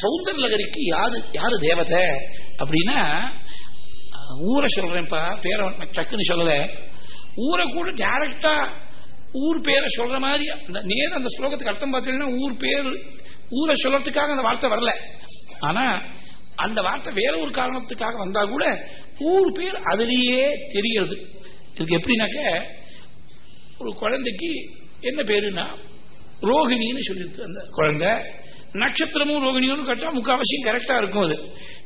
சௌந்தரலகரிக்கு யாரு யாரு தேவதை? அப்படின்னா ஊரை சொல்றேன்ப்பா பேரை டக்குன்னு சொல்லல. ஊரை கூட டைரக்டா ஊர் பேரை சொல்ற மாதிரி அந்த நேரம் அந்த ஸ்லோகத்துக்கு அர்த்தம் பார்த்தீங்கன்னா ஊர் பேர் ஊரை சொல்றதுக்காக அந்த வார்த்தை வரல. ஆனா அந்த வார்த்தை வேற ஒரு காரணத்துக்காக வந்தா கூட ஊர் பேர் அதுலேயே தெரிகிறது. இதுக்கு எப்படின்னாக்க ஒரு குழந்தைக்கு என்ன பேருன்னா ரோகிணின்னு சொல்லிடுது அந்த குழந்தை. நட்சத்திரமும் ரோகிணியும் கேட்டா முக்காவசியம் கரெக்டா இருக்கும் அது.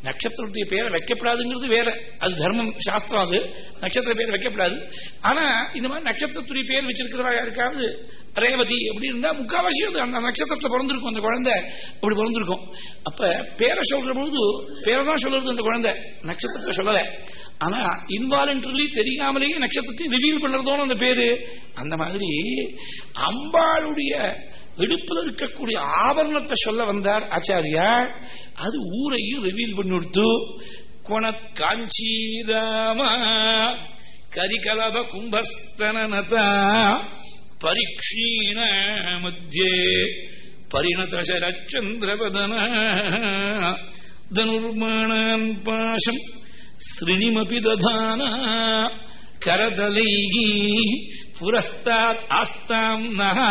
நட்சத்திரத்துடைய பேரை வைக்கப்படாதுங்கிறது வேற. அது தர்மம் சாஸ்திரம் அது. நட்சத்திர பேர் வைக்கப்படாது. ஆனா இந்த மாதிரி நட்சத்திரத்துடைய பேர் வச்சிருக்கிறவா யாருக்காவது? ரேவதி அப்படி இருந்தா முக்காவசியம் அது அந்த நட்சத்திரத்தை பிறந்திருக்கும் அந்த குழந்தை அப்படி பிறந்திருக்கும். அப்ப பேரை சொல்ற பொழுது பேரை தான் சொல்றது அந்த குழந்தை. நட்சத்திரத்தை சொல்லல. ஆனா இன்வாலண்டரிலி தெரியாமலேயே நட்சத்திரத்தை ரிவீல் பண்றதோன்னு அந்த பேரு. அந்த மாதிரி அம்பாளுடைய இடுப்புல இருக்கக்கூடிய ஆபரணத்தை சொல்ல வந்தார் ஆச்சாரியா அது ஊரையும் ரிவீல் பண்ணி கொடுத்து கொணக்காஞ்சிராமா கரிகலப கும்பஸ்தனதா பரீட்சீண மத்தியே പരിണതശരചന്ദ്രവദന பாஷம் പാശം ശ്രീനിമപി ദധാന புரஸ்தாத் ஆஸ்தாம் ആസ്താം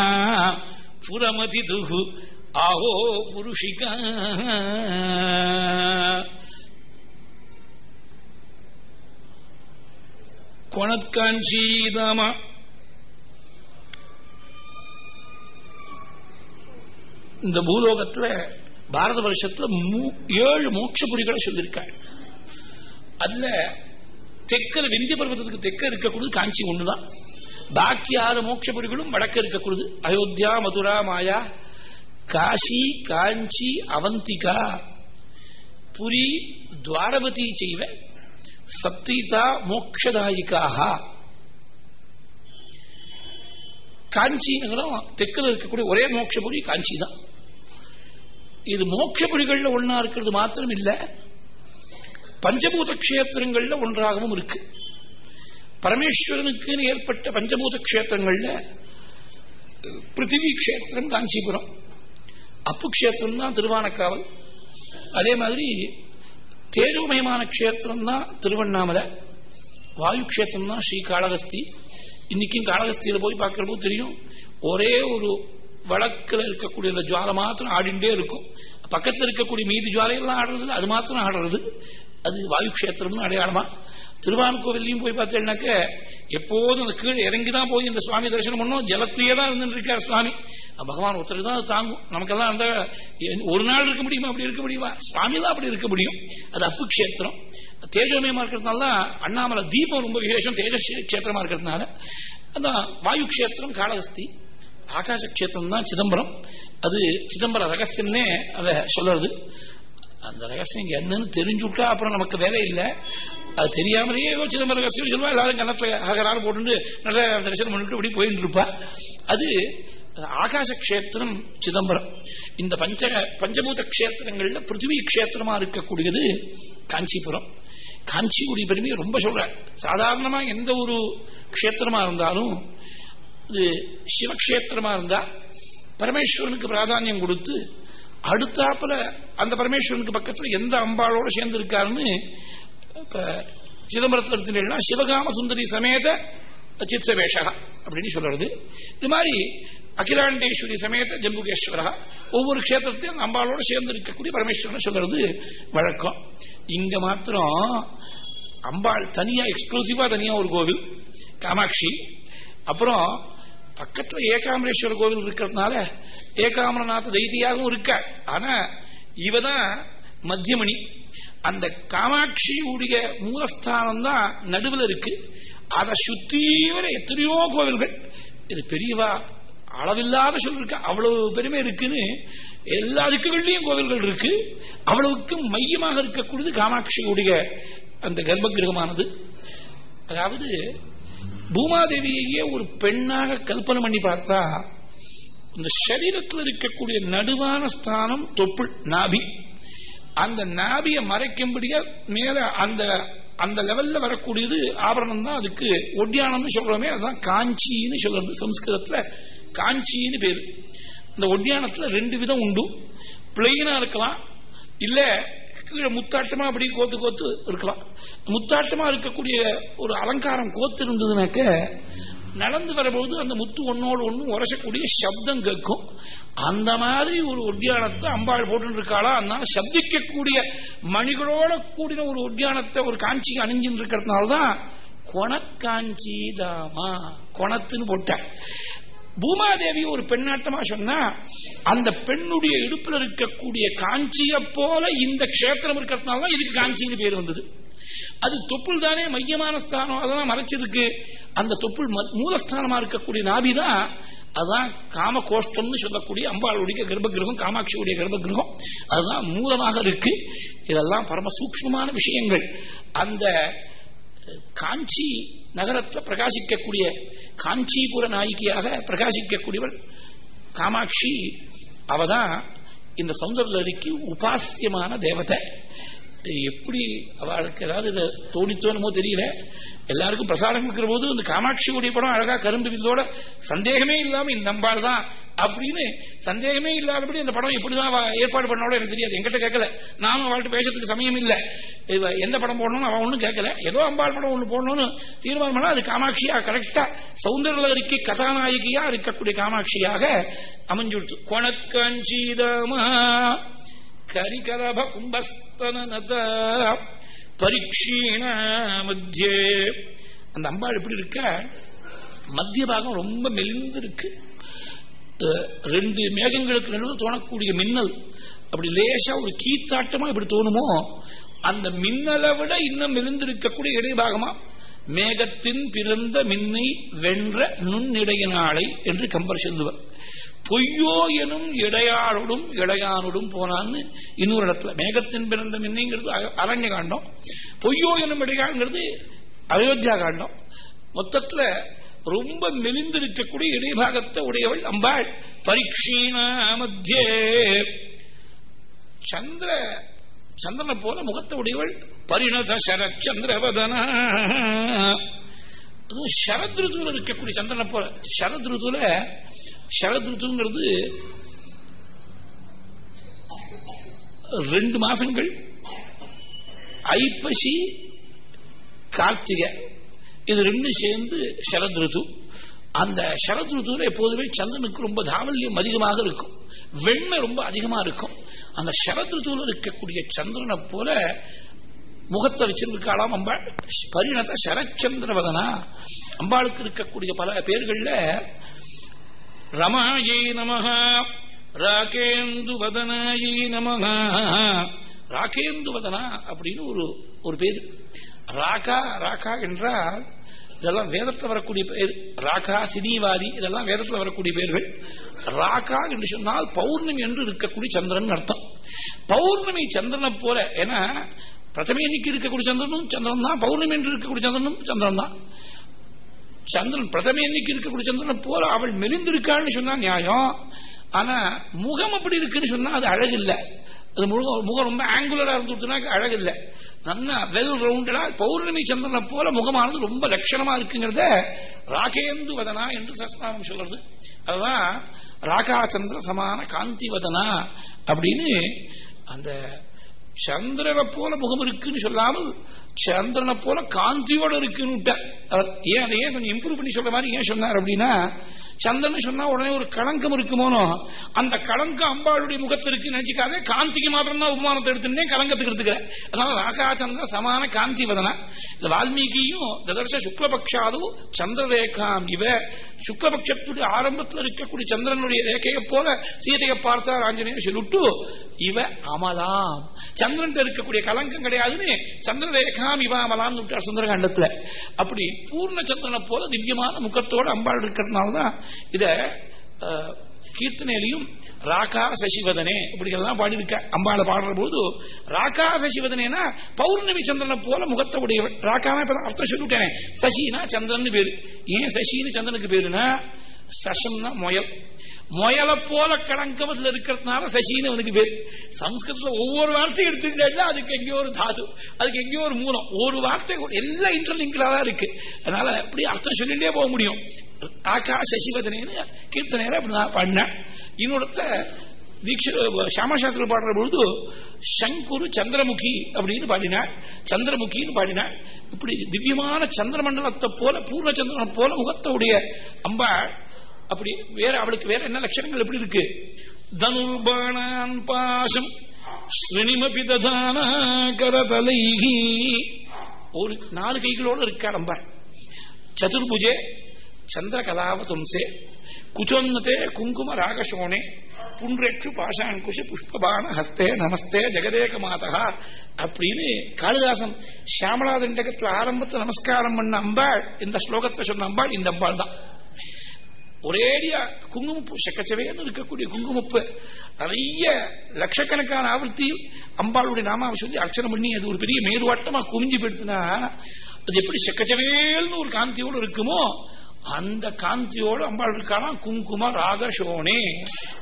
புரமதி துகு ஆஹோ புருஷிகா கொணத்காஞ்சீதாமா இந்த பூலோகத்துல பாரத வருஷத்துல ஏழு மோட்சபுரிகளை சொல்லியிருக்காள் அதுல தெற்கில் விந்திய பர்வத்தத்துக்கு தெற்க இருக்கக்கூடிய காஞ்சி ஒண்ணுதான். பாக்கி ஆறு மோட்சபுரிகளும் வடக்க இருக்கக்கூடியது அயோத்தியா மதுரா மாயா காசி காஞ்சி அவந்திகா புரி துவாரவதி செய்வ சப்தீதா மோக்ஷதாயிக்காக காஞ்சி நகரம் தெற்கில் இருக்கக்கூடிய ஒரே மோட்சபுரி காஞ்சி தான் இது மோட்சபுரிகள்ல ஒன்னா இருக்கிறது மாத்திரம் இல்ல பஞ்சபூத கஷேத்திரங்கள்ல ஒன்றாகவும் இருக்கு பரமேஸ்வரனுக்கு ஏற்பட்ட பஞ்சபூத கஷேத்திரங்கள்ல பிருத்திவி கஷேத்திரம் காஞ்சிபுரம். அப்பு கஷேத்திரம் தான் திருவானக்காவல். அதே மாதிரி தேருமயமான கஷேத்திரம் தான் திருவண்ணாமலை. வாயு கஷேத்திரம் தான் ஸ்ரீ காளகஸ்தி இன்னைக்கும் காளகஸ்தியில போய் பார்க்கிற போது தெரியும் ஒரே ஒரு வழக்கில் இருக்கக்கூடிய அந்த ஜுவாலை மாத்திரம் ஆடிண்டே இருக்கும். பக்கத்தில் இருக்கக்கூடிய மீதி ஜுவாலையெல்லாம் ஆடுறது அது மாத்திரம் ஆடுறது. அது வாயு கஷேத்திரம்னு அடையாளமா? திருவான்கோவிலையும் போய் பார்த்தேன்னாக்க எப்போதும் அந்த கீழே இறங்கி தான் போய் இந்த சுவாமி தரிசனம் பண்ணோம். ஜலத்திலேயே தான் இருந்துட்டு இருக்கார் சுவாமி பகவான் ஒருத்தருக்கு தான் அது தாங்கும். நமக்கெல்லாம் அந்த ஒரு நாள் இருக்க முடியுமா? அப்படி இருக்க முடியுமா? சுவாமி தான் அப்படி இருக்க முடியும். அது அப்பு கஷேத்திரம் தேஜோமயமா இருக்கிறதுனால தான் அண்ணாமலை தீபம் ரொம்ப விசேஷம் தேஜ கஷேத்திரமா இருக்கிறதுனால. அந்த வாயு கஷேத்திரம் காளஹஸ்தி ஆகாச கஷேத்திரம் தான் சிதம்பரம். அது சிதம்பர ரகசியம்னே அதை சொல்றது. அந்த ரகசியம் என்னன்னு தெரிஞ்சுட்டா அப்புறம் நமக்கு வேலை இல்லை. அது தெரியாமலேயே யோசிச்சு சிதம்பரம் ரகசியம் சொல்லுவா எல்லாரும் கணத்துல அகராறு போட்டு நல்ல தரிசனம் பண்ணிட்டு இப்படி போயிட்டு இருப்பா. அது ஆகாச கஷேத்திரம் சிதம்பரம். இந்த பஞ்ச பஞ்சபூத கஷேத்திரங்கள்ல பிருத்திவி கஷேத்திரமா இருக்கக்கூடியது காஞ்சிபுரம். காஞ்சிபுரி பெருமையை ரொம்ப சொல்ற. சாதாரணமா எந்த ஒரு கஷேத்திரமா இருந்தாலும் இது சிவக்ஷேத்திரமா இருந்தா பரமேஸ்வரனுக்கு பிராதானியம் கொடுத்து அடுத்தாப்புல அந்த பரமேஸ்வரனுக்கு பக்கத்துல எந்த அம்பாளோட சேர்ந்து இருக்காருன்னு சிதம்பரத்தில் சிவகாம சுந்தரி சமேத சித்சவேஷா அப்படின்னு சொல்றது. இது மாதிரி அகிலாண்டேஸ்வரி சமேத ஜம்புகேஸ்வரா ஒவ்வொரு கஷேத்திரத்தையும் அம்பாளோட சேர்ந்து இருக்கக்கூடிய பரமேஸ்வரன் சொல்றது வழக்கம். இங்க மாத்திரம் அம்பாள் தனியா எக்ஸ்க்ளூசிவா தனியா ஒரு கோவில் காமாட்சி. அப்புறம் பக்கத்துல ஏகாம்பரேஸ்வர கோவில் இருக்கிறதுனால ஏகாமரநாத தைத்தியாகவும் இருக்க. ஆனா இவதான் மத்தியமணி. அந்த காமாட்சியுடைய மூலஸ்தானம் தான் நடுவில் இருக்கு. அதை சுத்தீவிர எத்தனையோ கோவில்கள். இது பெரியவா அளவில்லாத சொல்லிருக்க. அவ்வளவு பெருமை இருக்குன்னு எல்லா திக்குகள்லயும் கோவில்கள் இருக்கு. அவ்வளவுக்கு மையமாக இருக்கக்கூடியது காமாட்சியுடைய அந்த கர்ப்பகிரகமானது அதாவது பூமாதேவியையே ஒரு பெண்ணாக கல்பனை பண்ணி பார்த்தா இந்த சரீரத்தில் இருக்கக்கூடிய நடுவான ஸ்தானம் தொப்புள் நாபி. அந்த நாபியை மறைக்கும்படியா மேல அந்த அந்த லெவல்ல வரக்கூடியது ஆபரணம் தான் அதுக்கு. ஒட்டியானம்னு சொல்றோமே அதுதான் காஞ்சின்னு சொல்றது. சம்ஸ்கிருதத்துல காஞ்சின்னு பேரு. இந்த ஒட்டியானத்துல ரெண்டு விதம் உண்டு. பிளெயினா இருக்கலாம் இல்ல கீழே முத்தாட்டமா அப்படி கோத்து கோத்து இருக்கலாம். முத்தாட்டமா இருக்கக்கூடிய ஒரு அலங்காரம் கோத்து இருந்ததுனாக்க நடந்து வரும்போது அந்த முத்து ஒன்னோடு ஒன்றும் உரசக்கூடிய சப்தம் கேட்கும். அந்த மாதிரி ஒரு உத்தியானத்தை அம்பாள் போட்டு இருக்காளா அதனால சப்திக்கக்கூடிய மணிகளோட கூடின ஒரு உத்தியானத்தை ஒரு காஞ்சி அணிஞ்சுன்னு இருக்கிறதுனாலதான் கொணக்காஞ்சி தாமா கொணத்துன்னு போட்டேன். பூமாதேவி ஒரு பெண்ணாட்டமா சொன்னா அந்த பெண்ணுடைய இடுப்புல இருக்கக்கூடிய காஞ்சிய போல இந்த கஷேத்திரம் இருக்கிறதுனால தான் இதுக்கு காஞ்சின்னு பேர் வந்தது. அது தொப்புள் தானே மையமான ஸ்தானம் அதெல்லாம் மறைச்சிருக்கு. அந்த தொப்புள் மூலஸ்தானமா இருக்கக்கூடிய நாபிதான் அதான் காம கோஷ்டம்னு சொல்லக்கூடிய அம்பாளுடைய கர்ப்பகிரகம் காமாட்சியுடைய கர்ப்பகிரகம். அதுதான் மூலமாக இருக்கு. இதெல்லாம் பரம சூக்மமான விஷயங்கள். அந்த காஞ்சி நகரத்தில் பிரகாசிக்கக்கூடிய காஞ்சிபுர நாயகியாக பிரகாசிக்கக்கூடியவள் காமாட்சி. அவதான் இந்த சௌந்தரலரிக்கு உபாசியமான தேவதை. எப்படி அவளுக்கு ஏதாவது தோணித்தோணுமோ தெரியல. எல்லாருக்கும் பிரசாரம் கொடுக்கிற போது இந்த காமாட்சியுடைய படம் அழகா கரும்பு வில்லோட சந்தேகமே இல்லாம இந்த நம்பாள் தான் அப்படின்னு சந்தேகமே இல்லாதபடி இந்த படம் எப்படிதான் ஏற்பாடு பண்ணோட எனக்கு தெரியாது. எங்கிட்ட கேட்கல. நானும் அவள்கிட்ட பேசுறதுக்கு சமயம் இல்லை. எந்த படம் போடணும்னு அவன் ஒன்றும் கேட்கல. ஏதோ அம்பாள் படம் ஒன்று போடணும்னு தீர்மானம் பண்ணா அது காமாட்சியா கரெக்டா இருக்கி கதாநாயகியா இருக்கக்கூடிய காமாட்சியாக அமைஞ்சுடுச்சு கொணக்கஞ்சீதமா கரிகலப கும்பஸ்தனத பரீட்சீண மத்தியே. அந்த அம்பாள் எப்படி இருக்க? மத்திய பாகம் ரொம்ப மெலிந்து இருக்கு. ரெண்டு மேகங்களுக்கு நடுவில் தோணக்கூடிய மின்னல். அப்படி லேசா ஒரு கீத்தாட்டமா இப்படி தோணுமோ அந்த மின்னலை விட இன்னும் மெலிந்திருக்கக்கூடிய இடைபாகமா மேகத்தின் பிறந்த மின்னை வென்ற நுண்ணிடையினாளை என்று கம்பர் சொல்லுவர். பொய்யோ எனும் இடையாளோடும் இடையானுடும் போனான்னு இன்னொரு இடத்துல மேகத்தின் பிறந்த மின்னைங்கிறது அரண்ய காண்டம். பொய்யோ எனும் இடையாங்கிறது அயோத்தியா காண்டம். மொத்தத்துல ரொம்ப மெலிந்திருக்கக்கூடிய இடைபாகத்தை உடையவள் அம்பாள். பரீட்சீனா மத்தியே சந்திர சந்திரனை போல முகத்தை உடையவள். பரிணத சரச்சந்திரவதன அதுவும் சரத் ருதுல இருக்கக்கூடிய சந்திரனை போல. சரத் ருதுல சரத் ருதுங்கிறது ரெண்டு மாசங்கள். ஐப்பசி கார்த்திகை. இது ரெண்டும் சேர்ந்து சரத் ருது. அந்த சரத் ருதுல எப்போதுமே சந்திரனுக்கு ரொம்ப தாவல்யம் அதிகமாக இருக்கும். வெண்மை ரொம்ப அதிகமா இருக்கும். அந்த சரத் இருக்கக்கூடிய சந்திரனை போல முகத்தை வச்சிருக்காளாம் அம்பாள். பரிணத சரச்சந்திரவதனா. அம்பாளுக்கு இருக்கக்கூடிய பல பேர்கள்ல ரமாயை நமகா ராகேந்து வதனாயை நமகா ராகேந்து வதனா அப்படின்னு ஒரு ஒரு பேர். ராகா ராகா என்றால் இதெல்லாம் வேதத்தில் வரக்கூடிய பேர் ராகா சினிவாதி இதெல்லாம் வேதத்தில் வரக்கூடிய பேர்கள். ராகா என்று சொன்னால் பௌர்ணமி என்று இருக்கக்கூடிய சந்திரன் அர்த்தம். பௌர்ணமி சந்திரனை போல ஏன்னா பிரதம எண்ணிக்கை இருக்கக்கூடிய சந்திரனும் சந்திரன் தான். பௌர்ணமி என்று இருக்கக்கூடிய சந்திரனும் சந்திரன் தான். சந்திரன் பிரதம எண்ணிக்கை இருக்கக்கூடிய சந்திரனை போல அவள் மெலிந்திருக்காள்னு சொன்னா நியாயம். ஆனா முகம் அப்படி இருக்குன்னு சொன்னா அது அழகு இல்லை. அது முகம் முகம் ரொம்ப ஆங்குலரா இருந்துச்சுன்னா அழகு இல்லை நல்லா வெல் ரவுண்டடா பௌர்ணமி சந்திரனை போல முகமானது ரொம்ப லட்சணமா இருக்குங்கிறத ராகேந்து வதனா என்று சஸ்தானம் சொல்றது. அதுதான் ராகா சந்திர சமான காந்தி வதனா அப்படின்னு அந்த சந்திரனை போல முகம் இருக்குன்னு சொல்லாமல் சந்திரனை போல காந்தியோட இருக்குன்னு ஏன் அதை ஏன் கொஞ்சம் இம்ப்ரூவ் பண்ணி சொல்ற மாதிரி ஏன் சொன்னார் அப்படின்னா சந்திரன் சொன்னா உடனே ஒரு களங்கம் இருக்குமோனோ அந்த களங்கம் அம்பாளுடைய முகத்தில் இருக்கு நினைச்சுக்காதே காந்திக்கு மாத்திரம் தான் உபமானத்தை எடுத்துட்டேன் களங்கத்துக்கு எடுத்துக்கிறேன். அதனால ராகாச்சந்திர சமான காந்தி வதனா. இந்த வால்மீகியும் ததர்ஷ சுக்லபக்ஷாது சந்திரரேகாம். இவ சுக்லபக்ஷத்துடைய ஆரம்பத்தில் இருக்கக்கூடிய சந்திரனுடைய ரேகையை போல சீதையை பார்த்தார் ஆஞ்சநேயர். சொல்லிட்டு இவ அமலாம். சந்திரன் இருக்கக்கூடிய கலங்கம் கிடையாதுன்னு சந்திரரேகாம் இவ அமலாம் விட்டார் சுந்தரகாண்டத்துல அப்படி பூர்ண சந்திரனை போல திவ்யமான முகத்தோட அம்பாள் இருக்கிறதுனாலதான் இத கீர்த்தனையிலையும் ராக்கா சசிவதனே இப்படியெல்லாம் பாடியிருக்க. அம்பாளை பாடுற போது ராக்கா சசிவதனேனா பௌர்ணமி சந்திரனை போல முகத்தை உடைய ராகானா அர்த்தம் சொல்லிவிட்டேன். சசினா சந்திரன் பேரு. ஏன் சசின்னு சந்திரனுக்கு பேருனா சசம்னா முயல். முயலை போல கணக்கமத்தில் இருக்கிறதுனால சசின்னு அவனுக்கு பேர். சம்ஸ்கிருதத்துல ஒவ்வொரு வார்த்தையும் எடுத்துக்கிட்டா அதுக்கு எங்கேயோ ஒரு தாது அதுக்கு எங்கேயோ ஒரு மூலம். ஒரு வார்த்தை எல்லாம் இன்டர்லிங்கா தான் இருக்கு. அதனால அப்படி அர்த்தம் சொல்லிட்டே போக முடியும். ஆக்கா சசிவதனேன்னு கீர்த்தனையில அப்படி நான் பண்ணேன் இன்னொருத்த தீட்ச சாமசாஸ்திரம் பாடுற பொழுது சங்குரு சந்திரமுகி அப்படின்னு பாடினார் சந்திரமுகின்னு பாடினார் இப்படி திவ்யமான சந்திரமண்டலத்தை போல பூர்ண சந்திரன் போல முகத்தவுடைய அம்பாள் அப்படி வேற அவளுக்கு வேற என்ன லட்சணங்கள் எப்படி இருக்கு? தனுர்பாணான் பாசம் ஸ்ரீனிமபி ததான கரதலைகி ஒரு நாலு கைகளோடு இருக்கா ரொம்ப சதுர்புஜே சந்திரகலாவதம்சே குச்சோன்னதே குங்கும ராகசோனே புன்றெற்று பாஷாங்குஷ புஷ்பபான ஹஸ்தே நமஸ்தே ஜெகதேக மாதா அப்படின்னு காளிதாசன் சியாமலா தண்டகத்துல ஆரம்பத்தில் நமஸ்காரம் பண்ண அம்பாள் இந்த ஸ்லோகத்தை சொன்ன அம்பாள் இந்த அம்பாள் தான் ஒரேடியா குங்குமப்பு செக்கச்சவேன்னு இருக்கக்கூடிய குங்குமப்பு. நிறைய லட்சக்கணக்கான ஆவர்த்தி அம்பாளுடைய நாமாவை சொல்லி அர்ச்சனை பண்ணி அது ஒரு பெரிய மேல்வாட்டமா குவிஞ்சு போயிடுத்துனா அது எப்படி செக்கச்சவேல்னு ஒரு காந்தியோடு இருக்குமோ அந்த காந்தியோடு அம்பாள் இருக்காளாம் குங்கும ராகசோனே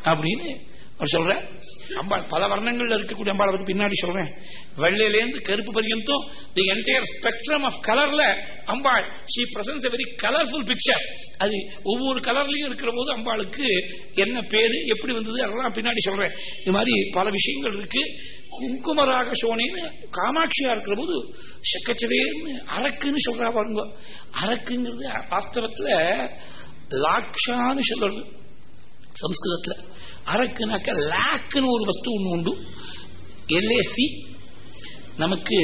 அப்படின்னு சொல்ற அம்பாள் பல வர்ணங்கள்ல இருக்கக்கூடிய அம்பாளை பத்தி பின்னாடி சொல்றேன். வெள்ளையிலேருந்து கருப்பு பரியந்தும் தி என்டையர் ஸ்பெக்ட்ரம் ஆஃப் கலர்ல Ambal she presents very colourful picture அது ஒவ்வொரு கலர்லயும் இருக்கிற போது அம்பாளுக்கு என்ன பேரு எப்படி வந்தது அதெல்லாம் பின்னாடி சொல்றேன். இது மாதிரி பல விஷயங்கள் இருக்கு. குங்குமராக சோனின்னு காமாட்சியா இருக்கிற போது செக்கச்சவேன்னு அரக்குன்னு சொல்றா பாருங்க. அரக்குங்கிறது வாஸ்தவத்துல லாக்ஷான்னு சொல்றது. சம்ஸ்கிருதத்துல. அரக்குனாக்க லாக்குன்னு ஒரு வஸ்து ஒன்று உண்டு. எல்ஏசி. நமக்கு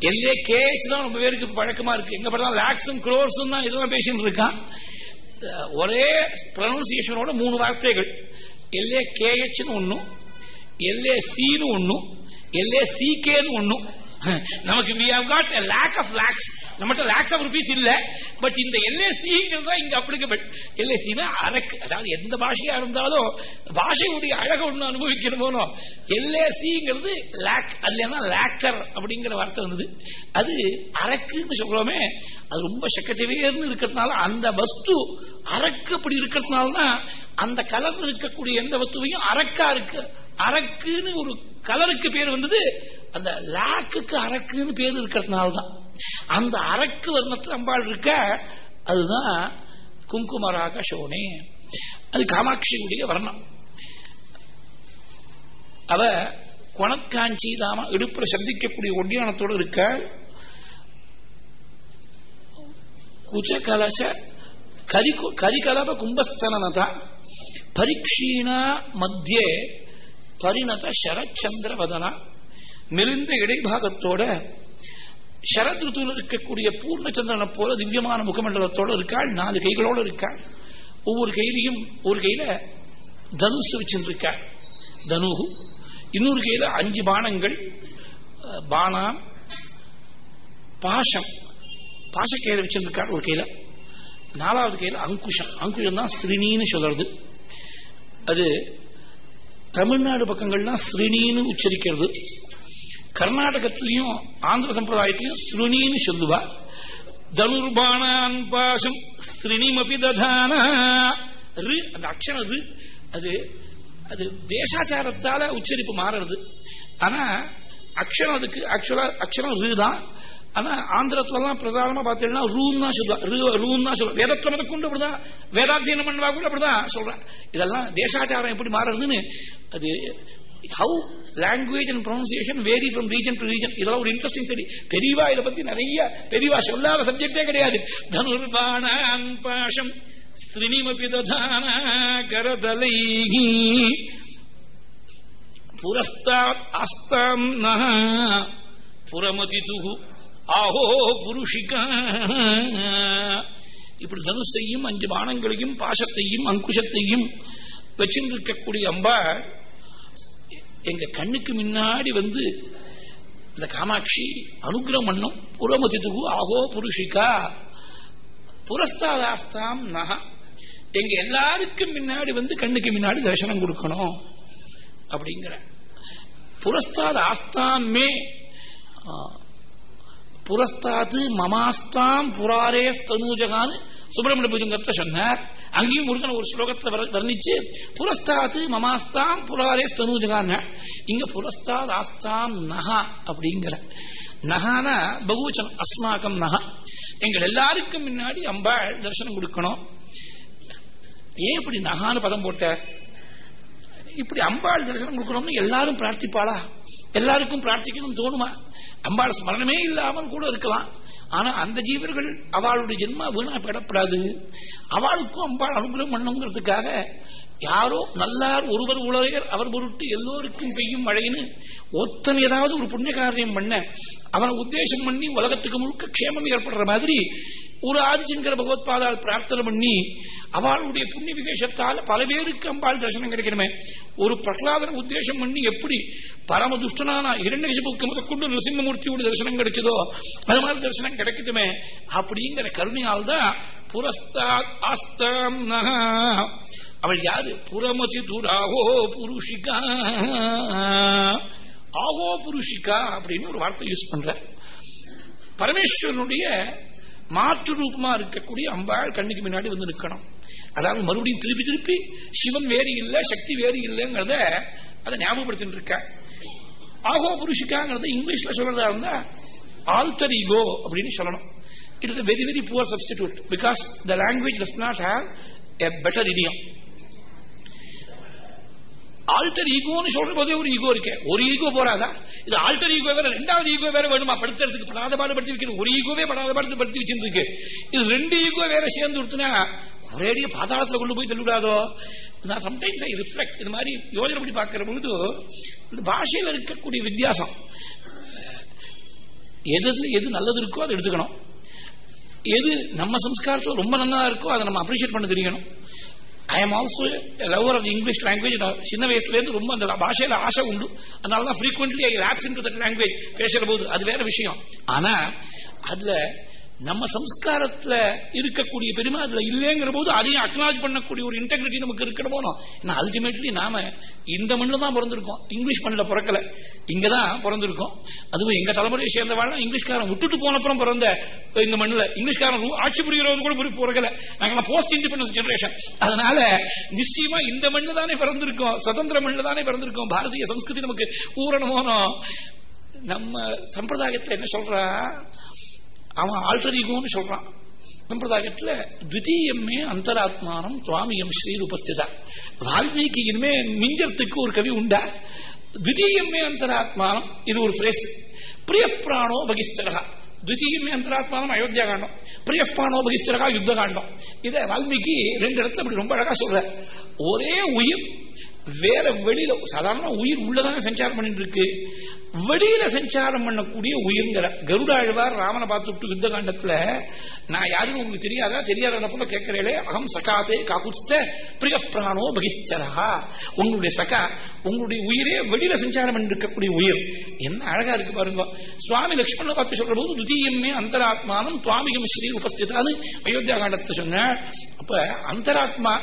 எல்ஏ கேஹெச் தான் ரொம்ப பேருக்கு பழக்கமா இருக்கு. எங்க பார்த்தா லேக்ஸும் குரோர்ஸும் தான் இதெல்லாம் பேசிட்டு இருக்கான். ஒரே ப்ரொனன்சியேஷனோட மூணு வார்த்தைகள். எல்ஏ கேஎச்னு ஒன்னும் எல்ஏ சின்னு ஒன்னும் எல்ஏ சிகேன்னு ஒன்னும் நமக்கு we have got a lack of lakhs. நம்மகிட்ட லேக்ஸ் ஆஃப் ருபீஸ் இல்ல. பட் இந்த எல்ஏசிங்கிறது தான் இங்க அப்ளிகபிள் எல்ஏசினா அரக்கு அதாவது எந்த பாஷையா இருந்தாலும் பாஷையுடைய அழக ஒண்ணு அனுபவிக்கணுமோ எல்ஏசிங்கிறது லேக் அதுல லேக்கர் அப்படிங்கிற வார்த்தை வந்தது. அது அரக்குன்னு சொல்றோமே அது ரொம்ப செக்கச்சவேர்னு இருக்கிறதுனால அந்த வஸ்து அரக்கு அப்படி இருக்கிறதுனால தான் அந்த கலர் இருக்கக்கூடிய எந்த வஸ்துவையும் அரக்கா இருக்கு. அரக்குன்னு ஒரு கலருக்கு பேர் வந்தது அந்த லாக்குக்கு அரக்குன்னு பேர் இருக்கிறதுனால தான் அந்த அரக்கு வர்ணத்தில் அம்பாள் இருக்க அதுதான் குங்குமராக சோனே. அது காமாட்சியுடைய வர்ணம். அவ குணக்காஞ்சி தாம இடுப்புல சந்திக்கக்கூடிய ஒட்டியானத்தோடு இருக்க குஜகலச கரி கரிகலப கும்பஸ்தனதா பரீட்சீணா மத்தியே பரிணத சரச்சந்திர வதனா மெலிந்த இடைபாகத்தோட சரத் ருத்துவில் இருக்கக்கூடிய பூர்ணச்சந்திரனை போல திவ்யமான முகமண்டலத்தோட இருக்காள் நாலு கைகளோடு இருக்காள். ஒவ்வொரு கையிலையும் ஒரு கையில தனுசு வச்சிருக்காள் தனுகு இன்னொரு கையில அஞ்சு பானங்கள் பானம் பாஷம். பாசக்கையில வச்சிருக்காள் ஒரு கையில. நாலாவது கையில அங்குஷம். அங்குஷம் தான் ஸ்ரீனின்னு சொல்றது. அது தமிழ்நாடு பக்கங்கள்லாம் ஸ்ரீனின்னு உச்சரிக்கிறது. கர்நாடகத்திலையும் ஆந்திர சம்பிரதாயத்திலையும் ஸ்ருணின்னு சொல்லுவா. தனுர்பானான் பாசம் ஸ்ரீனிமபி ததான. ரு அந்த அக்ஷரம் ரு அது அது தேசாச்சாரத்தால உச்சரிப்பு மாறுறது. ஆனா அக்ஷரம் அதுக்கு ஆக்சுவலா அக்ஷரம் ரு தான். ஆனா ஆந்திரத்துலாம் பிரதானமா பார்த்தீங்கன்னா ரூன்னா தான் சொல்லுவா ரூன்னா சொல்லுவா வேதத்துல முதல் அப்படிதான். வேதாத்தியனம் பண்ணுவா கூட அப்படிதான் சொல்றேன். இதெல்லாம் தேசாச்சாரம் எப்படி மாறுறதுன்னு அது how language and pronunciation vary from region to region இதெல்லாம் ஒரு இன்ட்ரெஸ்டிங் ஸ்டடி பெரியவா இதை பத்தி நிறைய பெரியவா சொல்லாத சப்ஜெக்டே கிடையாது. தனுர்பான பாஷம் ஸ்ரீனிமபி ததான கரதலை புரஸ்தாத் அஸ்தாம் துகு ஆஹோ புருஷிகா. இப்படி தனுசையும் அஞ்சு பானங்களையும் பாசத்தையும் அங்குஷத்தையும் வச்சிருக்கக்கூடிய அம்பா எங்க கண்ணுக்கு முன்னாடி வந்து இந்த காமாட்சி அனுகிரம் பண்ணும். புறமதிதுகு ஆஹோ புருஷிகா. புரஸ்தாதாஸ்தாம் நக. எங்க எல்லாருக்கும் முன்னாடி வந்து கண்ணுக்கு முன்னாடி தரிசனம் கொடுக்கணும் அப்படிங்கிற. புரஸ்தாத ஆஸ்தாமே மே புரஸ்தாத்து மமாஸ்தாம் புராரே தனூஜகான்னு சுப்பிரமணிய பூஜங்கத்தை சொன்னார் அங்கேயும் முருகன் ஒரு ஸ்லோகத்தை வர்ணிச்சு புரஸ்தாத்து மமாஸ்தாம் புராரே ஸ்தனூஜகான்னு இங்க புரஸ்தாத் ஆஸ்தாம் நகா அப்படிங்கிற நகான பகுவச்சனம் அஸ்மாக்கம் நகா எங்கள் எல்லாருக்கும் முன்னாடி அம்பாள் தரிசனம் கொடுக்கணும். ஏன் இப்படி நகான்னு பதம் போட்ட? இப்படி அம்பாள் தரிசனம் கொடுக்கணும்னு எல்லாரும் பிரார்த்திப்பாளா? எல்லாருக்கும் பிரார்த்திக்கணும் தோணுமா? அம்பாள் ஸ்மரணமே இல்லாமல் கூட இருக்கலாம். ஆனா அந்த ஜீவர்கள் அவளுடைய ஜென்மா வீணா பெறப்படாது அவளுக்கும் அம்பாள் அனுகிரகம் பண்ணுங்கிறதுக்காக யாரோ நல்லார் ஒருவர் உலகர் அவர் பொருட்டு எல்லோருக்கும் பெய்யும் மழைன்னு ஒருத்தன் ஏதாவது ஒரு புண்ணிய காரியம் பண்ண அவனை உத்தேசம் பண்ணி உலகத்துக்கு முழுக்க க்ஷேமம் ஏற்படுற மாதிரி ஒரு ஆதிசங்கர பகவத்பாதால் பிரார்த்தனை பண்ணி அவளுடைய புண்ணிய விசேஷத்தால் பல பேருக்கு அம்பாள் தரிசனம் கிடைக்கணுமே. ஒரு பிரகலாதன உத்தேசம் பண்ணி எப்படி பரம துஷ்டனான இரண்டகிசபுக்கு முதற்கொண்டு நரசிம்மமூர்த்தியோட தரிசனம் கிடைச்சதோ அது மாதிரி தரிசனம் கிடைக்கட்டுமே அப்படிங்கிற கருணையால் தான் புரஸ்தாத் ஆஸ்தாம் நகா அவள் யாரு? புறமதி துராகோ புருஷிகா. ஆகோ புருஷிகா அப்படின்னு ஒரு வார்த்தை யூஸ் பண்ற. பரமேஸ்வரனுடைய மாற்று ரூபமா இருக்கக்கூடிய அம்பாள் கண்ணுக்கு முன்னாடி வந்து நிற்கணும் அதாவது மறுபடியும் திருப்பி திருப்பி சிவன் வேறு இல்லை சக்தி வேறு இல்லைங்கிறத அதை ஞாபகப்படுத்திட்டு இருக்க. ஆகோ புருஷிக்காங்கிறத இங்கிலீஷ்ல சொல்றதா இருந்தா ஆல்டர் ஈகோ அப்படின்னு சொல்லணும். It is very very poor substitute because the language does not have a better idiom alter ஈகோன்னு சொல்ற போதே ஒரு ஈகோ இருக்கு. ஒரு ஈகோ போறாதா? இது ஆல்டர் ஈகோ வேற ரெண்டாவது ஈகோ வேற வேணுமா? படுத்துறதுக்கு படாத பாடுபடுத்தி வைக்கிறது ஒரு ஈகோவே படாத பாடு படுத்தி வச்சிருக்கு இது ரெண்டு ஈகோ வேற சேர்ந்து கொடுத்தனா ஒரேடியே பாதாளத்துல கொண்டு போய் சொல்லிவிடாதோ நான் சம்டைம்ஸ் ஐ ரிஃப்ளெக்ட் இது மாதிரி யோஜனை பண்ணி பார்க்கிற பொழுது இந்த பாஷையில் இருக்கக்கூடிய வித்தியாசம். எது எது நல்லது இருக்கோ அதை எடுத்துக்கணும். எது நம்ம சம்ஸ்காரத்தில் ரொம்ப நல்லா இருக்கோ அதை நம்ம அப்ரிஷியேட் பண்ண தெரியணும் I am also lover of English language சின்ன வயசுலேருந்து ரொம்ப அந்த பாஷையில் ஆசை உண்டு. அதனால தான் frequently I lapse into that language பேசுகிற போது அது வேற விஷயம். ஆனால் அதில் நம்ம சம்ஸ்காரத்துல இருக்கக்கூடிய பெருமை அதுல இல்லைங்கிற போது அதையும் அக்னாலஜ் பண்ணக்கூடிய ஒரு இன்டெகிரிட்டி நமக்கு இருக்கிற போனோம். ஏன்னா அல்டிமேட்லி நாம இந்த மண்ணில் தான் பிறந்திருக்கோம். இங்கிலீஷ் மண்ணில் பிறக்கல. இங்க தான் பிறந்திருக்கோம். அதுவும் எங்க தலைமுறையை சேர்ந்தவாழ்னா இங்கிலீஷ்காரன் விட்டுட்டு போன அப்புறம் பிறந்த இந்த மண்ணில் இங்கிலீஷ்காரன் ஆட்சி புரிகிறவங்க கூட பிறக்கல. நாங்கள் போஸ்ட் இண்டிபெண்டன்ஸ் ஜெனரேஷன் அதனால நிச்சயமா இந்த மண்ணு தானே பிறந்திருக்கோம். சுதந்திர மண்ணில் தானே பிறந்திருக்கோம். பாரதிய சம்ஸ்கிருதி நமக்கு ஊரணமோனோ நம்ம சம்பிரதாயத்தில் என்ன சொல்றா? அவன் ஆல்டர் ஈகோன்னு சொல்றான். சம்பிரதாயத்தில் த்விதீயமே அந்தராத்மானம் சுவாமியம் ஸ்ரீ உபஸ்திதா வால்மீகி இனிமே மிஞ்சத்துக்கு ஒரு கவி உண்டா? த்விதீயமே அந்தராத்மானம் இது ஒரு பிரேஸ் பிரியப்பிராணோ பகிஸ்தரகா த்விதீயமே அந்தராத்மானம் அயோத்தியா காண்டம். பிரியப்பானோ பகிஸ்தரகா யுத்த காண்டம். இதை வால்மீகி ரெண்டு இடத்துல அப்படி ரொம்ப அழகா சொல்ற ஒரே உயிர் வேற வெளியில சாதாரண உயிர் உள்ளதான சஞ்சாரம் பண்ணிட்டு இருக்கு வெளியில சஞ்சாரம் பண்ணக்கூடிய உயிர்ங்கிற கருடாழ்வார் ராமனை பார்த்துட்டு யுத்த காண்டத்துல நான் யாருன்னு உங்களுக்கு தெரியாதா? தெரியாத போல கேட்கிறேன் அகம் சகாதே காக்குத்த பிரிய பிராணோ பகிஷ்டரா உங்களுடைய சகா உங்களுடைய உயிரே வெளியில சஞ்சாரம் பண்ணிருக்கக்கூடிய உயிர். என்ன அழகா இருக்கு பாருங்க. சுவாமி லட்சுமண பார்த்து சொல்ற போது துதியமே அந்தராத்மானம் சுவாமிகம் ஸ்ரீ உபஸ்திதான்னு அயோத்தியா காண்டத்தை சொன்ன அப்ப அந்தராத்மா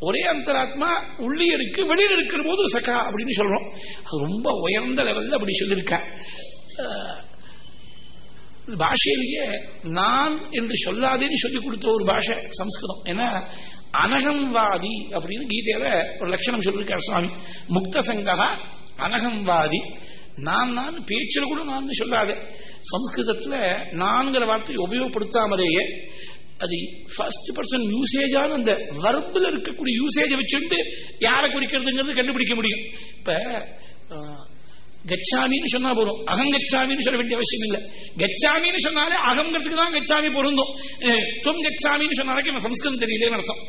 ஒரே அந்தராத்மா உள்ளே இருக்கு வெளியில் இருக்கிற போது சகா அப்படின்னு சொல்றோம். அது ரொம்ப உயர்ந்த லெவல்ல அப்படி சொல்லியிருக்க. பாஷையிலேயே நான் என்று சொல்லாதேன்னு சொல்லி கொடுத்த ஒரு பாஷை சம்ஸ்கிருதம். ஏன்னா அனகம்வாதி அப்படின்னு கீதையில ஒரு லட்சணம் சொல்லியிருக்கார் சுவாமி. முக்த சங்கா அனகம்வாதி. நான் நான் பேச்சில் கூட நான் சொல்லாத சம்ஸ்கிருதத்தில் நான்கிற வார்த்தையை உபயோகப்படுத்தாமலேயே அது ஃபர்ஸ்ட் பர்சன் யூசேஜான அந்த வர்பில் இருக்கக்கூடிய யூசேஜை வச்சுட்டு யாரை குறிக்கிறதுங்கிறது கண்டுபிடிக்க முடியும். இப்ப கச்சாமின்னு சொன்னா போதும். அகம் கச்சாமின்னு சொல்ல வேண்டிய அவசியம் இல்லை. கச்சாமின்னு சொன்னாலே அகங்கிறதுக்கு தான் கச்சாமி பொருந்தும். தொம் கச்சாமின்னு சொன்னாலே நம்ம சம்ஸ்கிருதம் தெரியலேன்னு அர்த்தம்.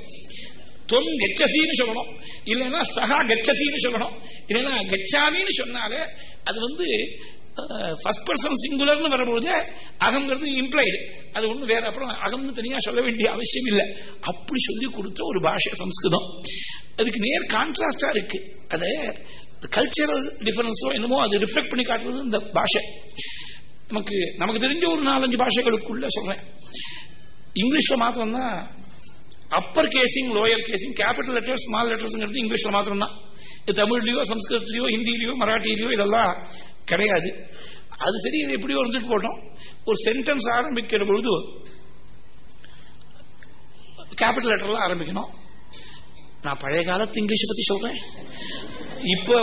தொம் கச்சசின்னு சொல்லணும். இல்லைன்னா சகா கச்சசின்னு சொல்லணும். இல்லைன்னா கச்சாமின்னு சொன்னாலே அது வந்து ஃபர்ஸ்ட் பர்சன் சிங்குலர்னு வரும்போது அகங்கிறது இம்ப்ளைடு அது ஒண்ணு வேற. அப்புறம் அகம்னு தனியாக சொல்ல வேண்டிய அவசியம் இல்லை. அப்படி சொல்லி கொடுத்த ஒரு பாஷை சம்ஸ்கிருதம். அதுக்கு நேர் கான்ட்ராஸ்டா இருக்கு. அது கல்ச்சரல் டிஃபரன்ஸோ என்னமோ அது ரிஃப்ளெக்ட் பண்ணி காட்டுறது இந்த பாஷை. நமக்கு நமக்கு தெரிஞ்ச ஒரு நாலஞ்சு பாஷைகளுக்குள்ள சொல்றேன். இங்கிலீஷ்ல மாத்திரம் தான் upper casing lower casing capital letter small letters இங்கிலீஷ்ல மாத்திரம் தான் தமிழ்லயோ சம்ஸ்கிருத்திலயோ ஹிந்திலயோ மராட்டிலயோ இதெல்லாம் கிடையாது. அது சரி இது எப்படியோ வந்துட்டு போட்டோம். ஒரு சென்டென்ஸ் ஆரம்பிக்கிற பொழுது கேபிட்டல் லெட்டர்ல ஆரம்பிக்கணும். நான் பழைய காலத்து இங்கிலீஷ் பத்தி சொல்றேன். இப்போ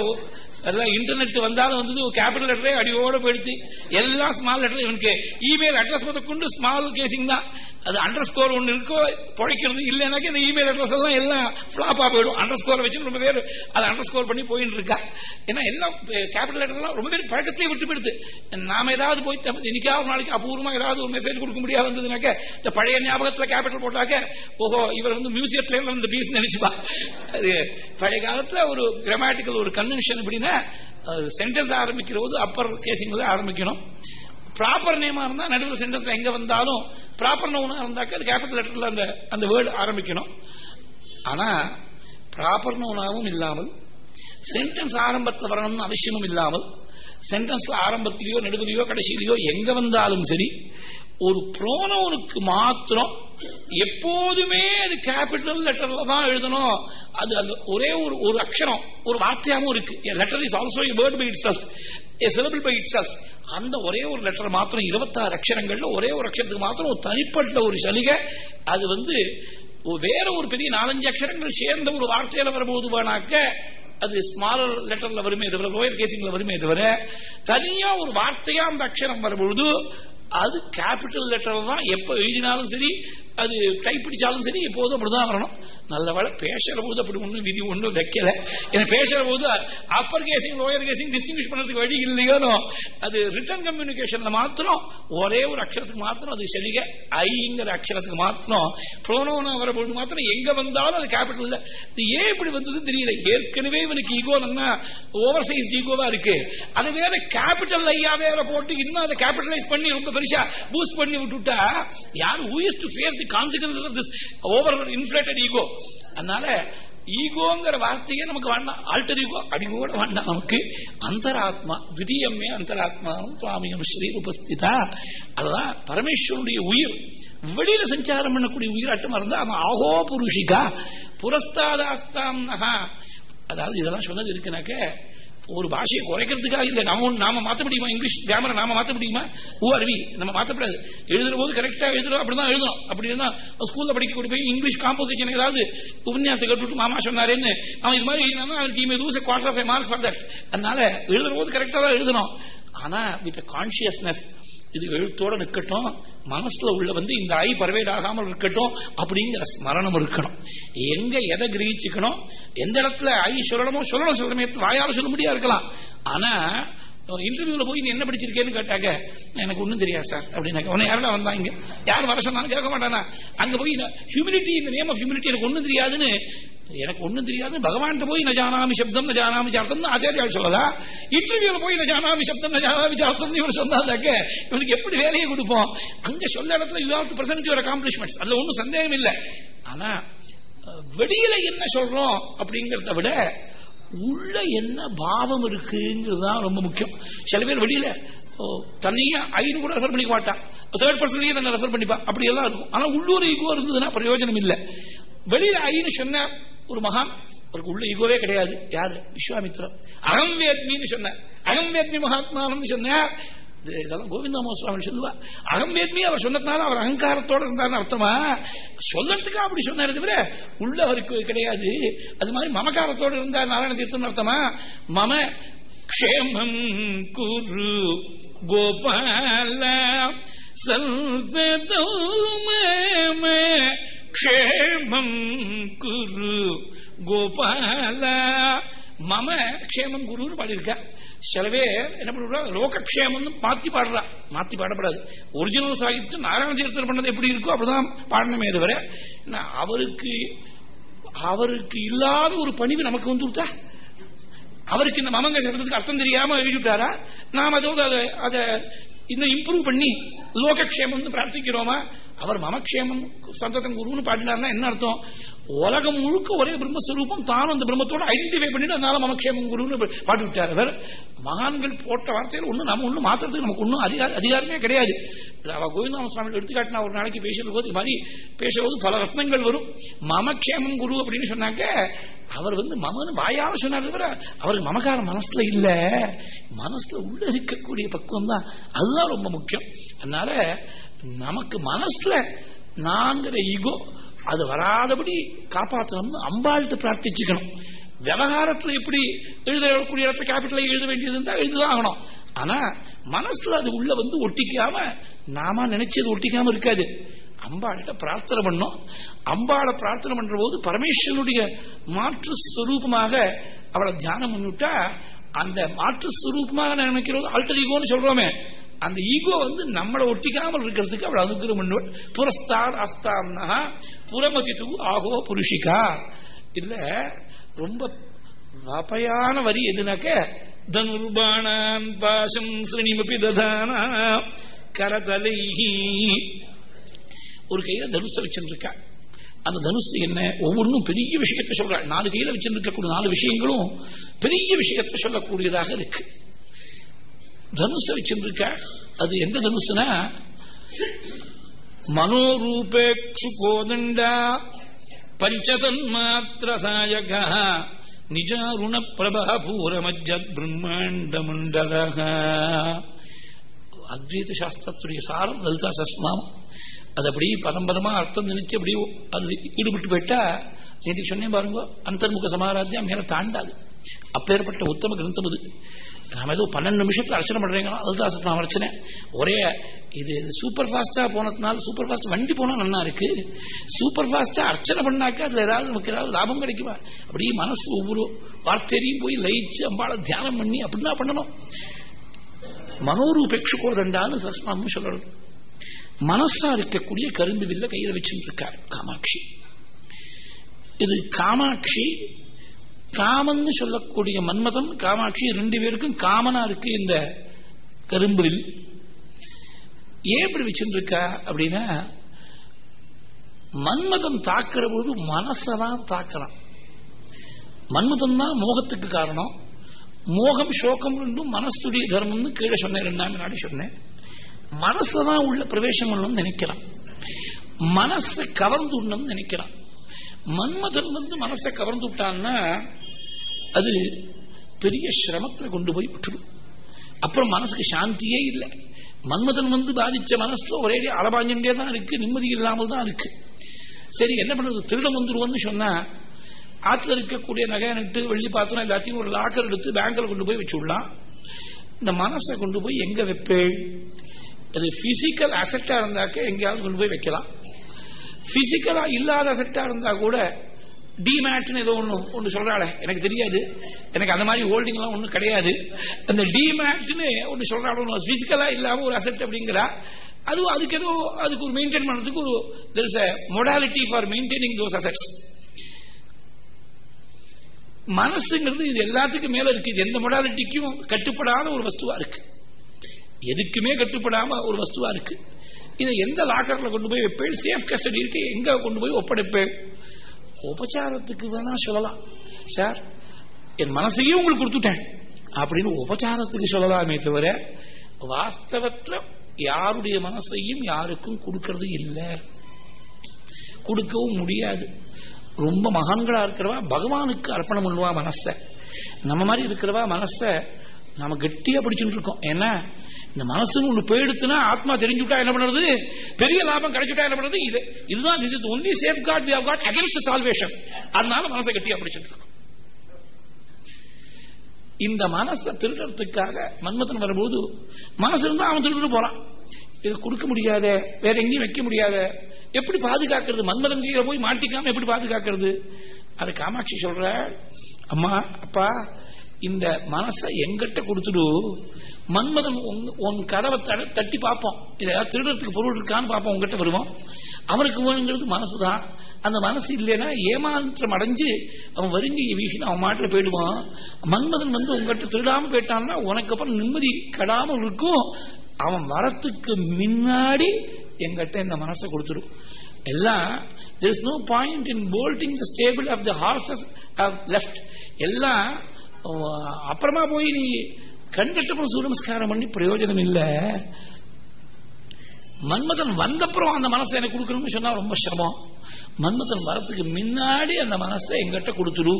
அதெல்லாம் இன்டர்நெட் வந்தாலும் வந்து கேபிட்டல் லெட்டரே அடியோட போயிடுச்சு. எல்லாம் ஸ்மால் லெட்டர் இவனுக்கு. இமெயில் அட்ரஸ் முதற்கொண்டு ஸ்மால் கேசிங் தான். அது அண்டர் ஸ்கோர் ஒன்று இருக்கோ பிழைக்கிறது இல்லைனாக்கா இந்த இமெயில் அட்ரஸ் எல்லாம் எல்லாம் ஃபிளாப்பா போயிடும். அண்டர் ஸ்கோர் வச்சு ரொம்ப பேர் அதை அண்டர் ஸ்கோர் பண்ணி போயிட்டு இருக்கா. ஏன்னா எல்லாம் கேபிட்டல் லெட்டர்லாம் ரொம்ப பேர் பழக்கத்தையே விட்டு போயிடுது நாம ஏதாவது போய் இன்னைக்காவது நாளைக்கு அபூர்வமா ஏதாவது ஒரு மெசேஜ் கொடுக்க முடியாது வந்ததுனாக்க இந்த பழைய ஞாபகத்தில் கேபிட்டல் போட்டாக்க ஓஹோ இவர் வந்து மியூசியத்துல இந்த பீஸ் நினைச்சுப்பா. அது பழைய காலத்தில் ஒரு கிராமட்டிக்கல் ஒரு கன்வென்ஷன் அப்படின்னா சென்டென்ஸ் ஆரம்பிக்கிற போது அப்பர் கேசிங்ல ஆரம்பிக்கணும். ப்ராப்பர் நேமா இருந்தா நடுவில் சென்டென்ஸ் எங்க வந்தாலும் ப்ராப்பர் நோனா இருந்தாக்க அது கேபிட்டல் லெட்டர்ல அந்த அந்த வேர்டு ஆரம்பிக்கணும். ஆனா ப்ராப்பர் நோனாவும் இல்லாமல் சென்டென்ஸ் ஆரம்பத்தில் வரணும்னு அவசியமும் இல்லாமல் சென்டென்ஸ்ல ஆரம்பத்திலேயோ நடுவிலையோ கடைசியிலையோ எங்க வந்தாலும் சரி ஒரு புரோனோனுக்கு மாத்திரம் எப்போதுமே அது கேபிட்டல் லெட்டர்ல தான் எழுதணும். அது அந்த ஒரே ஒரு ஒரு அக்ஷரம் ஒரு வார்த்தையாகவும் இருக்கு. Letter is also word by its syllable by its அந்த ஒரே ஒரு லெட்டர் மாத்திரம் இருபத்தாறு அக்ஷரங்கள்ல ஒரே ஒரு அக்ஷரத்துக்கு மாத்திரம் தனிப்பட்ட ஒரு சலுகை. அது வந்து வேற ஒரு பெரிய நாலஞ்சு அக்ஷரங்கள் சேர்ந்த ஒரு வார்த்தையில வரும்போது வேணாக்க அது ஸ்மாலர் லெட்டர்ல வருமே தவிர லோயர் கேசிங்ல வருமே தவிர தனியா ஒரு வார்த்தையா அந்த அக்ஷரம் வரும்பொழுது அது கேபிட்டல் லெட்டர் தான். எப்போ எழுதினாலும் சரி அது கைப்பிடிச்சாலும் சரி எப்போதும் அப்படிதான் வரணும். நல்ல வேலை பேசுற போது அப்படி ஒன்றும் விதி ஒன்றும் வைக்கல. ஏன்னா பேசுற போது upper casing lower casing distinguish பண்றதுக்கு வழி இல்லையோ அது ரிட்டன் கம்யூனிகேஷன்ல மாத்திரம் ஒரே ஒரு அக்ஷரத்துக்கு மாத்திரம் அது செலிக. ஐங்கிற அக்ஷரத்துக்கு மாத்திரம் ப்ரோனோனா வரபோது மாத்திரம் எங்க வந்தாலும் அது கேபிட்டல் இது ஏன் இப்படி வந்தது தெரியல. ஏற்கனவே இவனுக்கு ஈகோ ஓவர் சைஸ் ஈகோவா இருக்கு. அது வேற கேபிட்டல் ஐயா வேற போட்டு இன்னும் அதை கேபிட்டலைஸ் பண்ணி ரொம்ப மனுஷா பூஸ்ட் பண்ணி விட்டுட்டா யார் who to face the consequences of this over inflated ego அதனால ஈகோங்கிற வார்த்தையே நமக்கு வேண்டாம். ஆல்டர் ஈகோ அடிகோட வேண்டாம் நமக்கு. அந்தராத்மா திடீயமே அந்தராத்மாவும் சுவாமியம் ஸ்ரீ உபஸ்திதா. அதுதான் பரமேஸ்வருடைய உயிர். வெளியில சஞ்சாரம் பண்ணக்கூடிய உயிராட்டமா இருந்தா அவன் ஆகோ புருஷிகா. புரஸ்தாதாஸ்தாம் அதாவது இதெல்லாம் சொன்னது இருக்குனாக்க ஒரு பாஷையை குறைக்கிறதுக்காக இல்லை. நாம நாம மாற்ற முடியுமா? இங்கிலீஷ் கிராமரை நாம மாற்ற முடியுமா? ஓ அருவி நம்ம மாற்றப்படாது. எழுதுற போது கரெக்டாக எழுதுறோம் அப்படிதான் எழுதணும் அப்படி இருந்தால் ஸ்கூலில் படிக்க போய் இங்கிலீஷ் காம்போசிஷன் ஏதாவது உபன்யாசம் கட்டுட்டு மாமா சொன்னாருன்னு அவன் இது மாதிரி அவனுக்கு he may lose quarter of mark for that அதனால எழுதுற போது கரெக்டாக தான் எழுதணும். ஆனா வித் கான்சியஸ்னஸ் இது எழுத்தோட நிற்கட்டும் மனசுல உள்ள வந்து இந்த ஐ பரவேட் ஆகாமல் இருக்கட்டும் அப்படிங்கிற ஸ்மரணம் இருக்கணும். எங்க எதை கிரகிச்சுக்கணும் எந்த இடத்துல ஐ சொல்லணுமோ சொல்லணும் சில சமயத்தில் வாயால சொல்ல முடியா இருக்கலாம். ஆனா இன்டர்வியூல போய் நீ என்ன படிச்சிருக்கேன்னு கேட்டாங்க எனக்கு ஒண்ணும் தெரியாது சார் அப்படின்னாக்க உன்னை யாரெல்லாம் வந்தாங்க யார் வர சொன்னாலும் கேட்க மாட்டானா? அங்க போய் ஹியூமிலிட்டி இந்த நேம் ஆஃப் ஹியூமிலிட்டி எனக்கு ஒண்ணும் தெரியாதுன்னு எனக்கு ஒன்றும் தெரியாது. பகவான் போய் நஜானாமி சப்தம் நஜானாமி சார்த்தம் ஆச்சாரியால் சொல்லலாம் இன்டர்வியூல போய் நஜானாமி சப்தம் நஜானாமி சார்த்தம் இவர் சொன்னாக்க இவனுக்கு எப்படி வேலையை கொடுப்போம்? அங்க சொன்ன இடத்துல you have to present your accomplishments அதுல ஒன்றும் சந்தேகம் இல்லை ஆனா வெளியில என்ன சொல்றோம் அப்படிங்கறத விட உள்ள என்ன பாவம் இருக்குங்கிறது தான் ரொம்ப முக்கியம். சில பேர் வெளியில தனியா ஐந்து கூட ரெஃபர் பண்ணிக்க மாட்டான் தேர்ட் பர்சன்லயே தன்னை ரெஃபர் பண்ணிப்பா. அப்படி எல்லாம் இருக்கும். ஆனா உள்ளூர் ஈகோ இருந்ததுன்னா பிரயோஜனம் இல்லை. வெளியில ஐன்னு சொன்ன ஒரு மகான் அவருக்கு உள்ள ஈகோவே கிடையாது. யாரு? விஸ்வாமித்ரம் அகம் வேத்மின்னு சொன்ன. அகம் வேத்மி மகாத்மான்னு சொன்னார் இதெல்லாம் கோவிந்தாமோ சுவாமி சொல்லுவா. அகம்பேத்மி அவர் சொன்னதுனால அவர் அகங்காரத்தோட இருந்தார்னு அர்த்தமா? சொல்லறதுக்கு அப்படி சொன்னார் தவிர உள்ள அவருக்கு கிடையாது. அது மாதிரி மமகாரத்தோடு இருந்தார் நாராயண தீர்த்தம் அர்த்தமா? மம க்ஷேமம் குரு கோபால சல்பதௌம க்ஷேமம் குரு கோபால மம க்ஷேமம் குருன்னு பாடியிருக்கா. சில பேர் என்ன பண்ணுறா லோகக்ஷேமம்னு மாத்தி பாடுறா. மாத்தி பாடப்படாது. ஒரிஜினல் சாகித்யம் நாராயண சீர்த்தர் பண்ணது எப்படி இருக்கோ அப்படிதான் பாடணுமே தவிர அவருக்கு அவருக்கு இல்லாத ஒரு பணிவு நமக்கு வந்து விட்டா அவருக்கு இந்த மமங்க சப்தத்துக்கு அர்த்தம் தெரியாம எழுதிவிட்டாரா நாம் அதோடு அதை அதை இன்னும் இம்ப்ரூவ் பண்ணி லோகக்ஷேமம் பிரார்த்திக்கிறோமா? அவர் மமக்ஷேமம் சந்ததம் குருன்னு பாடினார்னா என்ன அர்த்தம்? உலகம் முழுக்க ஒரே பிரம்மஸ்வரூபம் தானும் அந்த பிரம்மத்தோட ஐடென்டிஃபை பண்ணிட்டு அதனால மமக்ஷேமம் குருன்னு பாடி விட்டார் அவர் மகான்கள் போட்ட வார்த்தையில் ஒன்றும் நம்ம ஒன்றும் மாத்திரத்துக்கு நமக்கு ஒன்றும் அதிகார அதிகாரமே கிடையாது. அவ கோவிந்தாம சுவாமி எடுத்துக்காட்டினா ஒரு நாளைக்கு பேசுகிற போது இது மாதிரி பேசும்போது பல ரத்னங்கள் வரும். மமக்ஷேமம் குரு அப்படின்னு சொன்னாக்க அவர் வந்து மமன்னு வாயால சொன்னார் தவிர அவருக்கு மமக்கார மனசுல இல்ல. மனசுல உள்ள இருக்கக்கூடிய பக்குவம் தான் அது அதுதான் ரொம்ப முக்கியம். அதனால நமக்கு மனசுல நாங்கிற ஈகோ அது வராதபடி காப்பாற்றணும்னு அம்பாள்கிட்ட பிரார்த்திச்சுக்கணும். விவகாரத்தில் எப்படி எழுதக்கூடிய இடத்துல கேபிட்டலை எழுத வேண்டியது இருந்தா எழுதுதான் ஆகணும். ஆனா மனசுல அது உள்ள வந்து ஒட்டிக்காம நாம நினைச்சது ஒட்டிக்காம இருக்காது. அம்பாள்கிட்ட பிரார்த்தனை பண்ணோம். அம்பாளை பிரார்த்தனை பண்ற போது பரமேஸ்வரனுடைய மாற்று ஸ்வரூபமாக அவளை தியானம் பண்ணிவிட்டா அந்த மாற்று ஸ்வரூபமாக நினைக்கிறது ஆல்டர் சொல்றோமே. அந்த ஈகோ வந்து நம்மளை ஒட்டிக்காமல் இருக்கிறதுக்கு அவள் அனுகிரம் பண்ணுவள். புரஸ்தார் அஸ்தாம்னா புறமதித்து ஆகோ புருஷிகா. இல்ல ரொம்ப வபையான வரி எதுனாக்க தனுர்பாணான் பாசம் ஸ்ரீமபி ததானா கரதலைஹி. ஒரு கையில தனுச வச்சிருக்கா. அந்த தனுசு என்ன ஒவ்வொன்றும் பெரிய விஷயத்தை சொல்றாள் நாலு கையில வச்சிருக்கக்கூடிய நாலு விஷயங்களும் பெரிய விஷயத்தை சொல்லக்கூடியதாக இருக்கு. தனுசு வச்சிருக்க அது எந்த தனுசுனா? மனோரூபேக்ஷு கோதண்டா பஞ்சதன்மாத்திர சாயக நிஜாருண பிரபக பூரமஜ பிரம்மாண்ட மண்டல அத்வைத சாஸ்திரத்துடைய சாரம் லலிதா சஸ்மாம் அது அப்படி பரம்பரமா அர்த்தம் நினைச்சு அப்படி அது ஈடுபட்டு போயிட்டா நேற்று சொன்னேன் பாருங்க அந்தர்முக சமாராத்தியம் மேல தாண்டாது. அப்பேற்பட்ட உத்தம கிரந்தம் அது. நாம ஏதோ பன்னெண்டு நிமிஷத்துல அர்ச்சனை பண்றீங்க அதுதான் நான் அர்ச்சனை. ஒரே இது சூப்பர் பாஸ்டா போனதுனால சூப்பர் ஃபாஸ்ட் வண்டி போனா நல்லா இருக்கு. சூப்பர் ஃபாஸ்டா அர்ச்சனை பண்ணாக்கா அதுல ஏதாவது நமக்கு ஏதாவது லாபம் கிடைக்குமா? அப்படியே மனசு ஒவ்வொரு வார்த்தையும் போய் லயிச்சு அம்பால தியானம் பண்ணி அப்படின்னா பண்ணணும். மனோரூபேட்சு கோதண்டான்னு சரஸ்நாமம் சொல்றது மனசா இருக்கக்கூடிய கரும்பு வில்ல கையில வச்சுட்டு இருக்கார். காமாட்சி. இது காமாட்சி காமன்னு சொல்லக்கூடிய மன்மதன் காமாட்சி ரெண்டு பேருக்கும் காமனா இருக்கு இந்த கரும்பில் ஏன் இப்படி வச்சிருக்கா அப்படின்னா மன்மதன் தாக்குற போது மனசதான் தாக்குறான். மன்மதன் தான் மோகத்துக்கு காரணம். மோகம் சோகம் ரெண்டும் மனசுடைய தர்மம்னு கீழே சொன்னேன் ரெண்டாம் நாடி சொன்னேன். மனசதான் உள்ள பிரவேசம் பண்ணணும்னு நினைக்கிறான். மனசை கவர்ந்து விடணும்னு நினைக்கிறான். மன்மதன் வந்து மனசை கவர்ந்து விட்டான்னா அது பெரிய சிரமத்தை கொண்டு போய் விட்டுடும் அப்புறம் மனசுக்கு சாந்தியே இல்லை. மன்மதன் வந்து பாதிச்ச மனசுல ஒரே அளபாஞ்சுட்டே தான் இருக்கு நிம்மதி இல்லாமல் தான் இருக்கு. சரி என்ன பண்றது திருடம் வந்துருவோம்னு சொன்னா ஆற்றுல இருக்கக்கூடிய நகை நட்டு வெள்ளி பாத்திரம் எல்லாத்தையும் ஒரு லாக்கர் எடுத்து பேங்க்ல கொண்டு போய் வச்சு விடலாம். இந்த மனசை கொண்டு போய் எங்க வைப்பேன் அது பிசிக்கல் அசெட்டா இருந்தாக்க எங்கேயாவது கொண்டு போய் வைக்கலாம். பிசிக்கலா இல்லாத அசெட்டா இருந்தா கூட டிமேட்னு ஏதோ ஒன்று ஒன்று சொல்றாளே. எனக்கு தெரியாது. எனக்கு அந்த மாதிரி ஹோல்டிங்லாம் ஒன்றும் கிடையாது. அந்த டிமேட்னு ஒன்று சொல்றாள். ஃபிசிக்கலாக இல்லாமல் ஒரு அசெட் அப்படிங்கிறா. அதுவும் அதுக்கு ஏதோ அதுக்கு ஒரு மெயின்டைன் பண்றதுக்கு ஒரு there is a modality for maintaining those assets மனசுங்கிறது இது எல்லாத்துக்கும் மேல இருக்கு. இது எந்த மொடாலிட்டிக்கும் கட்டுப்படாத ஒரு வஸ்துவா இருக்கு. எதுக்குமே கட்டுப்படாம ஒரு வஸ்துவா இருக்கு. இதை எந்த லாக்கர்ல கொண்டு போய் வைப்பேன்? சேஃப் கஸ்டடி இருக்கு. எங்க கொண்டு போய் ஒப்படைப்பேன்? உபச்சாரத்துக்கு வேணா சொல்லலாம். சார் என் மனசையும் உங்களுக்கு கொடுத்துட்டேன். அப்படின்னு உபச்சாரத்துக்கு சொல்லலாமே தவிர வாஸ்தவத்துல யாருடைய மனசையும் யாருக்கும் கொடுக்கறது இல்லை. கொடுக்கவும் முடியாது. ரொம்ப மகான்களா இருக்கிறவா? பகவானுக்கு அர்ப்பணம் பண்ணுவா மனச. நம்ம மாதிரி இருக்கிறவா மனச நாம கெட்டியா பிடிச்சுட்டு இருக்கோம். ஏன்னா இந்த மனசுன்னு ஒண்ணு போயிடுச்சுன்னா ஆத்மா தெரிஞ்சுட்டா என்ன பண்றது பெரிய லாபம் கிடைச்சுட்டா என்ன பண்றது இது இதுதான் this is only safeguard we have got against salvation அதனால மனசை கட்டியா பிடிச்சிட்டு இருக்கோம். இந்த மனசை திருடுறதுக்காக மன்மத்தன் வரும்போது மனசு இருந்தா அவன் திருட்டு போறான். இது கொடுக்க முடியாத வேற எங்கேயும் வைக்க முடியாத எப்படி பாதுகாக்கிறது? மன்மதன் கீழே போய் மாட்டிக்காம எப்படி பாதுகாக்கிறது? அது காமாட்சி சொல்ற அம்மா அப்பா இந்த மனசை எங்கிட்ட கொடுத்துடு. மன்மதன் உன் கதவை தட்டி பார்ப்போம். இதை திருடத்துக்கு பொருள் இருக்கான்னு பார்ப்போம் உங்ககிட்ட வருவோம். அவனுக்கு வேணுங்கிறது மனசுதான். அந்த மனசு இல்லைன்னா ஏமாற்றம் அடைஞ்சு அவன் வருங்கி வீசின அவன் மாட்டில் போயிடுவான். மன்மதன் வந்து உங்ககிட்ட திருடாம போயிட்டான்னா உனக்கு அப்புறம் நிம்மதி கெடாமல் இருக்கும். அவன் வரத்துக்கு முன்னாடி எங்கிட்ட இந்த மனசை கொடுத்துடும். எல்லாம் there is no point in bolting the stable of the horses of left. எல்லாம் அப்புறமா போய் நீ கண்கட்டப்புறம் சூரிய நமஸ்காரம் பண்ணி பிரயோஜனம் இல்லை மன்மதன் வந்தப்புறம் அந்த மனசை எனக்கு கொடுக்கணும்னு சொன்னா ரொம்ப சிரமம். மன்மதன் வரத்துக்கு முன்னாடி அந்த மனசை எங்கிட்ட கொடுத்துடு.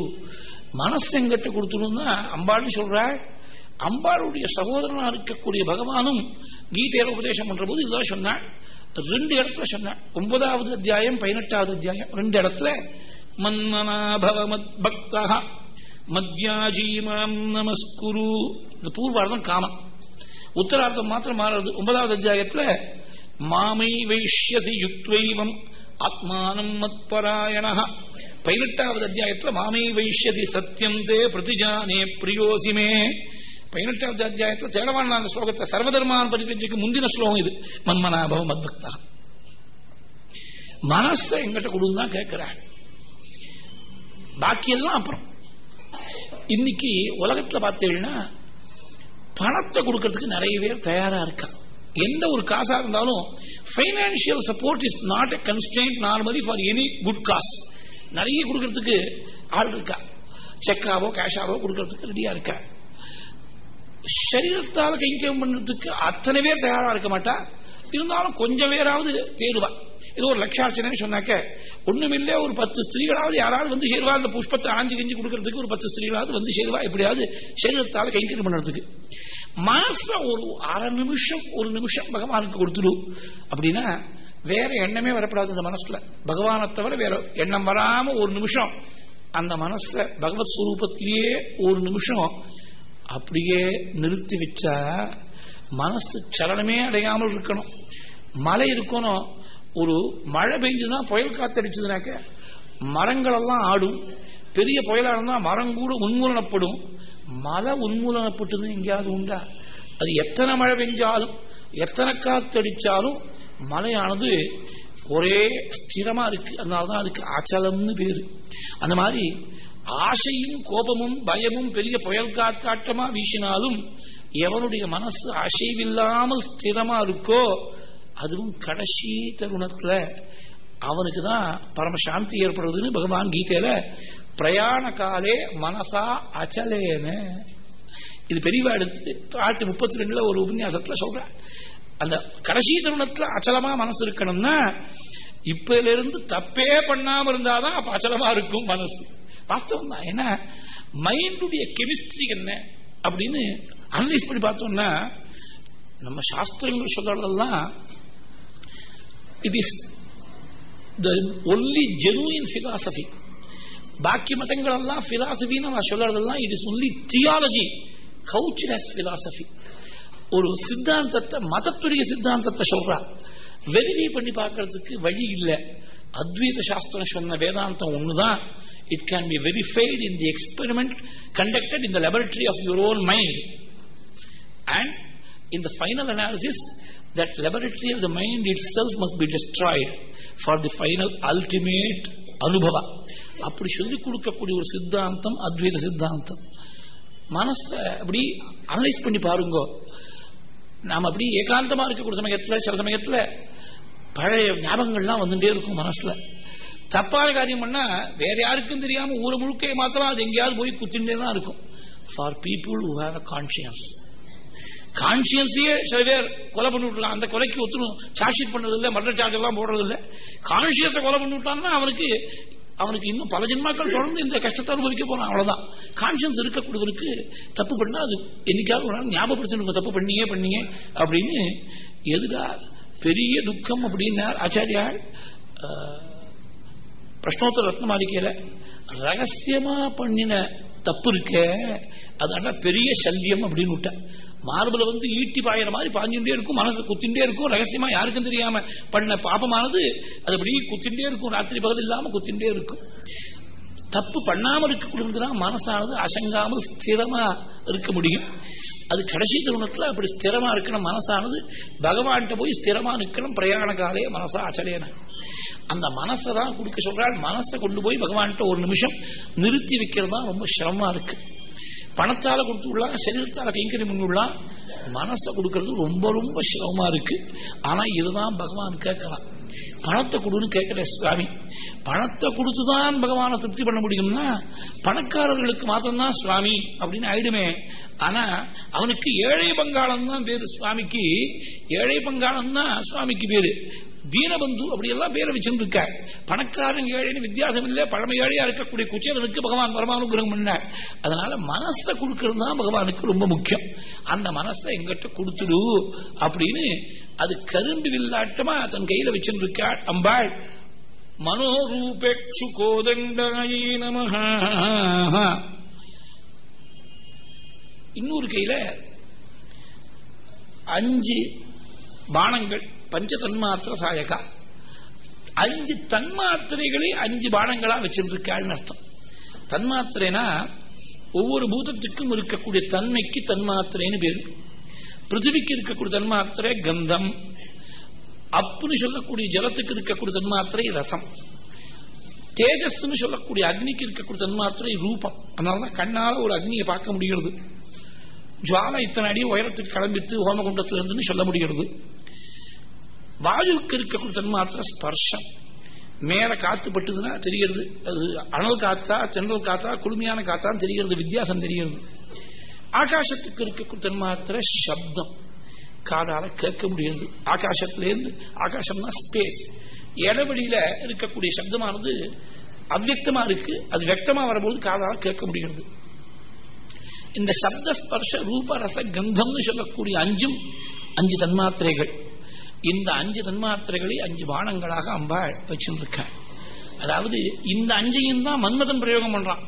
மனசு எங்கிட்ட கொடுத்துடுன்னா அம்பாள்னு சொல்ற அம்பாளுடைய சகோதரனா இருக்கக்கூடிய பகவானும் கீதையில உபதேசம் பண்ற போது இதுதான் சொன்னான் ரெண்டு இடத்துல சொன்னான் ஒன்பதாவது அத்தியாயம் பதினெட்டாவது அத்தியாயம் ரெண்டு இடத்துல மன்மனாபவ பக்தா மத்யாஜீமாம் நமஸ்குரு. இந்த பூர்வார்த்தம் காமம். உத்தரார்த்தம் மாத்திரம் மாறுறது ஒன்பதாவது அத்தியாயத்தில் மாமை வைஷ்யசி யுக்வைவம் ஆத்மானம் மத்பராயண பதினெட்டாவது அத்தியாயத்தில் மாமை வைஷ்யசி சத்தியம் தே பிரதிஜானே பிரியோசிமே பதினெட்டாவது அத்தியாயத்தில் தேடவான ஸ்லோகத்தை சர்வதர்மான் பரிதஞ்சுக்கு முந்தின ஸ்லோகம் இது. மன்மனாபவ மத்பக்தா. மனச எங்கிட்ட கொடுன்னு தான் கேட்கிறாள் பாக்கியெல்லாம் அப்புறம். இன்னைக்கு உலகத்துல பார்த்தீங்கன்னா பணத்தை கொடுக்கறதுக்கு நிறைய பேர் தயாரா இருக்கா எந்த ஒரு காசா இருந்தாலும் financial support is not a constant normally for any good cause நிறைய கொடுக்கறதுக்கு ஆள் இருக்கா? செக்காவோ கேஷாவோ கொடுக்கறதுக்கு ரெடியா இருக்கா? சரீரத்தால் கைங்கம் பண்றதுக்கு அத்தனை பேர் தயாரா இருக்க மாட்டா? இருந்தாலும் கொஞ்சம் பேராவது தேடுவா. ஏதோ ஒரு லட்சார்ச்சனை சொன்னாக்க ஒண்ணுமில்ல ஒரு பத்து ஸ்திரீகளாவது யாராவது வந்து சேருவா? அந்த புஷ்பத்தை ஆஞ்சு கிஞ்சி கொடுக்கறதுக்கு ஒரு பத்து ஸ்திரீகளாவது வந்து சேருவா? எப்படியாவது சரீரத்தால் கைங்கரியம் பண்றதுக்கு மனச ஒரு அரை நிமிஷம் ஒரு நிமிஷம் பகவானுக்கு கொடுத்துடும் அப்படின்னா வேற எண்ணமே வரப்படாது அந்த மனசுல. பகவானை தவிர வேற எண்ணம் வராம ஒரு நிமிஷம். அந்த மனசுல பகவத் ஸ்வரூபத்திலேயே ஒரு நிமிஷம். அப்படியே நிறுத்தி வச்சா மனசு சலனமே அடையாமல் இருக்கணும். மலை இருக்கணும். ஒரு மழை பெஞ்சுதான் புயல் காத்தடிச்சதுனாக்க மரங்கள் எல்லாம் ஆடும். பெரிய புயலா இருந்தா மரம் கூட உன்மூலனப்படும். மழை உன்மூலனப்பட்டது எங்கேயாவது உண்டா? அது எத்தனை மழை பெஞ்சாலும் எத்தனை காத்தடிச்சாலும் மழையானது ஒரே ஸ்திரமா இருக்கு. அதனாலதான் அதுக்கு அச்சலம்னு பேரு. அந்த மாதிரி ஆசையும் கோபமும் பயமும் பெரிய புயல் காத்தாட்டமா வீசினாலும் எவனுடைய மனசு அசைவில்லாமல் ஸ்திரமா இருக்கோ அதுவும் கடைசி தருணத்துல அவனுக்கு தான் பரமசாந்தி ஏற்படுறதுன்னு பகவான் கீதையில பிரயாண காலே மனசா அச்சலேன்னு. இது பெரியவா எடுத்து ஆயிரத்தி முப்பத்தி ரெண்டுல ஒரு உபன்யாசத்துல சொல்ற அந்த கடைசி தருணத்துல அச்சலமா மனசு இருக்கணும்னா இப்பல இருந்து தப்பே பண்ணாம இருந்தாதான் அப்ப அச்சலமா இருக்கும் மனசு. வாஸ்தவம் தான் ஏன்னா மைண்டுடைய கெமிஸ்ட்ரி என்ன அப்படின்னு அனலைஸ் பண்ணி பார்த்தோம்னா நம்ம சாஸ்திரங்கள் சொல்றதெல்லாம் it is the only genuine philosophy பாக்கி மதங்கள் எல்லாம் பிலாசபின்னு நான் சொல்றதெல்லாம் it is only theology couched as philosophy ஒரு சித்தாந்தத்தை மதத்துடைய சித்தாந்தத்தை சொல்றா வெரிஃபை பண்ணி பார்க்கறதுக்கு வழி இல்லை அத்வைத சாஸ்திரம் சொன்ன வேதாந்தம் ஒண்ணுதான் it can be verified in the experiment conducted in the laboratory of your own mind and in the final analysis that laboratory of the mind itself must be destroyed for the final ultimate அனுபவ அப்படி சொல்லிக் கொடுக்கக்கூடிய ஒரு சித்தாந்தம் அத்வைத சித்தாந்தம். மனச அப்படி அனலைஸ் பண்ணி பாருங்க. நாம் அப்படி ஏகாந்தமாக இருக்கக்கூடிய சமயத்தில் சில சமயத்தில் பழைய ஞாபகங்கள்லாம் வந்துட்டே இருக்கும் மனசில். தப்பான காரியம் பண்ணால் வேற யாருக்கும் தெரியாமல் ஊரை முழுக்க மாத்திரம் அது எங்கேயாவது போய் குத்திண்டே தான் இருக்கும். For people who have a conscience கான்சியன்ஸையே சில பேர் கொலை பண்ணி விடலாம் அந்த கொலைக்கு ஒத்துணும். சார்ஜ் பண்ணதில்லை இல்லை மர்டர் சார்ஜ் எல்லாம் போடுறது இல்லை. கான்சியஸை கொலை பண்ணி விட்டான்னா அவனுக்கு அவனுக்கு இன்னும் பல ஜென்மாக்கள் தொடர்ந்து இந்த கஷ்டத்தை அனுபவிக்க போறான். அவ்வளவுதான். கான்சியன்ஸ் இருக்கக்கூடியவருக்கு தப்பு பண்ணா அது என்னைக்காவது ஒரு நாள் ஞாபகப்படுத்தி தப்பு பண்ணியே பண்ணியே அப்படின்னு எதுடா பெரிய துக்கம் அப்படின்னார் ஆச்சாரியால் பிரஷ்னோத்தர ரத்னமாளிகையில ரகசியமா பண்ணின தப்பு இருக்க அதான பெரிய சல்யம் அப்படின்னு விட்டேன் மார்புல வந்து ஈட்டி பாயிற மாதிரி பாஞ்சுட்டே இருக்கும் மனசு குத்திண்டே இருக்கும் ரகசியமா யாருக்கும் தெரியாம பண்ண பாப்பமானது அது அப்படி குத்திண்டே இருக்கும் ராத்திரி பகல் இல்லாம குத்திண்டே இருக்கும். தப்பு பண்ணாம இருக்கக்கூடியதுதான் மனசானது அசங்காமல் ஸ்திரமா இருக்க முடியும். அது கடைசி தருணத்துல அப்படி ஸ்திரமா இருக்கணும் மனசானது பகவான்கிட்ட போய் ஸ்திரமா நிற்கணும் பிரயாண காலையே மனசா அச்சலேன அந்த மனசை தான் கொடுக்க சொல்றாள் மனசை கொண்டு போய் பகவான்கிட்ட ஒரு நிமிஷம் நிறுத்தி வைக்கிறது தான் ரொம்ப சிரமமா இருக்கு. பணத்தால கொடுத்து விடலாம் சரீரத்தால கைங்கரி பண்ணிவிடலாம் மனசை கொடுக்கறது ரொம்ப ரொம்ப சிரமமா இருக்கு. ஆனா இதுதான் பகவான் கேட்கலாம். பணத்தை கொடுன்னு கேட்கல சுவாமி. பணத்தை கொடுத்துதான் பகவானை திருப்தி பண்ண முடியும்னா பணக்காரர்களுக்கு மாத்திரம்தான் சுவாமி அப்படின்னு ஆயிடுமே. ஆனா அவனுக்கு ஏழை பங்காளம் தான் பேரு சுவாமிக்கு. ஏழை பங்காளம் தான் சுவாமிக்கு பேரு. தீனபந்து அப்படியெல்லாம் பேரை வச்சிருக்க பணக்காரன் ஏழைன்னு வித்தியாசம் இல்லை பழமை ஏழையா இருக்கக்கூடிய குச்சேதனுக்கு பகவான் பரமானுகிரகம் பண்ண அதனால மனசை கொடுக்கறது தான் பகவானுக்கு ரொம்ப முக்கியம். அந்த மனசை எங்கிட்ட கொடுத்துடு அப்படின்னு அது கரும்பு வில்லாட்டமா தன் கையில வச்சிருந்திருக்காள் அம்பாள். மனோரூபேட்சு கோதண்டாயி நம இன்னொரு கையில அஞ்சு பானங்கள் பஞ்ச தன்மாத்திர சாயகா அஞ்சு தன்மாத்திரைகளை அஞ்சு பானங்களா வச்சிருக்காள்னு அர்த்தம். தன்மாத்திரைனா ஒவ்வொரு பூதத்துக்கும் இருக்கக்கூடிய தன்மைக்கு தன்மாத்திரைன்னு பேரு. பிருத்திவிக்கு இருக்கக்கூடிய தன்மாத்திரை கந்தம். அப்புன்னு சொல்லக்கூடிய ஜலத்துக்கு இருக்கக்கூடிய தன்மாத்திரை ரசம். தேஜஸ்ன்னு சொல்லக்கூடிய அக்னிக்கு இருக்கக்கூடிய தன்மாத்திரை ரூபம். அதனாலதான் கண்ணால ஒரு அக்னியை பார்க்க முடிகிறது. ஜுவாலை இத்தனை அடி உயரத்துக்கு கிளம்பித்து ஹோமகுண்டத்துல இருந்துன்னு சொல்ல முடிகிறது. வாயுக்கு இருக்கக்கூடிய தன்மாத்திரை ஸ்பர்ஷம். மேல காத்து பட்டுதுன்னா தெரிகிறது. அது அனல் காத்தா தென்றல் காத்தா குளுமையான காத்தான்னு தெரிகிறது வித்தியாசம் தெரிகிறது. ஆகாசத்துக்கு இருக்கக்கூடிய தன்மாத்திரை சப்தம். காதால கேட்க முடியாது. ஆகாசத்திலேருந்து ஆகாசம்னா ஸ்பேஸ் இடவெளியில இருக்கக்கூடிய சப்தமானது அவ்வக்தமா இருக்கு. அது வெக்தமா வரும்போது காதால கேட்க முடிகிறது. இந்த சப்த ஸ்பர்ஷ ரூப ரச கந்தம்னு சொல்லக்கூடிய அஞ்சும் அஞ்சு தன்மாத்திரைகள். இந்த அஞ்சு தன்மாத்திரைகளை அஞ்சு பானங்களாக அம்பாள் வச்சிருக்க அதாவது இந்த அஞ்சையும் தான் மன்மதன் பிரயோகம் பண்றான்.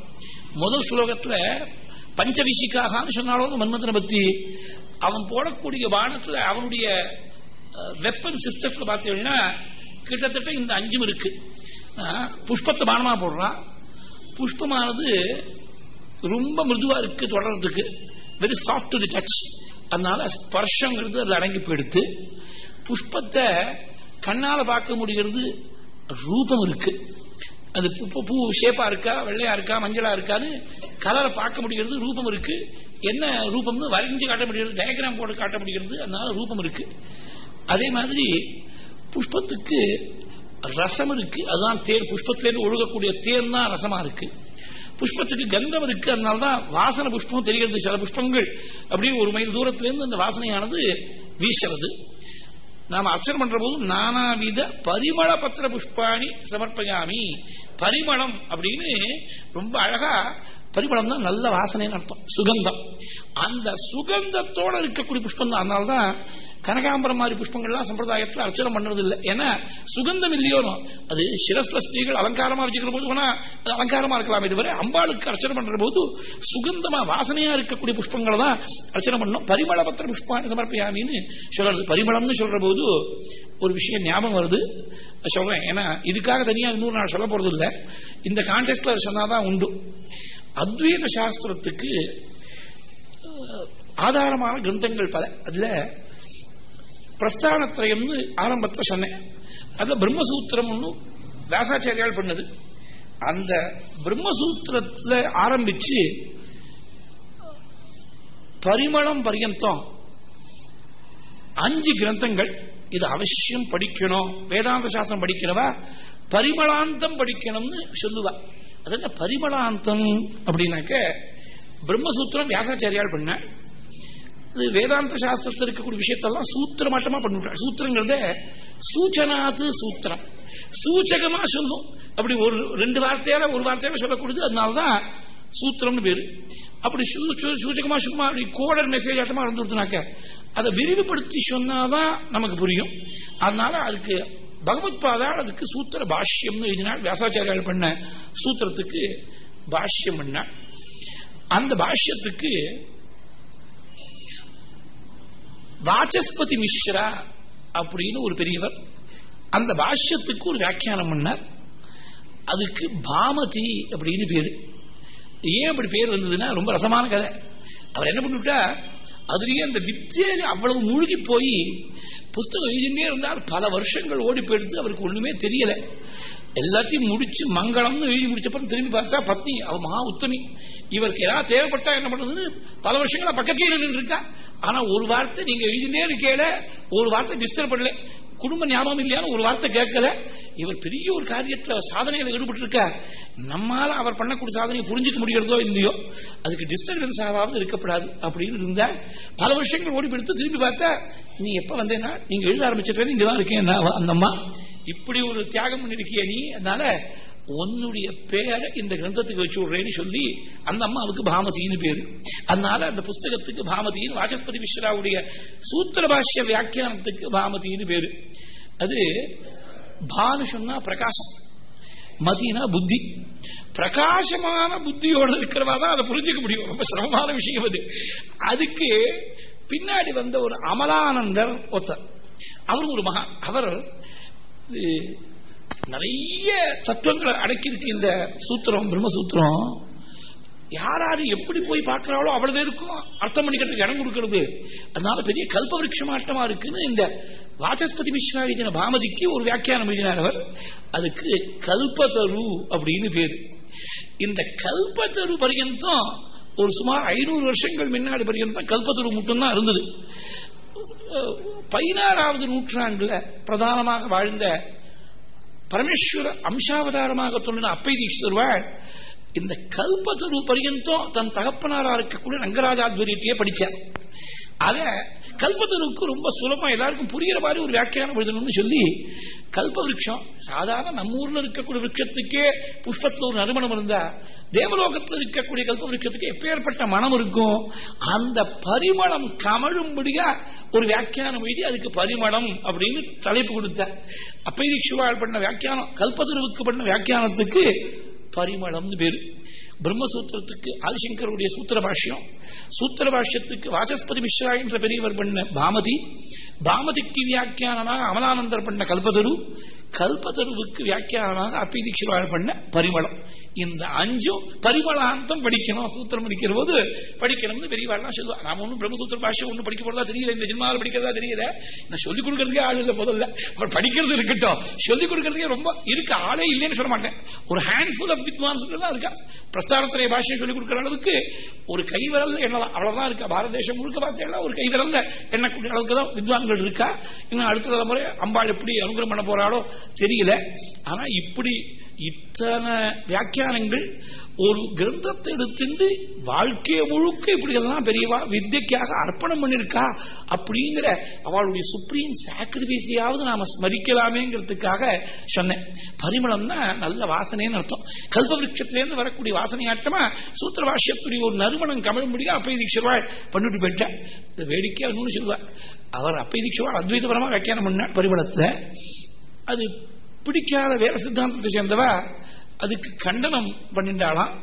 முதல் ஸ்லோகத்துல பஞ்சவிசிக்காகான்னு சொன்னாலும் மன்மதனை பத்தி அவன் போடக்கூடிய பானத்துல அவனுடைய வெப்பன் சிஸ்டத்துல பார்த்தீங்கன்னா கிட்டத்தட்ட இந்த அஞ்சும் இருக்கு. புஷ்பத்தை பானமா போடுறான். புஷ்பமானது ரொம்ப மிருதுவா இருக்கு தொடர்றதுக்கு. Very soft to the touch அதனால ஸ்பர்ஷங்கிறது அது அடங்கி போயிடுத்து புஷ்பத்தை கண்ணால பார்க்க முடிகிறது. ரூபம் இருக்கு. அது பூ ஷேப்பா இருக்கா வெள்ளையா இருக்கா மஞ்சளா இருக்கான்னு கலரை பார்க்க முடிகிறது ரூபம் இருக்கு. என்ன ரூபம்னு வரைஞ்சு காட்ட முடிகிறது டயக்ராம் போட்டு காட்ட முடிகிறது அதனால ரூபம் இருக்கு. அதே மாதிரி புஷ்பத்துக்கு ரசம் இருக்கு. அதுதான் தேர். புஷ்பத்திலேருந்து ஒழுகக்கூடிய தேர் தான் ரசமா இருக்கு. புஷ்பத்துக்கு கந்தம் இருக்கு. அதனால்தான் வாசனை புஷ்பம் தெரிகிறது. சில புஷ்பங்கள் அப்படியே ஒரு மைல் தூரத்திலிருந்து அந்த வாசனையானது வீசுறது. நாம் அர்ச்சனை பண்ற போது நானாவித பரிமள பத்திர புஷ்பாணி சமர்ப்பயாமி. பரிமளம் அப்படின்னு ரொம்ப அழகா பரிமளம் தான் நல்ல வாசனைன்னு அர்த்தம். சுகந்தம். அந்த சுகந்தத்தோட இருக்கக்கூடிய புஷ்பம் தான். அதனால்தான் கனகாம்பரம் மாதிரி புஷ்பங்கள்லாம் சம்பிரதாயத்தில் அர்ச்சனை பண்றது இல்லை ஏன்னா சுகந்தம் இல்லையோ அது சிரஸ்ல ஸ்திரீகள் அலங்காரமா வச்சுக்கிற போது வேணா அது அலங்காரமா இருக்கலாம் இதுவரை அம்பாளுக்கு அர்ச்சனை பண்ற போது சுகந்தமா வாசனையா இருக்கக்கூடிய புஷ்பங்களை தான் அர்ச்சனை பண்ணணும் பரிமள பத்திர சமர்ப்பியாமின்னு சொல்றது பரிமளம்னு சொல்ற போது ஒரு விஷயம் ஞாபகம் வருது. சொல்றேன். ஏன்னா இதுக்காக தனியாக இன்னொரு நாள் சொல்ல போறது இல்லை இந்த கான்டெஸ்ட்ல சொன்னாதான் உண்டு. அத்வைத சாஸ்திரத்துக்கு ஆதாரமான கிரந்தங்கள் பல. அதுல பிரஸ்தானத்திரயம்னு ஆரம்பத்தில் சொன்னேன். அதுல பிரம்மசூத்திரம் ஒன்று வியாசாச்சாரியால் பண்ணது. அந்த பிரம்மசூத்திரத்துல ஆரம்பிச்சு பரிமளம் பரியந்தம் அஞ்சு கிரந்தங்கள். இது அவசியம் படிக்கணும். வேதாந்த சாஸ்திரம் படிக்கிறவா? பரிமளாந்தம் படிக்கணும்னு சொல்லுவா. அது பரிமளாந்தம் அப்படின்னாக்க பிரம்மசூத்திரம் வியாசாச்சாரியால் பண்ண. இது வேதாந்த சாஸ்திரத்தில் இருக்கக்கூடிய விஷயத்தெல்லாம் சூத்திர மட்டமா பண்ணிவிட்டார். சூத்திரங்கிறத சூச்சனாத்து சூத்திரம். சூச்சகமா சொல்லும். அப்படி ஒரு ரெண்டு வார்த்தையால ஒரு வார்த்தையால சொல்லக்கூடியது அதனாலதான் சூத்திரம்னு பேரு. அப்படி சூச்சகமா சும்மா அப்படி கோடர் மெசேஜ் ஆட்டமா இருந்துருச்சுனாக்க அதை விரிவுபடுத்தி சொன்னாதான் நமக்கு புரியும். அதனால அதுக்கு பகவத் பாதா அதுக்கு சூத்திர பாஷ்யம்னு எழுதினாள் வியாசாச்சாரியால் பண்ண சூத்திரத்துக்கு பாஷ்யம் பண்ண அந்த பாஷ்யத்துக்கு வாச்சஸ்பதி மிஸ்ரா அப்படின்னு ஒரு பெரியவர் அந்த பாஷ்யத்துக்கு ஒரு வியாக்கியானம் பண்ணார். அதுக்கு பாமதி அப்படின்னு பேரு. ஏன் அப்படி பேர் வந்ததுன்னா ரொம்ப ரசமான கதை. அவர் என்ன பண்ணிவிட்டா அதுலயே அந்த வித்தியில அவ்வளவு மூழ்கி போய் புஸ்தகம் எழுதினே இருந்தால் பல வருஷங்கள் ஓடி போயிடுத்து அவருக்கு ஒண்ணுமே தெரியல. எல்லாத்தையும் முடிச்சு மங்களம்னு எழுதி முடிச்சப்பறம் திரும்பி பார்த்தா பத்னி அவ மகா உத்தமி. இவருக்கு ஏதாவது தேவைப்பட்டா என்ன பண்றதுன்னு பல வருஷங்களா பக்கத்தில் நின்று இருக்கா. ஆனா ஒரு வார்த்தை நீங்க எழுதினே இருக்கேல ஒரு வார்த்தை டிஸ்டர்ப் பண்ணல. குடும்ப ஞாபகம் இல்லையான்னு ஒரு வார்த்தை கேட்கல. இவர் பெரிய ஒரு காரியத்தில் சாதனையில் ஈடுபட்டு இருக்க நம்மால அவர் பண்ணக்கூடிய சாதனையை புரிஞ்சுக்க முடிகிறதோ இல்லையோ அதுக்கு டிஸ்டர்பன்ஸ் ஆகாமல் இருக்கப்படாது அப்படின்னு இருந்தா பல வருஷங்கள் ஓடி திரும்பி பார்த்தா நீ எப்போ வந்தேன்னா? நீங்கள் எழுத ஆரம்பிச்சிட்டே இங்கே தான் இருக்கேன் அந்த அம்மா. இப்படி ஒரு தியாகம் பண்ணிருக்கிய நீ அதனால உன்னுடைய பேரை இந்த கிரந்தத்துக்கு வச்சு விடுறேன்னு சொல்லி அந்த அம்மாவுக்கு பாமதின்னு பேரு. அதனால அந்த புஸ்தகத்துக்கு பாமதின்னு வாசஸ்பதி மிஸ்ராவுடைய சூத்திர பாஷ்ய வியாக்கியானத்துக்கு பாமதின்னு பேரு. அது பானு சொன்னா பிரகாசம் மதினா புத்தி. பிரகாசமான புத்தியோட இருக்கிறவா தான் அதை புரிஞ்சுக்க முடியும். ரொம்ப சிரமமான விஷயம் அது. அதுக்கு பின்னாடி வந்த ஒரு அமலானந்தர் ஒருத்தர். அவர் ஒரு மகா அவர் நிறைய தத்துவங்களை அடக்கியிருக்கு இந்த சூத்திரம் பிரம்மசூத்திரம். யார் யாரு எப்படி போய் பார்க்கிறாளோ அவ்வளவு பேருக்கும் அர்த்தம் பண்ணிக்கிறதுக்கு இடம் கொடுக்கிறது. அதனால பெரிய கல்ப விருட்சமாட்டமா இருக்குன்னு இந்த வாசஸ்பதி மிஸ்ரா எழுதின பாமதிக்கு ஒரு வியாக்கியானம் எழுதினார் அவர். அதுக்கு கல்பதரு அப்படின்னு பேரு. இந்த கல்பதரு பரியந்தம் ஒரு சுமார் ஐநூறு வருஷங்கள் முன்னாடி பரியந்தம் கல்பதரு மட்டும்தான் இருந்தது. பதினாறாவது நூற்றாண்டுல பிரதானமாக வாழ்ந்த பரமேஸ்வர அம்சாவதாரமாக தோன்றின அப்பை தீட்சர்வாள் இந்த கல்பத்தரு பரியந்தம் தன் தகப்பனாரா இருக்கக்கூடிய ரங்கராஜாத்வரியத்தையே படித்தார் அதை கல்பத்தனுக்கு ரொம்ப சுலபமா. எல்லாருக்கும் புரியுற மாதிரி ஒரு வியாக்கியானம் எழுதணும்னு சொல்லி கல்ப சாதாரண நம்ம ஊர்ல இருக்கக்கூடிய விரட்சத்துக்கே புஷ்பத்துல ஒரு நறுமணம் இருந்தா தேவலோகத்தில் இருக்கக்கூடிய கல்ப விருட்சத்துக்கு எப்பேற்பட்ட மனம் இருக்கும்? அந்த பரிமளம் கமழும்படியா ஒரு வியாக்கியானம் எழுதி அதுக்கு பரிமளம் அப்படின்னு தலைப்பு கொடுத்த அப்பைதீக்ஷுவாள் பண்ண வியாக்கியானம் கல்பத்தருவுக்கு பண்ண வியாக்கியானத்துக்கு பரிமளம்னு பேரு. பிரம்மசூத்திரத்துக்கு ஆதிசங்கருடைய சூத்திர பாஷ்யம் சூத்திர பாஷ்யத்துக்கு வாசஸ்பதி மிஸ்ரா என்ற பெரியவர் பண்ண பாமதி. பாமதிக்கு வியாக்கியானமாக அமலானந்தர் பண்ண கல்பதரு. கல்பதருவுக்கு வியாக்கியானமாக அப்பீதீக்ஷிவாள் பண்ண பரிமளம். இந்த அஞ்சும் பரிமளாந்தம் படிக்கணும். சூத்திரம் படிக்கிற போது படிக்கணும்னு பெரியவாள்லாம் சொல்லுவா. நாம ஒன்றும் பிரம்மசூத்திர பாஷ்யம் ஒன்றும் படிக்க போறதா தெரியல. இந்த ஜென்மாவில் படிக்கிறதா தெரியல. நான் சொல்லிக் கொடுக்கறதுக்கே ஆள் இல்லை முதல்ல. படிக்கிறது இருக்கட்டும். சொல்லிக் கொடுக்கறதுக்கே ரொம்ப இருக்கு. ஆளே இல்லைன்னு சொல்ல மாட்டேன். ஒரு ஹேண்ட்ஃபுல் ஆஃப் வித்வான்ஸ் இருக்கா? பிரஸ்தானத்திலே பாஷையை சொல்லிக் கொடுக்குற அளவுக்கு ஒரு கைவிரல் என்னலாம் அவ்வளவுதான் இருக்கா? பாரத தேசம் முழுக்க பார்த்தீங்கன்னா ஒரு கைவிரல்ல எண்ணக்கூடிய அளவுக்கு தான் வித்வான்கள் இருக்கா? இன்னும் அடுத்த தலைமுறை அம்பாள் எப்படி அனுகிரம் பண்ண போறாளோ தெரியல. ஆனா இப்படி இத்தனை வியாக்கியானங்கள் ஒரு கிரந்தத்தை எடுத்துட்டு வாழ்க்கையை முழுக்க இப்படி எல்லாம் பெரியவா வித்தியக்காக அர்ப்பணம் பண்ணிருக்கா? அப்படிங்கிற அவளுடைய சுப்ரீம் சாக்ரிஃபைஸையாவது நாம ஸ்மரிக்கலாமேங்கிறதுக்காக சொன்னேன். பரிமளம்னா நல்ல வாசனைன்னு அர்த்தம். கல்பவருஷத்திலேருந்து வரக்கூடிய வாசனை வாசனையாட்டமா சூத்திர பாஷ்யத்துடைய ஒரு நறுமணம் கமழும்படியா அப்பை தீட்சவாள் பண்ணிட்டு போயிட்டேன் இந்த வேடிக்கை இன்னொன்னு சொல்லுவா. அவர் அப்பை தீட்சவாள் அத்வைதபரமா வியாக்கியானம் பண்ணார் பரிமளத்துல. அது பிடிக்காத வேற சித்தாந்தத்தை சேர்ந்தவா? அதுக்கு கண்டனம் பண்ணிட்டாலாம்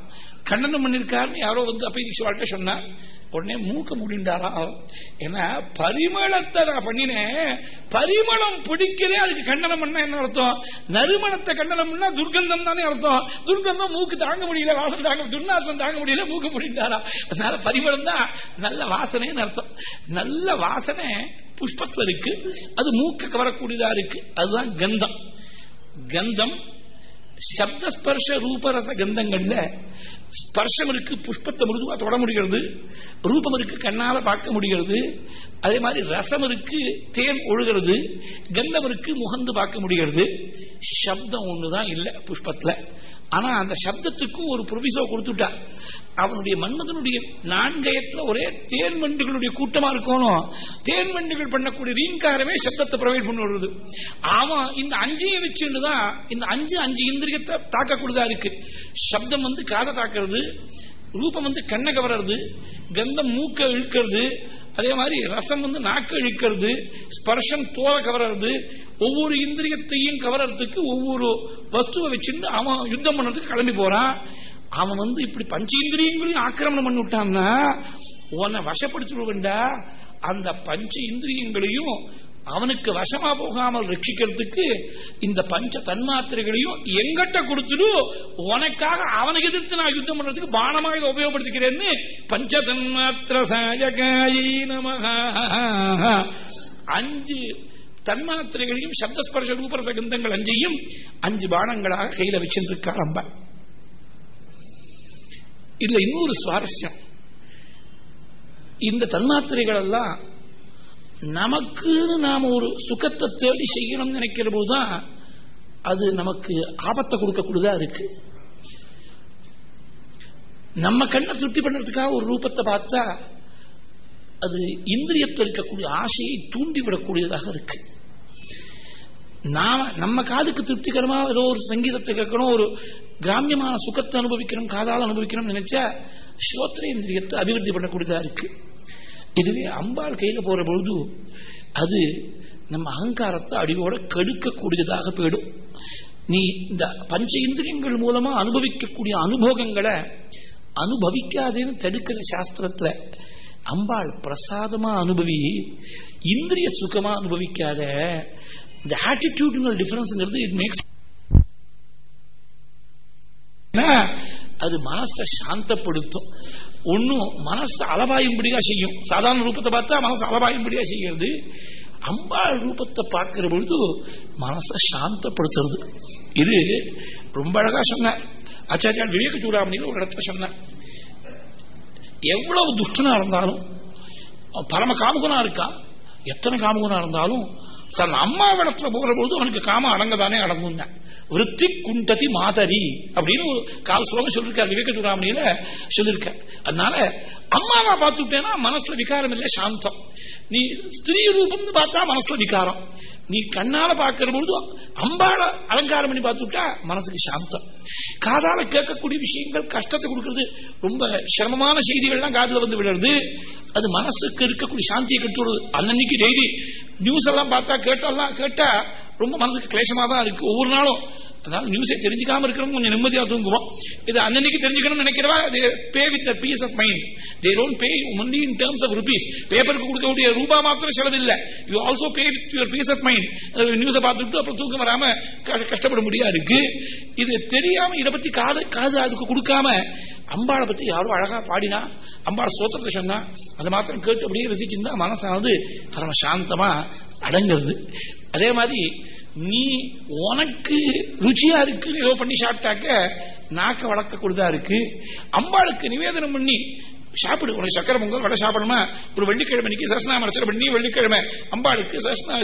கண்டனம் பண்ணிருக்காருன்னு யாரோ வந்து அப்பை தீட்சவாள்கிட்ட சொன்னார். உடனே மூக்க முடிந்தாரா ஏன்னா பரிமளத்தை நான் பண்ணினேன். பரிமளம் பிடிக்கலே அதுக்கு கண்டனம் பண்ண என்ன அர்த்தம்? நறுமணத்தை கண்டனம் பண்ணா துர்கந்தம் தானே அர்த்தம். துர்கந்தம் மூக்கு தாங்க முடியல வாசனை தாங்க துர்நாசம் தாங்க முடியல மூக்கு முடிந்தாரா அதனால பரிமளம் தான் நல்ல வாசனைன்னு அர்த்தம். நல்ல வாசனை புஷ்பத்துல இருக்கு. அது மூக்க கவரக்கூடியதா இருக்கு. அதுதான் கந்தம். கந்தம் சப்தஸ்பர்ஷ ரூபரச கந்தங்கள்ல ஸ்பர்ஷம் இருக்கு புஷ்பத்தை மிருதுவா தொட முடிகிறது ரூபம் இருக்கு கண்ணால பார்க்க முடிகிறது. அதே மாதிரி ரசம் இருக்கு தேன் ஒழுகிறது கந்தம் இருக்கு முகந்து பார்க்க முடிகிறது. சப்தம் ஒண்ணுதான் இல்லை புஷ்பத்துல. ஆனா அந்த சப்தத்துக்கும் ஒரு ப்ரொவிசோ கொடுத்துட்டார் அவனுடைய மன்மதனுடைய நான்கயத்துல ஒரே தேன்மண்டுகளுடைய கூட்டமா இருக்கணும். தேன்மண்டுகள் பண்ணக்கூடிய ரீங்காரமே சப்தத்தை ப்ரொவைட் பண்ணி வருது அவன் இந்த அஞ்சையை வச்சுதான் இந்த அஞ்சு அஞ்சு இந்திரியத்தை தாக்கக்கூடியதா இருக்கு. சப்தம் வந்து காதை தாக்குறது ரூபம் வந்து கண்ணை கவர்றது கந்தம் மூக்க இழுக்கிறது அதே மாதிரி ரசம் வந்து நாக்கு இழுக்கிறது ஸ்பர்ஷம் தோலை கவர்றது ஒவ்வொரு இந்திரியத்தையும் கவர்றதுக்கு ஒவ்வொரு வஸ்துவை வச்சுட்டு அவன் யுத்தம் பண்ணுறதுக்கு கிளம்பி போறான். அவன் வந்து இப்படி பஞ்சேந்திரியங்களையும் ஆக்கிரமணம் பண்ணி விட்டான்னா உன்னை வசப்படுத்திடுவேண்டா அந்த பஞ்ச இந்திரியங்களையும் அவனுக்கு வசமா போகாமல் ரட்சிக்கிறதுக்கு இந்த பஞ்ச தன்மாத்திரைகளையும் எங்கிட்ட கொடுத்துடு உனக்காக அவனை எதிர்த்து நான் யுத்தம் பண்றதுக்கு பானமாக இதை உபயோகப்படுத்திக்கிறேன்னு பஞ்ச தன்மாத்திர சாயகாயி நமகா அஞ்சு தன்மாத்திரைகளையும் சப்தஸ்பர்ஷ ரூபரச கிந்தங்கள் அஞ்சையும் அஞ்சு பானங்களாக கையில வச்சிருக்கார் அம்பா இதுல இன்னொரு சுவாரஸ்யம். இந்த தன்மாத்திரைகள் எல்லாம் நமக்குன்னு நாம ஒரு சுகத்தை தேடி செய்யணும்னு நினைக்கிற போதுதான் அது நமக்கு ஆபத்தை கொடுக்கக்கூடியதா இருக்கு. நம்ம கண்ணை திருப்தி பண்றதுக்காக ஒரு ரூபத்தை பார்த்தா அது இந்திரியத்தில் இருக்கக்கூடிய ஆசையை தூண்டிவிடக்கூடியதாக இருக்கு. நாம நம்ம காதுக்கு திருப்திகரமா ஏதோ ஒரு சங்கீதத்தை கேட்கணும் ஒரு கிராமியமான சுகத்தை அனுபவிக்கணும் காதால் அனுபவிக்கணும்னு நினைச்சா ஸ்ரோத்திரேந்திரியத்தை அபிவிருத்தி பண்ணக்கூடியதா இருக்கு. இதுவே அம்பாள் கையில போற பொழுது அது நம்ம அகங்காரத்தை அடியோட கெடுக்கக்கூடியதாக போயிடும். நீ இந்த பஞ்ச இந்திரியங்கள் மூலமா அனுபவிக்கக்கூடிய அனுபவங்களை அனுபவிக்காதேன்னு தடுக்கிற சாஸ்திரத்துல அம்பாள் பிரசாதமா அனுபவி இந்திரிய சுகமா அனுபவிக்காத இந்த ஆட்டிடியூடுனல் டிஃபரன்ஸ்ங்கிறது இட் மேக்ஸ் அது மனசை சாந்தப்படுத்தும். ஒன்னும் மனசு அளவாயும்படியா செய்யும். சாதாரண ரூபத்தை பார்த்தா மனசு அளவாயும்படியா செய்கிறது. அம்பாள் ரூபத்தை பார்க்கிற பொழுது மனசை சாந்தப்படுத்துறது. இது ரொம்ப அழகா சொன்ன ஆச்சாரியா விவேக சூடாமணியில் ஒரு இடத்துல சொன்ன எவ்வளவு துஷ்டனா இருந்தாலும் பரம காமுகனா இருக்கா? எத்தனை காமுகனா இருந்தாலும் தன் அம்மா இடத்துல போகிற பொழுது அவனுக்கு காம அடங்கதானே அடங்கும் விருத்தி குண்டதி மாதரி அப்படின்னு ஒரு கால் ஸ்லோகம் சொல்லிருக்காரு விவேகதுராமணியில சொல்லிருக்க. அதனால அம்மாவா பார்த்துட்டேன்னா மனசுல விகாரம் இல்லை சாந்தம். நீ ஸ்திரீ ரூபம்னு பார்த்தா மனசுல விகாரம். நீ கண்ணால பார்க்கிற பொழுது அம்பாள அலங்காரம் பண்ணி பார்த்துட்டா மனசுக்கு சாந்தம். காதால கேட்கக்கூடிய விஷயங்கள் கஷ்டத்தை கொடுக்கறது. ரொம்ப சிரமமான செய்திகள்லாம் காதில் வந்து விடுறது அது மனசுக்கு இருக்கக்கூடிய சாந்தியை கட்டுறது அன்னன்னைக்கு டெய்லி நியூஸ் எல்லாம் பார்த்தா கேட்டாலாம் கேட்டா ரொம்ப மனசுக்கு கிளேசமா தான் இருக்கு ஒவ்வொரு நாளும். அதனால நியூஸை தெரிஞ்சுக்காம இருக்கிறவங்க கொஞ்சம் நிம்மதியா தூங்குவோம். இது அன்னன்னைக்கு தெரிஞ்சுக்கணும்னு நினைக்கிறவா? Pay with peace of mind they don't pay only in terms of rupees பேப்பருக்கு கொடுக்கக்கூடிய ரூபா மாத்திரம் செலவில்லை. You also pay with your peace of mind நியூஸை பார்த்துட்டு அப்புறம் தூக்கம் வராம கஷ்டப்பட முடியா இருக்கு இது தெரியாம இதை பத்தி காது காது அதுக்கு கொடுக்காம அம்பாளை பத்தி யாரும் அழகா பாடினா அம்பாள் சோத்திரத்தை சொன்னா அதை மாத்திரம் கேட்டு அப்படியே ரசிச்சிருந்தா மனசானது பரம சாந்தமா அடங்குறது. அதே மாதிரி நீ உனக்கு ருச்சியா இருக்கு ஏதோ பண்ணி சாப்பிட்டாக்க நாக்க வளர்க்கக்கூடியதா இருக்கு. அம்பாளுக்கு நிவேதனம் பண்ணி சாப்பிடு உனக்கு சக்கரை பொங்கல் வடை சாப்பிடணுமா? ஒரு வெள்ளிக்கிழமைக்கு சஸ்நாம அர்ச்சனை பண்ணி வெள்ளிக்கிழமை அம்பாளுக்கு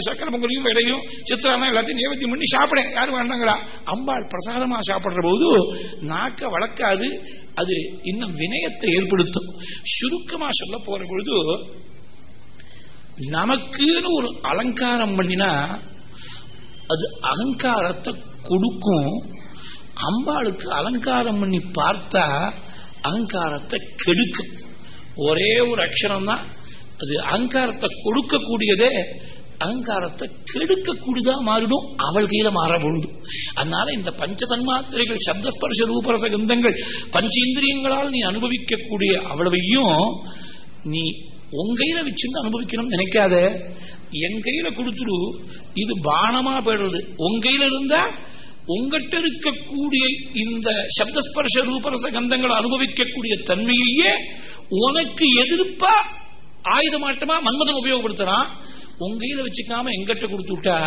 சக்கரை பொங்கலையும் விடையும் சித்திரானா எல்லாத்தையும் நிவேத்தியம் பண்ணி சாப்பிட. யாரும் வேண்டாங்களா அம்பாள் பிரசாதமா சாப்பிடுற போது நாக்க வளர்க்காது அது இன்னும் வினயத்தை ஏற்படுத்தும். சுருக்கமா சொல்ல போற பொழுது நமக்குன்னு ஒரு அலங்காரம் பண்ணினா அது அகங்காரத்தை கொடுக்கும். அம்பாளுக்கு அலங்காரம் பண்ணி பார்த்தா அகங்காரத்தை கெடுக்கும் ஒரே ஒரு அக்ஷரம் தான் அது அகங்காரத்தை கொடுக்கக்கூடியதே அகங்காரத்தை கெடுக்கக்கூடியதா மாறிடும் அவள் கையில மாற பொழுது. அதனால இந்த பஞ்ச தன்மாத்திரைகள் சப்தஸ்பர்ஷ ரூபரச கந்தங்கள் பஞ்ச இந்திரியங்களால் நீ அனுபவிக்கக்கூடிய அவ்வளவையும் நீ உன் கையில வச்சிருந்து அனுபவிக்கணும்னு நினைக்காத. என் கையில கொடுத்துடு இது பானமா போயிடுறது உன் கையில இருந்தா உங்ககிட்ட இருக்கக்கூடிய இந்த சப்தஸ்பர்ஷ ரூபரச கந்தங்களை அனுபவிக்கக்கூடிய தன்மையையே உனக்கு எதிர்ப்பா ஆயுதமாட்டமா மன்மதன் உபயோகப்படுத்துறான்? உங்க கையில வச்சுக்காம எங்கிட்ட கொடுத்து விட்டா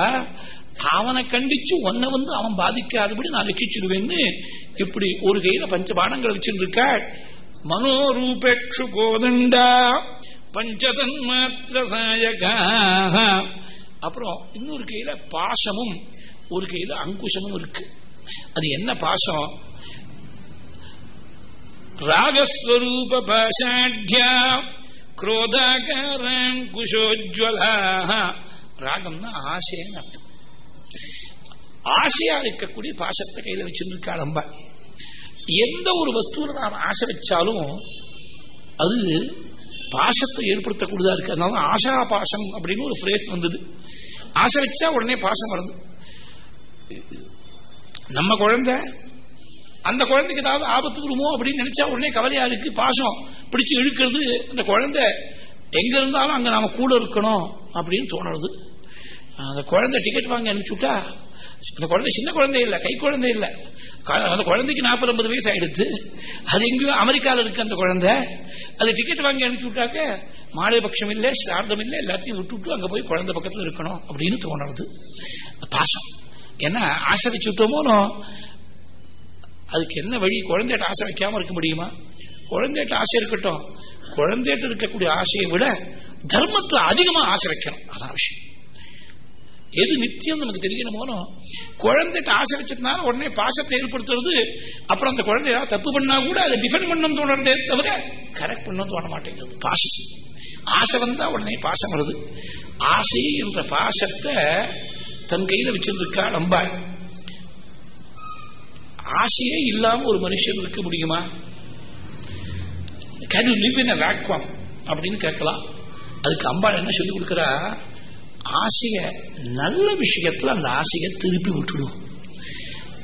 அவனை கண்டிச்சு உன்னை வந்து அவன் பாதிக்காதபடி நான் ரட்சிச்சிருவேன்னு இப்படி ஒரு கையில பஞ்ச பானங்கள் வச்சுட்டு இருக்க மனோரூபேக்ஷு கோதண்டா பஞ்சதன் மாத்திர சாயகா அப்புறம் இன்னொரு கையில பாசமும் ஒரு கையில அங்குஷமும் இருக்கு. அது என்ன பாசம்? ராகஸ்வரூப பாஷாட்யா குரோதாகாரங்குஷோஜ்வலா ராகம்னா ஆசைன்னு அர்த்தம். ஆசையா இருக்கக்கூடிய பாசத்தை கையில வச்சிருக்கா ரொம்ப. எந்த ஒரு வஸ்துவில் நாம் ஆசை வச்சாலும் அது பாசத்தை ஏற்படுத்தக்கூடியதா இருக்கு. அதனால ஆஷா பாசம் அப்படின்னு ஒரு ஃப்ரேஸ் வந்தது. ஆசை வச்சா உடனே பாசம் வருது. நம்ம குழந்தை அந்த குழந்தைக்கு ஏதாவது ஆபத்து வருமோ அப்படின்னு நினைச்சா உடனே கவலையா இருக்கு பாசம் பிடிச்சு இழுக்கிறது. அந்த குழந்தை எங்க இருந்தாலும் அங்க நாம கூட இருக்கணும் அப்படின்னு தோணுறது. அந்த குழந்தை டிக்கெட் வாங்கி அனுப்பிச்சுட்டா அந்த குழந்தை சின்ன குழந்தை இல்லை கை குழந்தை இல்லை. அந்த குழந்தைக்கு நாற்பது ஐம்பது வயசு ஆயிடுச்சு. அது எங்கேயோ அமெரிக்காவில் இருக்கு அந்த குழந்தை. அது டிக்கெட் வாங்கி அனுப்பிச்சு விட்டாக்க மாலை இல்லை சார்தம் இல்லை எல்லாத்தையும் விட்டுவிட்டு அங்க போய் குழந்தை பக்கத்தில் இருக்கணும் அப்படின்னு தோணுறது. பாசம். ஏன்னா ஆசை வச்சுட்டோமோனோ அதுக்கு என்ன வழி? குழந்தைகிட்ட ஆசை வைக்காம இருக்க முடியுமா? குழந்தைகிட்ட ஆசை இருக்கட்டும். குழந்தைகிட்ட இருக்கக்கூடிய ஆசையை விட தர்மத்துல அதிகமா ஆசை வைக்கணும். அதான் விஷயம். எது நித்தியம் நமக்கு தெரியணுமோனோ குழந்தைகிட்ட ஆசை வச்சதுனால உடனே பாசத்தை ஏற்படுத்துறது அப்புறம் அந்த குழந்தை ஏதாவது தப்பு பண்ணா கூட அதை டிஃபெண்ட் பண்ணணும் தோணுறதே தவிர கரெக்ட் பண்ண தோண மாட்டேங்கிறது பாசம். ஆசை வந்தா உடனே பாசம் வருது. ஆசை என்ற பாசத்தை தன் கையில வச்சிருந்திருக்கா? நம்பாள். ஆசையே இல்லாம ஒரு மனுஷன் இருக்க முடியுமா? Can you live in vacuum அப்படின்னு கேட்கலாம். அதுக்கு அம்பாள் என்ன சொல்லி கொடுக்குறா? ஆசைய நல்ல விஷயத்துல அந்த ஆசையை திருப்பி விட்டுடும்.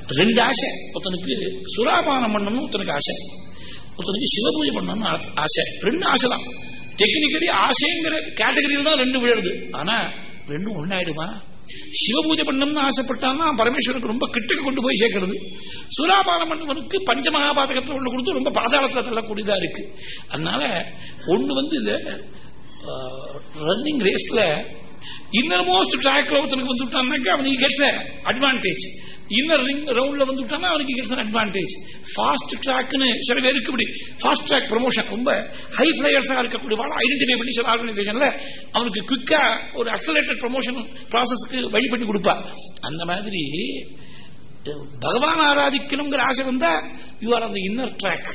ரெண்டு ஆசை. ஒருத்தனுக்கு சுராபானம் பண்ணணும் ஒருத்தனுக்கு ஆசை. ஒருத்தனுக்கு சிவபூஜை பண்ணணும்னு ஆசை. ரெண்டு ஆசை தான் டெக்னிக்கலி ஆசைங்கிற கேட்டகரியில் தான் ரெண்டு விழுது ஆனா ரெண்டும் ஒன்னாயிடுமா சிவபூஜை பண்ணணும்னு ஆசைப்பட்டான்னா பரமேஸ்வருக்கு ரொம்ப கிட்டக்கு கொண்டு போய் சேர்க்கிறது. சூராபானம் பண்ணவனுக்கு பஞ்சமகாபாதகத்தை ஒன்று கொடுத்து ரொம்ப பாதாளத்தில் தள்ளக்கூடியதா இருக்கு. அதனால ஒன்று வந்து இந்த ரன்னிங் ரேஸ்ல இன்னர் மோஸ்ட் ட்ராக்ல ஒருத்தனுக்கு வந்து அவன் அவனுக்கு கெட்ஸ் அட்வான்டேஜ் இன்னர் ரிங் ரவுண்ட்ல வந்து விட்டானா அவனுக்கு அட்வான்டேஜ் ஃபாஸ்ட் ட்ராக்னு சில பேருக்கு இப்படி ஃபாஸ்ட் ட்ராக் ப்ரமோஷன் ரொம்ப ஹை ஃபிளையர்ஸா இருக்கக்கூடிய வாழ ஐடென்டிஃபை பண்ணி சில ஆர்கனைசேஷன்ல அவனுக்கு குவிக்கா ஒரு அக்சலேட்டட் ப்ரொமோஷன் ப்ராசஸ்க்கு வழி பண்ணி கொடுப்பா அந்த மாதிரி பகவான் ஆராதிக்கணுங்கிற ஆசை வந்தா யூ ஆர் அந்த இன்னர் ட்ராக்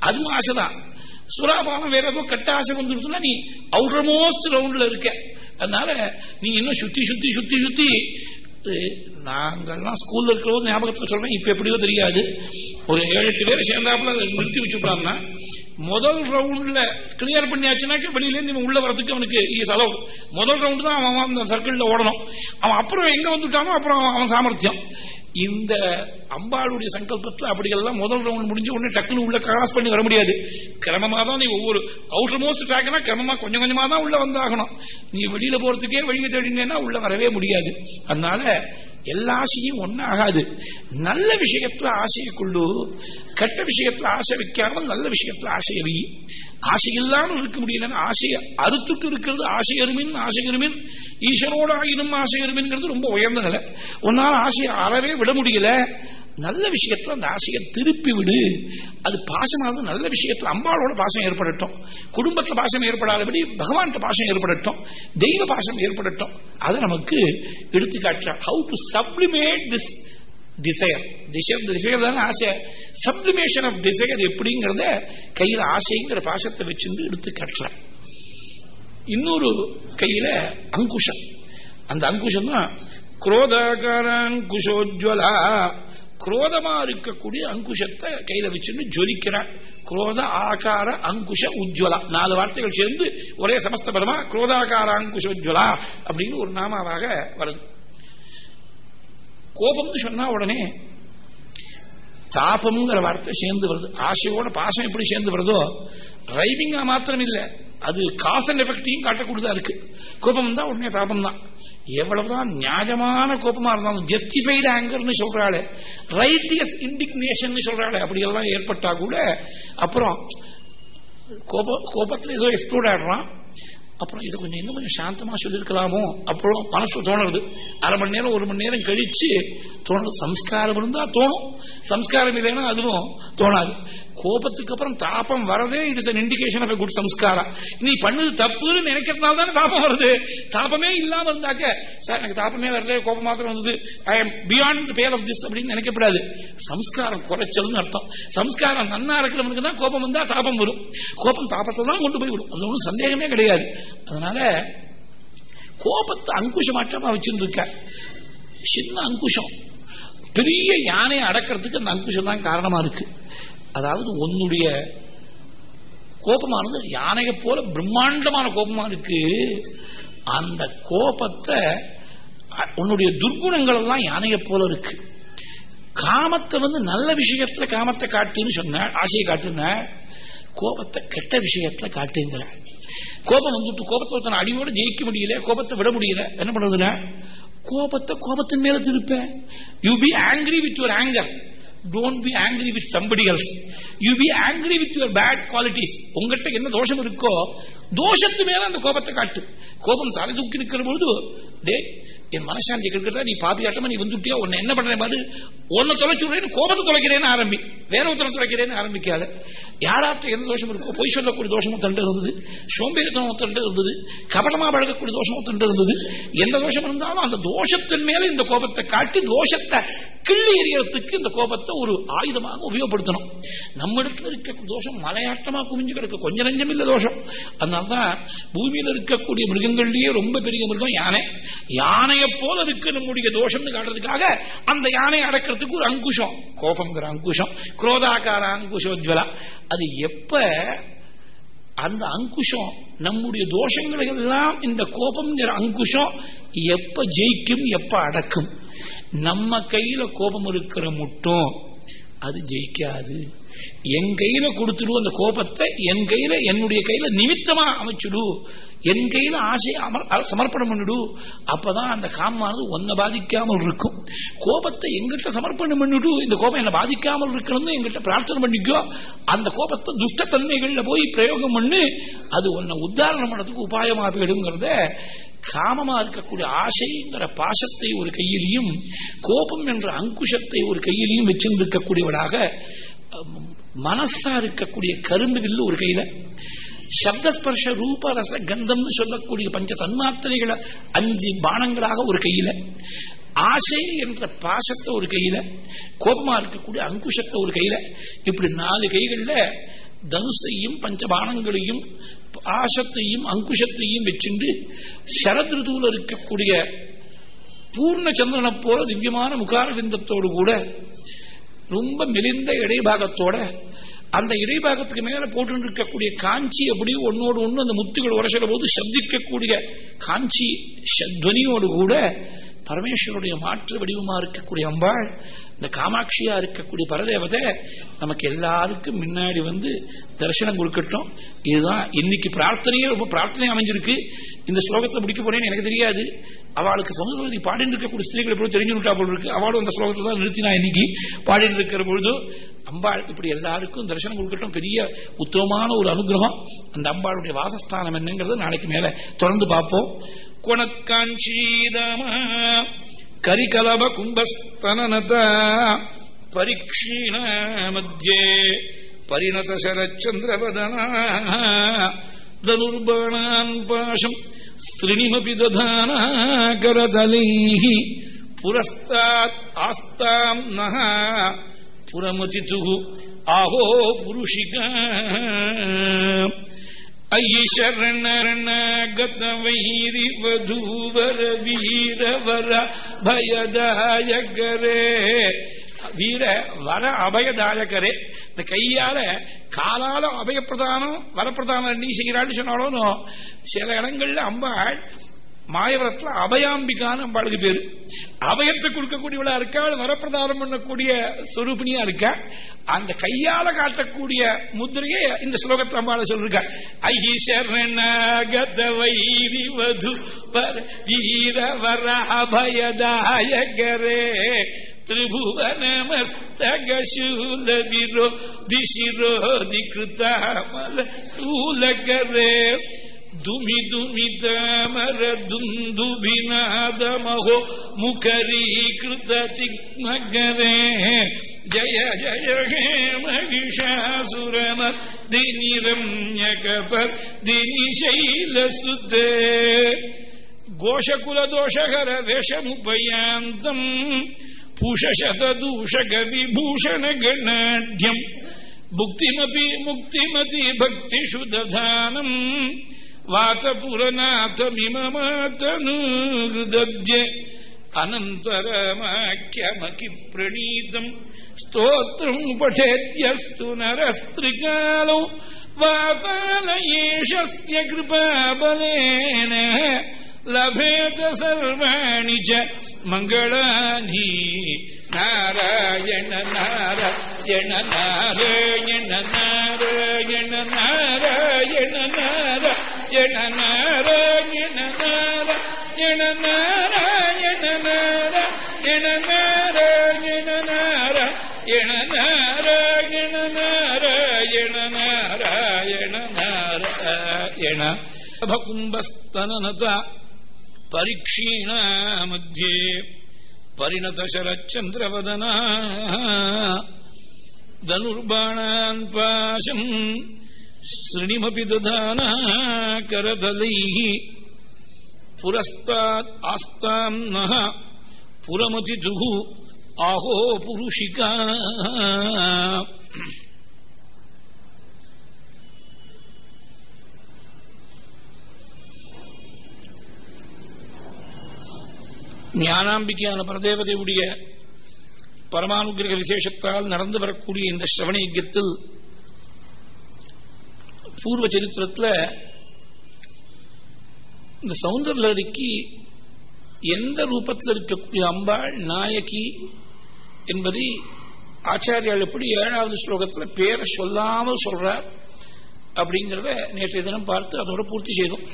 அதுவும் ஆசை தான் சுறாபானம் வேற ஏதோ கட்ட ஆசை வந்துருச்சுன்னா நீ அவுட்டர் மோஸ்ட் ரவுண்ட்ல இருக்க. அதனால நீ இன்னும் சுத்தி சுத்தி சுத்தி சுத்தி நாங்கள்லாம் ஸ்கூல்ல இருக்கிறவங்க ஞாபகத்தில் சொல்றேன் இப்ப எப்படியோ தெரியாது. ஒரு ஏழு எட்டு பேர் சேர்ந்தாப்புல நிறுத்தி வச்சுட்டாங்கன்னா முதல் ரவுண்ட்ல கிளியர் பண்ணியாச்சுனாக்க வெளியில இருந்து இவன் உள்ள வரதுக்கு அவனுக்கு இஸ் முதல் ரவுண்ட் தான் அவன் அந்த சர்க்கிள்ல ஓடணும். அவன் அப்புறம் எங்க வந்துட்டானோ அப்புறம் அவன் சாமர்த்தியம். இந்த அம்பாளுடைய சங்கல்பத்தில் அப்படியெல்லாம் முதல் ரவுண்ட் முடிஞ்ச உடனே டக்குனு உள்ள கிராஸ் பண்ணி வர முடியாது. கிரமமா தான் நீ ஒவ்வொரு அவுட்டர் மோஸ்ட் ட்ராக்னா கிரமமா கொஞ்சம் கொஞ்சமா தான் உள்ள வந்தாகணும். நீ வெளியில போறதுக்கே வழியை தேடினேன்னா உள்ள வரவே முடியாது. அதனால எல்லா ஆசையும் ஒன்னாகாது நல்ல விஷயத்துல ஆசையை கொள்ளு. கெட்ட விஷயத்துல ஆசை வைக்காமல் நல்ல விஷயத்துல ஆசையை வை. ஆசை இல்லாமல் இருக்க முடியலன்னு ஆசையை அறுத்துட்டு இருக்கிறது ஆசை அருமின் ஆசை அருமின். ஈஸ்வரோட ஆயினும் ஆசை அருமின்ங்கிறது ரொம்ப உயர்ந்த நிலை. உன்னால் ஆசையை அறவே விட முடியல. நல்ல விஷயத்துல அந்த ஆசையை திருப்பி விடு. அது பாசமாவது நல்ல விஷயத்துல அம்பாளோட பாசம் ஏற்படட்டும். குடும்பத்துல பாசம் ஏற்படாதபடி பகவான்கிட்ட பாசம் ஏற்படட்டும். தெய்வ பாசம் ஏற்படட்டும். அதை நமக்கு எடுத்துக்காட்டுற. How to sublimate this desire desire desire தானே ஆசை. சப்ளிமேஷன் ஆஃப் டிசையர் எப்படிங்கிறத கையில் ஆசைங்கிற பாசத்தை வச்சிருந்து எடுத்து காட்டுறார் இன்னொரு கையில அங்குஷம். அந்த அங்குஷம் தான் குரோதாகாராங்குஷோஜ்வலா குரோதமா இருக்கக்கூடிய அங்குஷத்தை கையில வச்சுன்னு ஜொலிக்கிறார். குரோத ஆகார அங்குஷ உஜ்வலா. நாலு வார்த்தைகள் சேர்ந்து ஒரே சமஸ்தபதமா குரோதாகார அங்குஷ உஜ்வலா அப்படின்னு ஒரு நாமாவாக வருது. கோபம்னு சொன்னா உடனே தாபம்ங்கிற வார்த்தை சேர்ந்து வருது. ஆசையோட பாசம் எப்படி சேர்ந்து வருதோ டிரைவிங்கா மாத்திரம் இல்ல அது காஸ் அண்ட் எஃபெக்டையும் காட்டக்கூடியதா இருக்கு. கோபம் தான் உடனே தாபம் தான். எவ்வளவுதான் நியாயமான கோபமா இருந்தாலும் ஜஸ்டிஃபைடு ஆங்கர்னு சொல்றாளே ரைட்டியஸ் இண்டிக்னேஷன் சொல்றாளே அப்படி எல்லாம் ஏற்பட்டா கூட அப்புறம் கோப கோபத்தில் ஏதோ எக்ஸ்ப்ளோர் ஆடுறான் அப்புறம் இதை கொஞ்சம் இன்னும் கொஞ்சம் சாந்தமா சொல்லியிருக்கலாமோ? அப்புறம் மனசு தோணுறது அரை மணி நேரம் ஒரு மணி நேரம் கழிச்சு தோணுது. சம்ஸ்காரம் இருந்தா தோணும். சம்ஸ்காரம் இல்லைன்னா அதுவும் தோணாது. கோபத்துக்கு அப்புறம் தாபம் வரதே it is an indication of good சம்ஸ்காரம் நீ பண்ணது தப்புன்னு நினைக்கிறதுனால தானே தாபம் வருது. தாபமே இல்லாம இருந்தாக்க சார் எனக்கு தாபமே வரல கோபம் மாத்திரம் வந்தது. I am beyond the pair of this அப்படின்னு நினைக்கப்படாது. சம்ஸ்காரம் குறைச்சல்னு அர்த்தம். சம்ஸ்காரம் நன்னா இருக்கிறவனுக்கு தான் கோபம் வந்தா தாபம் வரும். கோபம் தாபத்தை தான் கொண்டு போய் விடும். அது ஒன்றும் சந்தேகமே கிடையாது. அதனால கோபத்தை அங்குஷமாற்றமா வச்சிருந்துருக்க. சின்ன அங்குஷம். பெரிய யானையை அடக்கிறதுக்கு அந்த அங்குஷம் தான் காரணமா இருக்கு. அதாவது உன்னுடைய கோபமானது யானையை போல பிரம்மாண்டமான கோபமா இருக்கு. அந்த கோபத்தை உன்னுடைய துர்குணங்கள் எல்லாம் யானையை போல இருக்கு. காமத்தை வந்து நல்ல விஷயத்துல காமத்தை காட்டுன்னு சொன்ன ஆசையை காட்டுன கோபத்தை கெட்ட விஷயத்துல காட்டுங்கிற. கோபம் வந்துட்டு கோபத்தை ஒருத்தன் அடியோடு ஜெயிக்க முடியல கோபத்தை விட முடியல. என்ன பண்றதுன்னா கோபத்தை கோபத்தின் மேல திருப்பேன். You be angry with your anger don't be angry with somebody else you be angry with your bad qualities உங்ககிட்ட என்ன தோஷம் இருக்கோ தோஷத்து மேல அந்த கோபத்தை காட்டு. கோபம் தலை தூக்கி நிற்கிற பொழுது டே என் மனசாந்தி கேட்கிறதா நீ பாதுகாட்டமா நீ வந்துட்டியா? உன்னை என்ன பண்ற பாரு? உன்னை தொலைச்சுடுறேன்னு கோபத்தை தொலைக்கிறேன்னு ஆரம்பி. வேற ஒருத்தனை தொலைக்கிறேன்னு ஆரம்பிக்காத. யாராட்ட எந்த தோஷம் இருக்கோ பொய் சொல்லக்கூடிய தோஷமும் தண்டு இருந்தது. சோம்பேறித்தனம் தண்டு இருந்தது. கபடமா பழகக்கூடிய தோஷமும் தண்டு இருந்தது. எந்த தோஷம் இருந்தாலும் அந்த தோஷத்தின் மேல இந்த கோபத்தை காட்டி தோஷத்தை கிள்ளி எறியறதுக்கு இந்த கோபத்தை ஒரு ஆயுதமாக உபயோகப்படுத்தணும். நம்ம இடத்துல இருக்க தோஷம் மலையாட்டமா குமிஞ்சு கிடக்கு. கொஞ்சம் நஞ்சம் இல்ல தோஷம். அதனாலதான் பூமியில இருக்கக்கூடிய மிருகங்கள்லயே ரொம்ப பெரிய மிருகம் யானை. யானை யானையை போல இருக்கு நம்முடைய தோஷம்னு காட்டுறதுக்காக அந்த யானையை அடக்கிறதுக்கு ஒரு அங்குஷம். கோபம்ங்கிற அங்குஷம் குரோதாக்கார அங்குஷோஜ்வலா. அது எப்ப அந்த அங்குஷம் நம்முடைய தோஷங்களை எல்லாம் இந்த கோபம்ங்கிற அங்குஷம் எப்ப ஜெயிக்கும் எப்ப அடக்கும். நம்ம கையில கோபம் இருக்கிற மட்டும் அது ஜெயிக்காது. என் கையில கொடுத்துடு அந்த கோபத்தை என் கையில என்னுடைய கையில நிமித்தமா அமைச்சுடு. என் கையில ஆசை சமர்ப்பணம் பண்ணிடு. அப்பதான் அந்த காமானது ஒன்ன பாதிக்காமல் இருக்கும். கோபத்தை எங்கிட்ட சமர்ப்பணம் பண்ணிடு. இந்த கோபம் என்ன பாதிக்காமல் இருக்கணும்னு எங்கிட்ட பிரார்த்தனை பண்ணிக்கோ. அந்த கோபத்தை துஷ்டத்தன்மைகள்ல போய் பிரயோகம் பண்ணு. அது உன்னை உத்தாரணம் பண்ணதுக்கு உபாயமா போயிடுங்கிறத காமமா இருக்கக்கூடிய ஆசைங்கிற பாசத்தை ஒரு கையிலையும் கோபம் என்ற அங்குஷத்தை ஒரு கையிலையும் வச்சிருந்திருக்கக்கூடியவனாக மனசா இருக்கக்கூடிய கரும்பு வில்லு ஒரு கையில சப்தஸ்பர்ஷ ரூப ரச கந்தம்னு சொல்லக்கூடிய பஞ்ச தன்மாத்திரைகளை அஞ்சு பானங்களாக ஒரு கையில ஆசை என்ற பாசத்தை ஒரு கையில கோபமா இருக்கக்கூடிய அங்குஷத்தை ஒரு கையில இப்படி நாலு கைகள்ல தனுசையும் பஞ்சபானங்களையும் ஆசத்தையும் அங்குஷத்தையும் வச்சுண்டு சரத் ருதுவில் இருக்கக்கூடிய பூர்ண சந்திரனை போல திவ்யமான முகாரவிந்தத்தோடு கூட ரொம்ப மெலிந்த இடைபாகத்தோட அந்த இடைபாகத்துக்கு மேல போட்டு இருக்கக்கூடிய காஞ்சி அப்படியே ஒன்னோடு ஒன்று அந்த முத்துகள் உரசுற போது சப்திக்கக்கூடிய காஞ்சி துவனியோடு கூட பரமேஸ்வருடைய மாற்று வடிவமா இருக்கக்கூடிய அம்பாள் இந்த காமாட்சியா இருக்கக்கூடிய பரதேவதை நமக்கு எல்லாருக்கும் முன்னாடி வந்து தரிசனம் கொடுக்கட்டும். இதுதான் இன்னைக்கு பிரார்த்தனையே ரொம்ப பிரார்த்தனை அமைஞ்சிருக்கு. இந்த ஸ்லோகத்தை முடிக்க போறேன்னு எனக்கு தெரியாது. அவளுக்கு சமுதிரவதி பாடிட்டு இருக்கக்கூடிய ஸ்திரீகள் எப்படி தெரிஞ்சுட்டா போல் இருக்கு. அவளும் அந்த ஸ்லோகத்தை தான் நிறுத்தினா இன்னைக்கு பாடிட்டு இருக்கிற பொழுது அம்பாள் இப்படி எல்லாருக்கும் தரிசனம் கொடுக்கட்டும். பெரிய உத்தமமான ஒரு அனுகிரகம். அந்த அம்பாளுடைய வாசஸ்தானம் என்னங்கிறது நாளைக்கு மேல தொடர்ந்து பார்ப்போம். கொணக்காஞ்சீதமா கரிகலப கும்பஸ்தனத பரீட்சீண மத்தியே பரிணத சரச்சந்திரவதனா தனுர்பாணான் பாஷம் ஸ்ரிணிமபி ததானாகரதலைः புரஸ்தாத் ஆஸ்தாம் நக புரமதிதுः ஆஹோ புருஷிகா. ஐஷரணகதவைரிவதூவர வீரவர பயதாயகரே. வீர வர அபயதாயகரே. இந்த கையால காலால அபயப்பிரதானம் வரப்பிரதானம் ரெண்டையும் செய்கிறாள்னு சொன்னாலும் சில இடங்கள்ல அம்பாள் மாயவரத்தில் அபயாம்பிகான்னு அம்பாளுக்கு பேரு. அபயத்தை கொடுக்கக்கூடியவளா இருக்கா வரப்பிரதாரம் பண்ணக்கூடிய சொரூபினியா இருக்கா? அந்த கையால காட்டக்கூடிய முத்திரையை இந்த ஸ்லோகத்தில் அம்பாள சொல்லிருக்கா. ஐஹி சரணாகத வைரி வது வீரவர அபயதாயகரே திரிபுவனமஸ்தகூலவிரோ திசிரோதி கிருதாமல சூலகரே दुमिदुमिदामर दुन्दुभिनादमहो मुकरी कृतचिग्मगरे जय जय महिषासुरमत् दिनिरम्यकपत् दिनिशैलसुते गोशकुलदोषकर वेषमुपयान्तम् पूषशतदूषकविभूषणगणाढ्यम् भुक्तिमपि मुक्तिमति भक्तिषु वातपुरनाथमिममातनुहृदब्ज अनन्तरमाख्यमकि प्रणीतम् स्तोत्रम् पठेद्यस्तु नरस्त्रिकालौ वातालयेशस्य कृपाबलेन लभेत सर्वाणि च मङ्गलानि। नारायण नारायण नारायण नारायण नारायण नारायण ఎడనారాయణ నారాయణ నారాయణ పరీక్షీణ మధ్యే పరిణత శరచంద్రవదనా ధనుర్బాణాన్ పాశం ஸ்ருணிமபி துதானகரதலை புரஸ்தாத் ஆஸ்தாம் நக புரமதி துகு ஆஹோ புருஷிகா ஞானாம்பிக்கையான பரதேவதையுடைய பரமானுகிரக விசேஷத்தால் நடந்து வரக்கூடிய இந்த சிரவண யஜத்தில் பூர்வ சரித்திரத்தில் இந்த சௌந்தர்லரிக்கு எந்த ரூபத்தில் இருக்கக்கூடிய அம்பாள் நாயகி என்பதை ஆச்சாரியால் எப்படி ஏழாவது ஸ்லோகத்தில் பேரை சொல்லாமல் சொல்றார் அப்படிங்கிறத நேற்றைய தினம் பார்த்து அதோட பூர்த்தி செய்தோம்.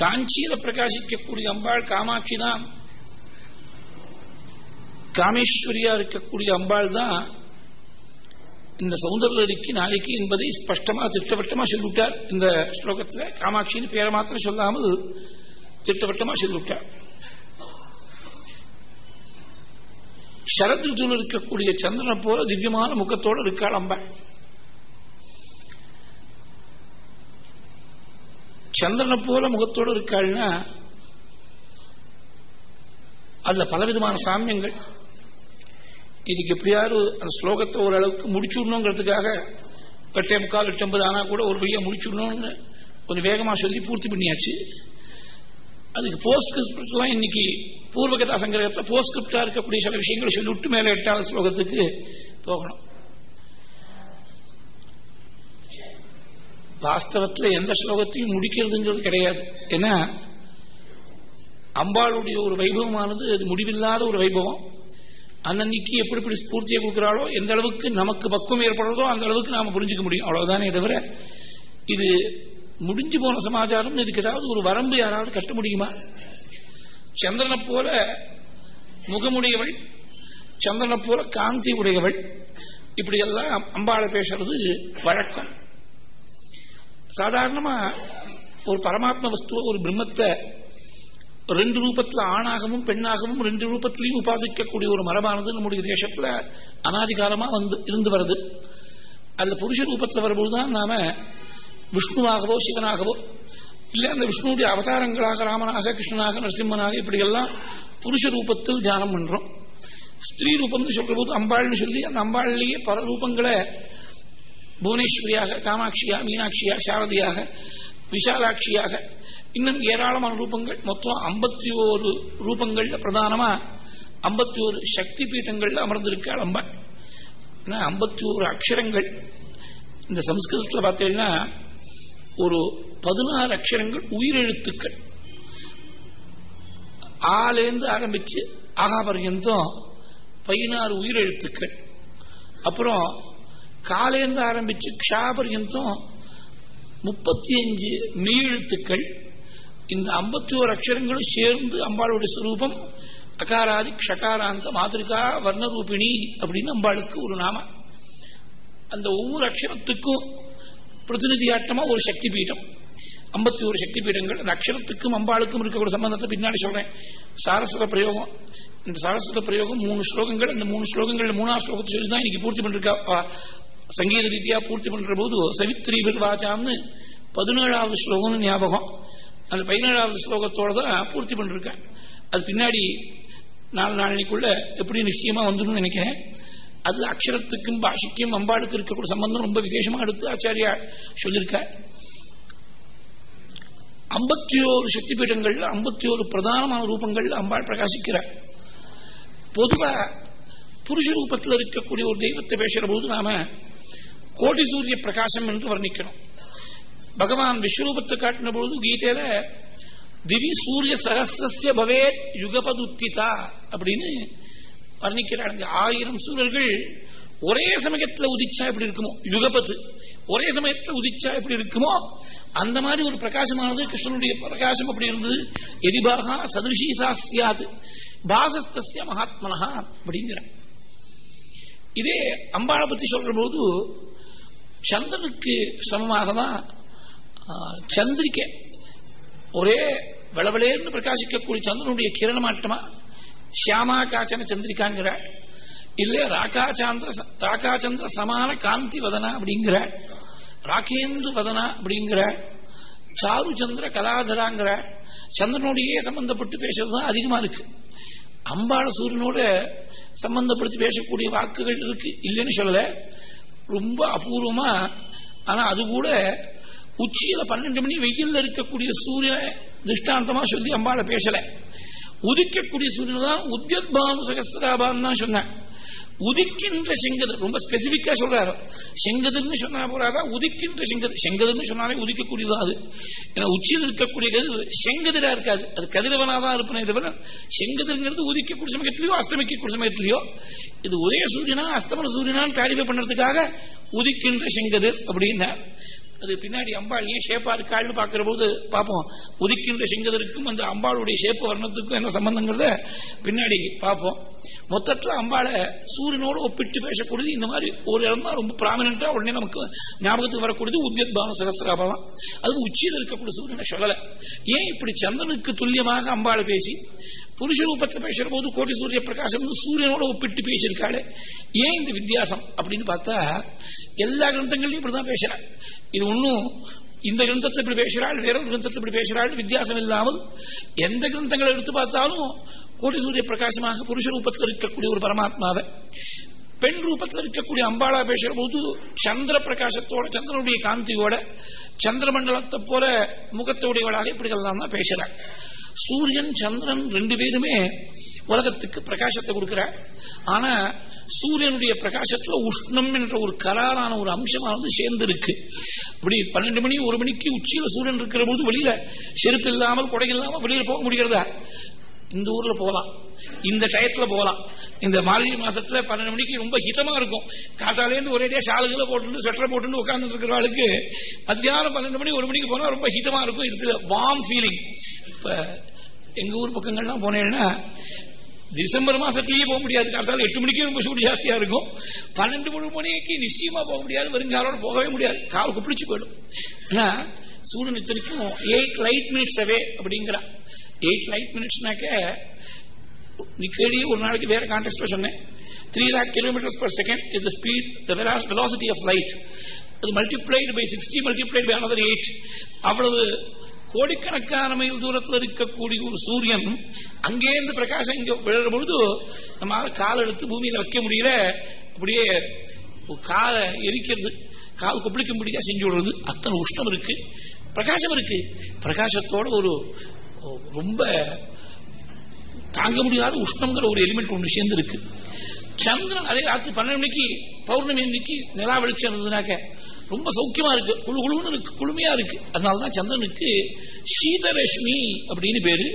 காஞ்சியில பிரகாசிக்கக்கூடிய அம்பாள் காமாட்சி தான். காமேஸ்வரியா இருக்கக்கூடிய அம்பாள் தான் இந்த சௌந்தர்யரிக்கு நாளைக்கு என்பதை ஸ்பஷ்டமா திட்டவட்டமா சொல்லிவிட்டார். இந்த ஸ்லோகத்தில் காமாட்சின்னு பேரை மாத்திரம் சொல்லாமல் திட்டவட்டமா சொல்லிவிட்டார். சரத்ருத்துல இருக்கக்கூடிய சந்திரனை போல திவ்யமான முகத்தோடு இருக்காள் அம்ப சந்திரனை போல முகத்தோடு இருக்காள்னா அதுல பலவிதமான சாமியங்கள். இதுக்கு எப்படியாவது அந்த ஸ்லோகத்தை ஓரளவுக்கு முடிச்சுடணுங்கிறதுக்காக எட்டே முக்கால் எட்டம்பது ஆனா கூட ஒரு பையன் முடிச்சுடணும்னு கொஞ்சம் வேகமா சொல்லி பூர்த்தி பண்ணியாச்சு. அதுக்கு போஸ்ட்கிரிப்ட்லாம் இன்னைக்கு பூர்வகதா சங்கரத்தில் போஸ்ட்கிரிப்டா இருக்கக்கூடிய சில விஷயங்களை சொல்லி விட்டு மேலே எட்டாவது ஸ்லோகத்துக்கு போகணும். வாஸ்தவத்தில் எந்த ஸ்லோகத்தையும் முடிக்கிறதுங்கிறது கிடையாது. ஏன்னா அம்பாளுடைய ஒரு வைபவமானது அது முடிவில்லாத ஒரு வைபவம். அன்னன்னைக்கு எப்படி எப்படி ஸ்பூர்த்தியை கொடுக்குறாளோ எந்த அளவுக்கு நமக்கு பக்குவம் ஏற்படுறதோ அந்த அளவுக்கு நாம புரிஞ்சுக்க முடியும். அவ்வளவுதானே தவிர இது முடிஞ்சு போன சமாச்சாரம் இதுக்கு ஏதாவது ஒரு வரம்பு யாராவது கட்ட முடியுமா? சந்திரனை போல முகமுடையவள் சந்திரனை போல காந்தி உடையவள் இப்படி எல்லாம் அம்பாளை பேசுறது வழக்கம். சாதாரணமா ஒரு பரமாத்ம வஸ்துவ ஒரு பிரம்மத்தை ரெண்டு ரூபத்தில் ஆணாகவும் பெண்ணாகவும் ரெண்டு ரூபத்திலையும் உபாசிக்கக்கூடிய ஒரு மரபானது நம்முடைய தேசத்தில் அனாதிகாலமாக வந்து இருந்து வருது. அதில் புருஷ ரூபத்தில் வரும்போதுதான் நாம விஷ்ணுவாகவோ சிவனாகவோ இல்லை அந்த விஷ்ணுடைய அவதாரங்களாக ராமனாக கிருஷ்ணனாக நரசிம்மனாக இப்படியெல்லாம் புருஷ ரூபத்தில் தியானம் பண்ணுறோம் ஸ்திரீ ரூபம்னு சொல்ற போது அம்பாள்னு சொல்லி அந்த அம்பாளிலேயே பல ரூபங்களை புவனேஸ்வரியாக காமாட்சியாக மீனாட்சியா சாரதியாக விஷாலாட்சியாக இன்னும் ஏராளமான ரூபங்கள். மொத்தம் ஐம்பத்தி ஓரு ரூபங்கள்ல பிரதானமா. ஐம்பத்தி ஒரு சக்தி பீட்டங்கள்ல அமர்ந்திருக்காள் அம்பாள் ஐம்பத்தி ஒரு அக்ஷரங்கள். இந்த சம்ஸ்கிருதத்தில் பார்த்தீங்கன்னா ஒரு பதினாறு அக்ஷரங்கள் உயிரெழுத்துக்கள். ஆலேந்து ஆரம்பிச்சு ஆகா பர்யந்தம் பதினாறு உயிரெழுத்துக்கள். அப்புறம் காலேந்து ஆரம்பிச்சு க்ஷா பர்யந்தம் முப்பத்தி அஞ்சு மெய்யெழுத்துக்கள் இந்த ஐம்பத்தி ஓரு அக்ஷரங்களும் சேர்ந்து அம்பாளுடைய ஸ்வரூபம் அகாராதி க்ஷகாராந்த மாதிரிகா வர்ணரூபிணி அப்படின்னு அம்பாளுக்கு ஒரு நாம அந்த ஒவ்வொரு அக்ஷரத்துக்கும் பிரதிநிதியாட்டமா ஒரு சக்தி பீடம் ஐம்பத்தி ஒரு சக்தி பீடங்கள் அந்த அக்ஷரத்துக்கும் அம்பாளுக்கும் இருக்கக்கூடிய சம்பந்தத்தை பின்னாடி சொல்றேன் சாரஸ்வத பிரயோகம் இந்த சாரஸ்வத பிரயோகம் மூணு ஸ்லோகங்கள் இந்த மூணு ஸ்லோகங்கள் மூணாவது ஸ்லோகத்தை சொல்லி தான் இன்னைக்கு பூர்த்தி பண்ணிருக்கா சங்கீத ரீதியா பூர்த்தி பண்ற போது சவித்ரி பிர்வாச்சாம்னு பதினேழாவது ஸ்லோகம்னு ஞாபகம் அந்த பதினேழாவது ஸ்லோகத்தோட தான் பூர்த்தி பண்ணிருக்கேன் அது பின்னாடி நாலு நாளைக்குள்ள எப்படி நிச்சயமா வந்துடும் நினைக்கிறேன். அது அக்ஷரத்துக்கும் பாஷிக்கும் அம்பாளுக்கு இருக்கக்கூடிய சம்பந்தம் ரொம்ப விசேஷமா எடுத்து ஆச்சாரியா சொல்லியிருக்கார். ஐம்பத்தி ஓரு சக்தி பீடங்கள்ல ஐம்பத்தி ஒரு பிரதானமான ரூபங்கள்ல அம்பாள் பிரகாசிக்கிறார். பொதுவா புருஷ ரூபத்தில் இருக்கக்கூடிய ஒரு தெய்வத்தை பேசுற போது நாம கோடி சூரிய பிரகாசம் என்று வர்ணிக்கிறோம். பகவான் விஸ்வரூபத்தை காட்டின பொழுது கீதையில திவி சூரிய சகசிய பவே யுகபதுத்திதா அப்படின்னு வர்ணிக்கிறாங்க. ஆயிரம் சூரியர்கள் ஒரே சமயத்தில் உதிச்சா எப்படி இருக்குமோ? யுகபத்து. ஒரே சமயத்தில் உதிச்சா எப்படி இருக்குமோ? அந்த மாதிரி ஒரு பிரகாசமானது கிருஷ்ணனுடைய பிரகாசம் அப்படி இருந்தது. எதிபாகா சதுஷி சாஸ்தியாது பாசஸ்திய மகாத்மனஹா அப்படிங்கிற இதே அம்பாளை பத்தி சொல்ற போது சந்திரனுக்கு சமமாக தான் சந்திரிக்கை. ஒரே வளவளேர்னு பிரகாசிக்கக்கூடிய சந்திரனுடைய கிரணமாட்டமா ஷியாமா காச்சன சந்திரிகாங்கிற இல்ல ராக்காச்சாந்திர ராக்காச்சந்திர சமான காந்தி வதனா அப்படிங்கிற ராகேந்து வதனா அப்படிங்கிற சாரு சந்திர கலாதராங்கிற சந்திரனோடையே சம்பந்தப்பட்டு பேசுறதுதான் அதிகமா இருக்கு. அம்பாள சூரியனோட சம்பந்தப்படுத்தி பேசக்கூடிய வாக்குகள் இருக்கு இல்லைன்னு சொல்லல. ரொம்ப அபூர்வமா ஆனா அது கூட உச்சியில பன்னெண்டு மணி வெயில்ல இருக்கக்கூடிய சூரிய திருஷ்டாந்தமா சொல்லி அம்பாள பேசல. உதிக்கக்கூடிய சூரியன் தான் உத்தியத்பானு சகசிராபான் தான் சொன்னேன். உதிக்கின்ற செங்கதிர் ரொம்ப ஸ்பெசிபிக்கா சொல்றாரு. செங்கதிர்னு சொன்னா போறாதா? உதிக்கின்ற செங்கதிர் செங்கதிர்னு சொன்னாலே உதிக்கக்கூடியதான் அது? ஏன்னா உச்சியில் இருக்கக்கூடிய கதிர் செங்கதிரா இருக்காது. அது கதிரவனாதான் இருப்பனே தவிர செங்கதிர்ங்கிறது உதிக்கக்கூடிய சமயத்திலையோ அஸ்தமிக்கக்கூடிய சமயத்திலையோ இது உதய சூரியனா அஸ்தமன சூரியனான்னு கிளாரிஃபை பண்றதுக்காக உதிக்கின்ற செங்கதிர் அப்படின்னா அது பின்னாடி அம்பாள் ஏன் ஷேப்பா இருக்காள்னு பாக்குற போது பார்ப்போம். உதிக்கின்ற சிங்கத்திற்கும் அந்த அம்பாளுடைய ஷேப்பு வர்ணத்துக்கும் என்ன சம்பந்தங்கிறத பின்னாடி பார்ப்போம். மொத்தத்தில் அம்பாளை சூரியனோடு ஒப்பிட்டு பேசக்கூடியது இந்த மாதிரி ஒரு இடம் தான் ரொம்ப ப்ராமினா உடனே நமக்கு ஞாபகத்துக்கு வரக்கூடியது உத்தியத் பானு சகசிராபம் அது உச்சியில் இருக்கக்கூடிய சூரியனை சொல்லலை. ஏன் இப்படி சந்திரனுக்கு துல்லியமாக அம்பாள் பேசி புருஷ ரூபத்தில் பேசுற போது கோடி சூரிய பிரகாசம் சூரியனோட ஒப்பிட்டு பேசியிருக்காள். ஏன் இந்த வித்தியாசம் அப்படின்னு பார்த்தா எல்லா கிரந்தங்களையும் இப்படிதான் பேசுறாள். இது ஒன்றும் இந்த கிரந்தத்தை இப்படி பேசுறாள் வேற ஒரு கிரந்தத்தை இப்படி பேசுறாள் வித்தியாசம் இல்லாமல் எந்த கிரந்தங்களை எடுத்து பார்த்தாலும் கோடி சூரிய பிரகாசமாக புருஷ ரூபத்தில் இருக்கக்கூடிய ஒரு பரமாத்மாவை பெண் ரூபத்தில் இருக்கக்கூடிய அம்பாளா பேசுற போது சந்திர பிரகாசத்தோட சந்திரனுடைய காந்தியோட சந்திரமண்டலத்தை போல முகத்தோடையவளாக இப்படிகள்லாம் தான் பேசுறாள். சூரியன் சந்திரன் ரெண்டு பேருமே உலகத்துக்கு பிரகாசத்தை கொடுக்கிறார். ஆனா சூரியனுடைய பிரகாசத்துல உஷ்ணம் என்ற ஒரு கராரான ஒரு அம்சமானது சேர்ந்து இருக்கு அப்படி பன்னெண்டு மணி ஒரு மணிக்கு உச்சியில சூரியன் இருக்கிற போது வெளியில செருப்பு இல்லாமல் கொடை இல்லாமல் வெளியில போக முடிகிறதா? இந்த ஊர்ல போகலாம் இந்த டயத்துல போகலாம் இந்த மார்கழி மாசத்துல பன்னெண்டு மணிக்கு ரொம்ப ஹிதமா இருக்கும். காத்தாலேருந்து ஒரேடியா சாலுகளை போட்டு ஸ்வெட்டர் போட்டு உட்கார்ந்து இருக்கிறவளுக்கு மத்தியானம் பன்னெண்டு மணி ஒரு மணிக்கு போனா ரொம்ப ஹிதமா இருக்கும். இதுல வார்ம் ஃபீலிங் இப்ப எங்க ஊர் பக்கங்கள்லாம் போனேன்னா டிசம்பர் மாசத்திலேயே போக முடியாது. காத்தால எட்டு மணிக்கு ரொம்ப சூடு ஜாஸ்தியா இருக்கும். பன்னெண்டு மூணு மணிக்கு நிச்சயமா போக முடியாது. வருங்காலோட போகவே முடியாது. கால் குப்பிடிச்சு போயிடும். ஆனா சூரியன் இத்தனைக்கும் எயிட் லைட் மினிட்ஸ் அவே அப்படிங்கிறா. எயிட் லைட் மினிட்ஸ்னாக்க நீ கேள்வி ஒரு நாளைக்கு வேற கான்டெக்ட்ல சொன்னேன். Three lakh kilometres per second is speed velocity of light அது multiplied by sixty multiplied by another eight அவ்வளவு கோடிக்கணக்கான மைல் தூரத்தில் இருக்கக்கூடிய ஒரு சூரியன் அங்கேருந்து பிரகாசம் இங்க விழுற பொழுது நம்மளால கால் எடுத்து பூமியில வைக்க முடியல. அப்படியே காலை எரிக்கிறது கால் கொப்பளிக்க முடியாது செஞ்சு விடுறது. அத்தனை உஷ்ணம் இருக்கு. பிரகாசம் இருக்கு. பிரகாசத்தோட ஒரு ரொம்ப தாங்க முடியாத உஷ்ணங்கிற ஒரு எலிமெண்ட் ஒன்று சேர்ந்து இருக்கு சந்திரன் அதே ராத்திரி பன்னெண்டு மணிக்கு பௌர்ணமி அன்னைக்கு நிலா வெளிச்சம் இருந்ததுனாக்க ரொம்ப சௌக்கியமா இருக்கு. குழு குழுன்னு இருக்கு குளுமையா இருக்கு. அதனாலதான் சந்திரனுக்கு சீதரஷ்மி அப்படின்னு பேரு.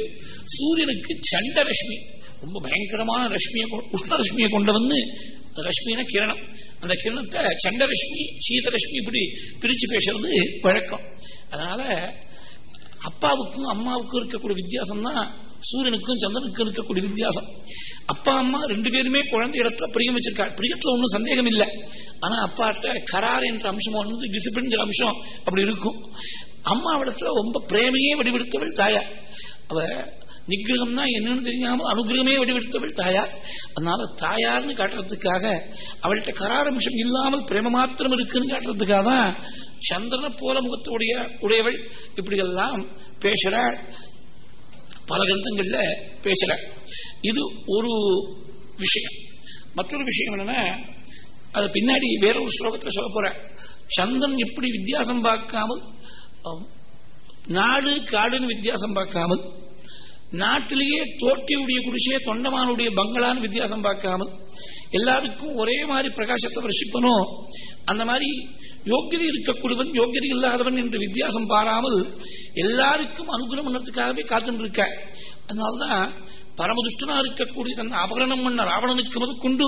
சூரியனுக்கு சண்டரஷ்மி. ரொம்ப பயங்கரமான ரஷ்மியை உஷ்ண ரஷ்மியை கொண்டு வந்து ரஷ்மினா கிரணம். அந்த கிரணத்தை சண்டரஷ்மி சீதரஷ்மி இப்படி பிரிச்சு பேசுறது வழக்கம். அதனால அப்பாவுக்கும் அம்மாவுக்கும் இருக்கக்கூடிய வித்தியாசம் தான் சூரியனுக்கும் சந்திரனுக்கும் இருக்கக்கூடிய வித்தியாசம். அப்பா அம்மா ரெண்டு பேருமே குழந்தை இடத்துல பிரியம் வச்சிருக்காள் பிரியத்துல ஒன்றும் சந்தேகம் இல்லை ஆனா அப்பாட்ட கரார் என்ற அம்சம் வந்து டிசிப்ளின் அம்சம் அப்படி இருக்கும். அம்மா இடத்துல ரொம்ப பிரேமையே வடிவெடுத்தவள் தாயார் அவ நிகிரகம்னா என்னன்னு தெரியாமல் அனுகிரகமே வடிவெடுத்தவள் தாயார். அதனால தாயார்னு காட்டுறதுக்காக அவள்கிட்ட கராரம்சம் இல்லாமல் பிரேம மாத்திரம் இருக்குன்னு காட்டுறதுக்காக தான் சந்திரனை போல முகத்துடைய உடையவள் இப்படியெல்லாம் பேசுறாள். பல கிரந்தங்கள்ல பேசுற இது ஒரு விஷயம். மற்றொரு விஷயம் என்னன்னா அது பின்னாடி வேற ஒரு ஸ்லோகத்தில் சொல்ல போற சந்திரன் எப்படி வித்தியாசம் பார்க்காமல் நாடு காடுன்னு வித்தியாசம் பார்க்காமல் நாட்டிலேயே தோட்டியுடைய குடிசையை தொண்டமானுடைய பங்களான்னு வித்தியாசம் பார்க்காமல் எல்லாருக்கும் ஒரே மாதிரி பிரகாசத்தை வருஷிப்பனும் அந்த மாதிரி யோக்கியதை இருக்கக்கூடியவன் யோக்கியதை இல்லாதவன் என்று வித்தியாசம் பாராமல் எல்லாருக்கும் அனுகூலம் பண்ணதுக்காகவே காத்துட்டு இருக்க அதனால்தான் பரமதுஷ்டனா இருக்கக்கூடிய தன் அபகரணம் பண்ண ராவணனுக்கு முதற்கொண்டு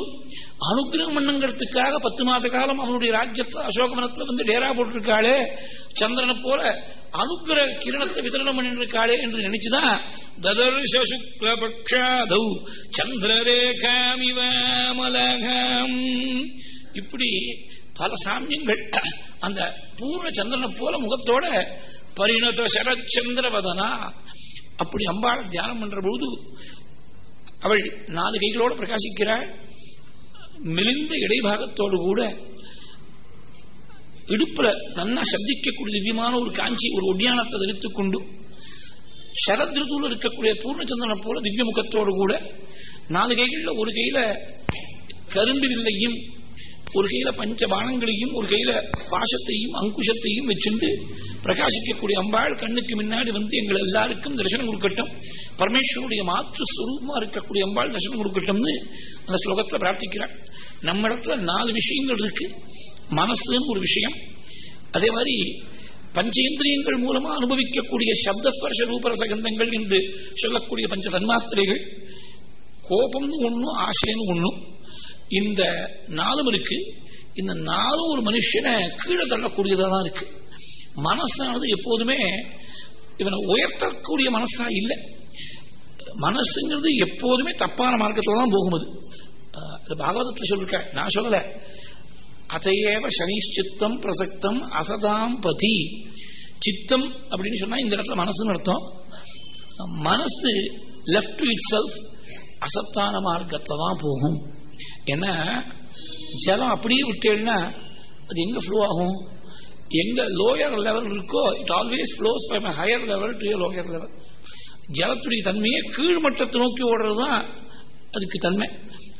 அனுகிரகம் பண்ணுங்கிறதுக்காக பத்து மாத காலம் அவனுடைய ராஜ்யத்தை அசோகவனத்துல வந்து டேரா போட்டிருக்காளே. சந்திரனை போல அனுகிரக கிரணத்தை விதரணம் பண்ணிருக்காளே என்று நினைச்சுதான் ததர்ஷ சுக்லபக்ஷாதௌ சந்திரரேகாமிவாமலகம். இப்படி பல சாமியங்கள் அந்த பூர்ண சந்திரனை போல முகத்தோட பரிணத சரச்சந்திரவதனா அப்படி அம்பாளை தியானம் பண்ற போது அவள் நாலு கைகளோடு பிரகாசிக்கிறாள். மெலிந்த இடைபாகத்தோடு கூட இடுப்புல நன்னா சப்திக்கக்கூடிய திவ்யமான ஒரு காஞ்சி ஒரு ஒடியானத்தை தரித்துக்கொண்டு சரத் ரிதுவில் இருக்கக்கூடிய பூர்ணச்சந்திரனை போல திவ்ய முகத்தோடு கூட நாலு கைகளில் ஒரு கையில கரும்பு வில்லையும் ஒரு கையில பஞ்ச பானங்களையும் ஒரு கையில பாசத்தையும் அங்குஷத்தையும் வச்சுண்டு பிரகாசிக்கக்கூடிய அம்பாள் கண்ணுக்கு முன்னாடி வந்து எங்கள் எல்லாருக்கும் தரிசனம் கொடுக்கட்டும். பரமேஸ்வருடைய மாற்று ஸ்வரூபமா இருக்கக்கூடிய அம்பாள் தரிசனம் கொடுக்கட்டும்னு அந்த ஸ்லோகத்துல பிரார்த்திக்கிறார் நம்ம இடத்துல நாலு விஷயங்கள் இருக்கு. மனசுன்னு ஒரு விஷயம். அதே மாதிரி பஞ்சேந்திரியங்கள் மூலமா அனுபவிக்கக்கூடிய சப்தஸ்பர்ஷ ரூபரசகந்தங்கள் என்று சொல்லக்கூடிய பஞ்ச தன்மாத்திரைகள். கோபம்னு ஒண்ணும் ஆசைன்னு ஒண்ணும். இந்த நாளும் இருக்கு. இந்த நாளும் ஒரு மனுஷனை கீழே தள்ளக்கூடியதா தான் இருக்கு. மனசானது எப்போதுமே இவனை உயர்த்தக்கூடிய மனசா இல்லை. மனசுங்கிறது எப்போதுமே தப்பான மார்க்கத்தில் தான் போகும் அது பாகவதத்தில் சொல்லிருக்க நான் சொல்லல. அதையேவ சனிச்சித்தம் பிரசக்தம் அசதாம் பதி. சித்தம் அப்படின்னு சொன்னா இந்த இடத்துல மனசுன்னு அர்த்தம். மனசு லெஃப்ட் டு இட் செல்ஃப் அசத்தான மார்க்கத்தில் தான் போகும். ஏன்னா ஜலம் அப்படியே விட்டேன்னா அது எங்க ஃப்ளோ ஆகும்? எங்க லோயர் லெவல் இருக்கோ it always flows from higher level to lower level ஜலத்துடைய தன்மையை கீழ்மட்டத்தை நோக்கி ஓடுறது தான் அதுக்கு தன்மை.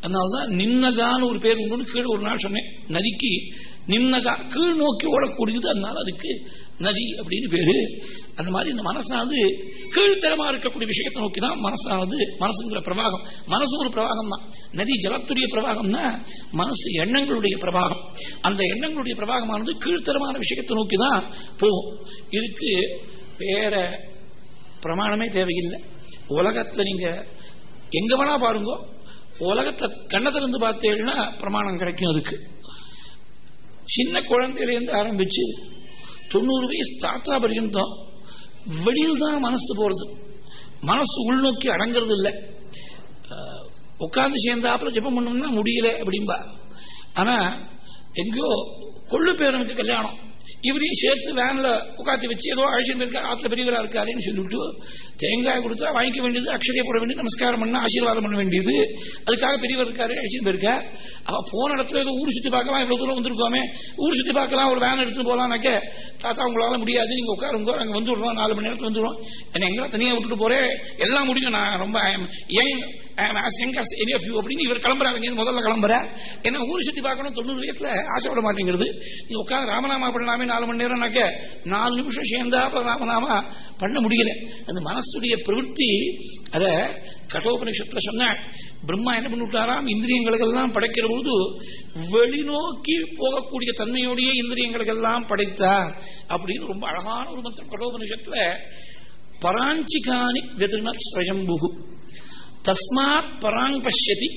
அதனால்தான் நின்னகான்னு ஒரு பேர் உண்டு கீழே ஒரு நாள் சொன்னேன். நதிக்கு நின்னகா கீழ் நோக்கி ஓடக்கூடியது அதனால அதுக்கு நதி அப்படின்னு பேரு. அந்த மாதிரி இந்த மனசானது கீழ்த்தரமா இருக்கக்கூடிய விஷயத்தை நோக்கி தான் மனசானது மனசுங்கிற பிரவாகம். மனசு ஒரு பிரவாகம் தான் நதி ஜலத்துடைய பிரவாகம்னா மனசு எண்ணங்களுடைய பிரவாகம். அந்த எண்ணங்களுடைய பிரவாகமானது கீழ்த்தரமான விஷயத்தை நோக்கி தான் போகும். இதுக்கு வேற பிரமாணமே தேவையில்லை. உலகத்துல நீங்க எங்க வேணா பாருங்க. உலகத்தை கண்ணத்திலிருந்து பார்த்தீங்கன்னா பிரமாணம் கிடைக்கும் அதுக்கு. சின்ன குழந்தையிலேருந்து ஆரம்பிச்சு தொண்ணூறு வயசு தாத்தா பர்யந்தம் வெளியில் தான் மனசு போறது. மனசு உள்நோக்கி அடங்கிறது இல்லை உட்கார்ந்து சேர்ந்தாப்புல ஜெபம் பண்ணோம்னா முடியல அப்படின்பா ஆனா எங்கேயோ கொள்ளு பேரனுக்கு கல்யாணம். இவரையும் சேர்த்து வேன்ல உட்காந்து வச்சு ஏதோ அழைச்சிட்டு போயிருக்கா ஆத்துல பெரியவரா இருக்காருன்னு சொல்லிவிட்டு தேங்காய் கொடுத்தா வாங்கிக்க வேண்டியது அக்ஷதையை போட வேண்டியது நமஸ்காரம் பண்ண ஆசீர்வாதம் பண்ண வேண்டியது. அதுக்காக பெரியவர் இருக்காரு அழைச்சிட்டு போயிருக்கா. அவ போன இடத்துல ஏதோ ஊர் சுத்தி பார்க்கலாம் இவ்வளோ தூரம் வந்திருக்கோமே. ஊர் சுத்தி பார்க்கலாம் ஒரு வேன் எடுத்துட்டு போலாம்னாக்க தாத்தா உங்களால முடியாது. நீங்க உட்காருங்க நாங்க வந்து விடுறோம் நாலு மணி நேரத்துல வந்துடுவோம் என்ன எங்கே தனியா விட்டுட்டு போறேன் எல்லாம் முடியும் நான் ரொம்ப அப்படின்னு இவர் கிளம்புறாங்க முதல்ல கிளம்புற. ஏன்னா ஊர் சுத்தி பார்க்கணும்? தொண்ணூறு வயசுல ஆசைப்பட மாட்டேங்கிறது. நீ உட்காந்து ராமநாமா பண்ணலாமே நாலு மணி நேரம்னாக்க நாலு நிமிஷம் சேர்ந்தா நாம பண்ண முடியல. அந்த மனசுடைய பிரவൃத்தி அத கட்டோபனிஷத்துல சொன்ன பிரம்மா என்ன பண்ணிவிட்டாராம்? இந்திரியங்களுக்கெல்லாம் படைக்கிற பொழுது வெளிநோக்கி போகக்கூடிய தன்மையோடையே இந்திரியங்களுக்கெல்லாம் படைத்தார் அப்படின்னு ரொம்ப அழகான ஒரு மந்திரம். கட்டோபனிஷத்துல பராஞ்சிகானி வெதுனத் ஸ்வயம்புகு. தஸ்மாத் பராங் பசியதி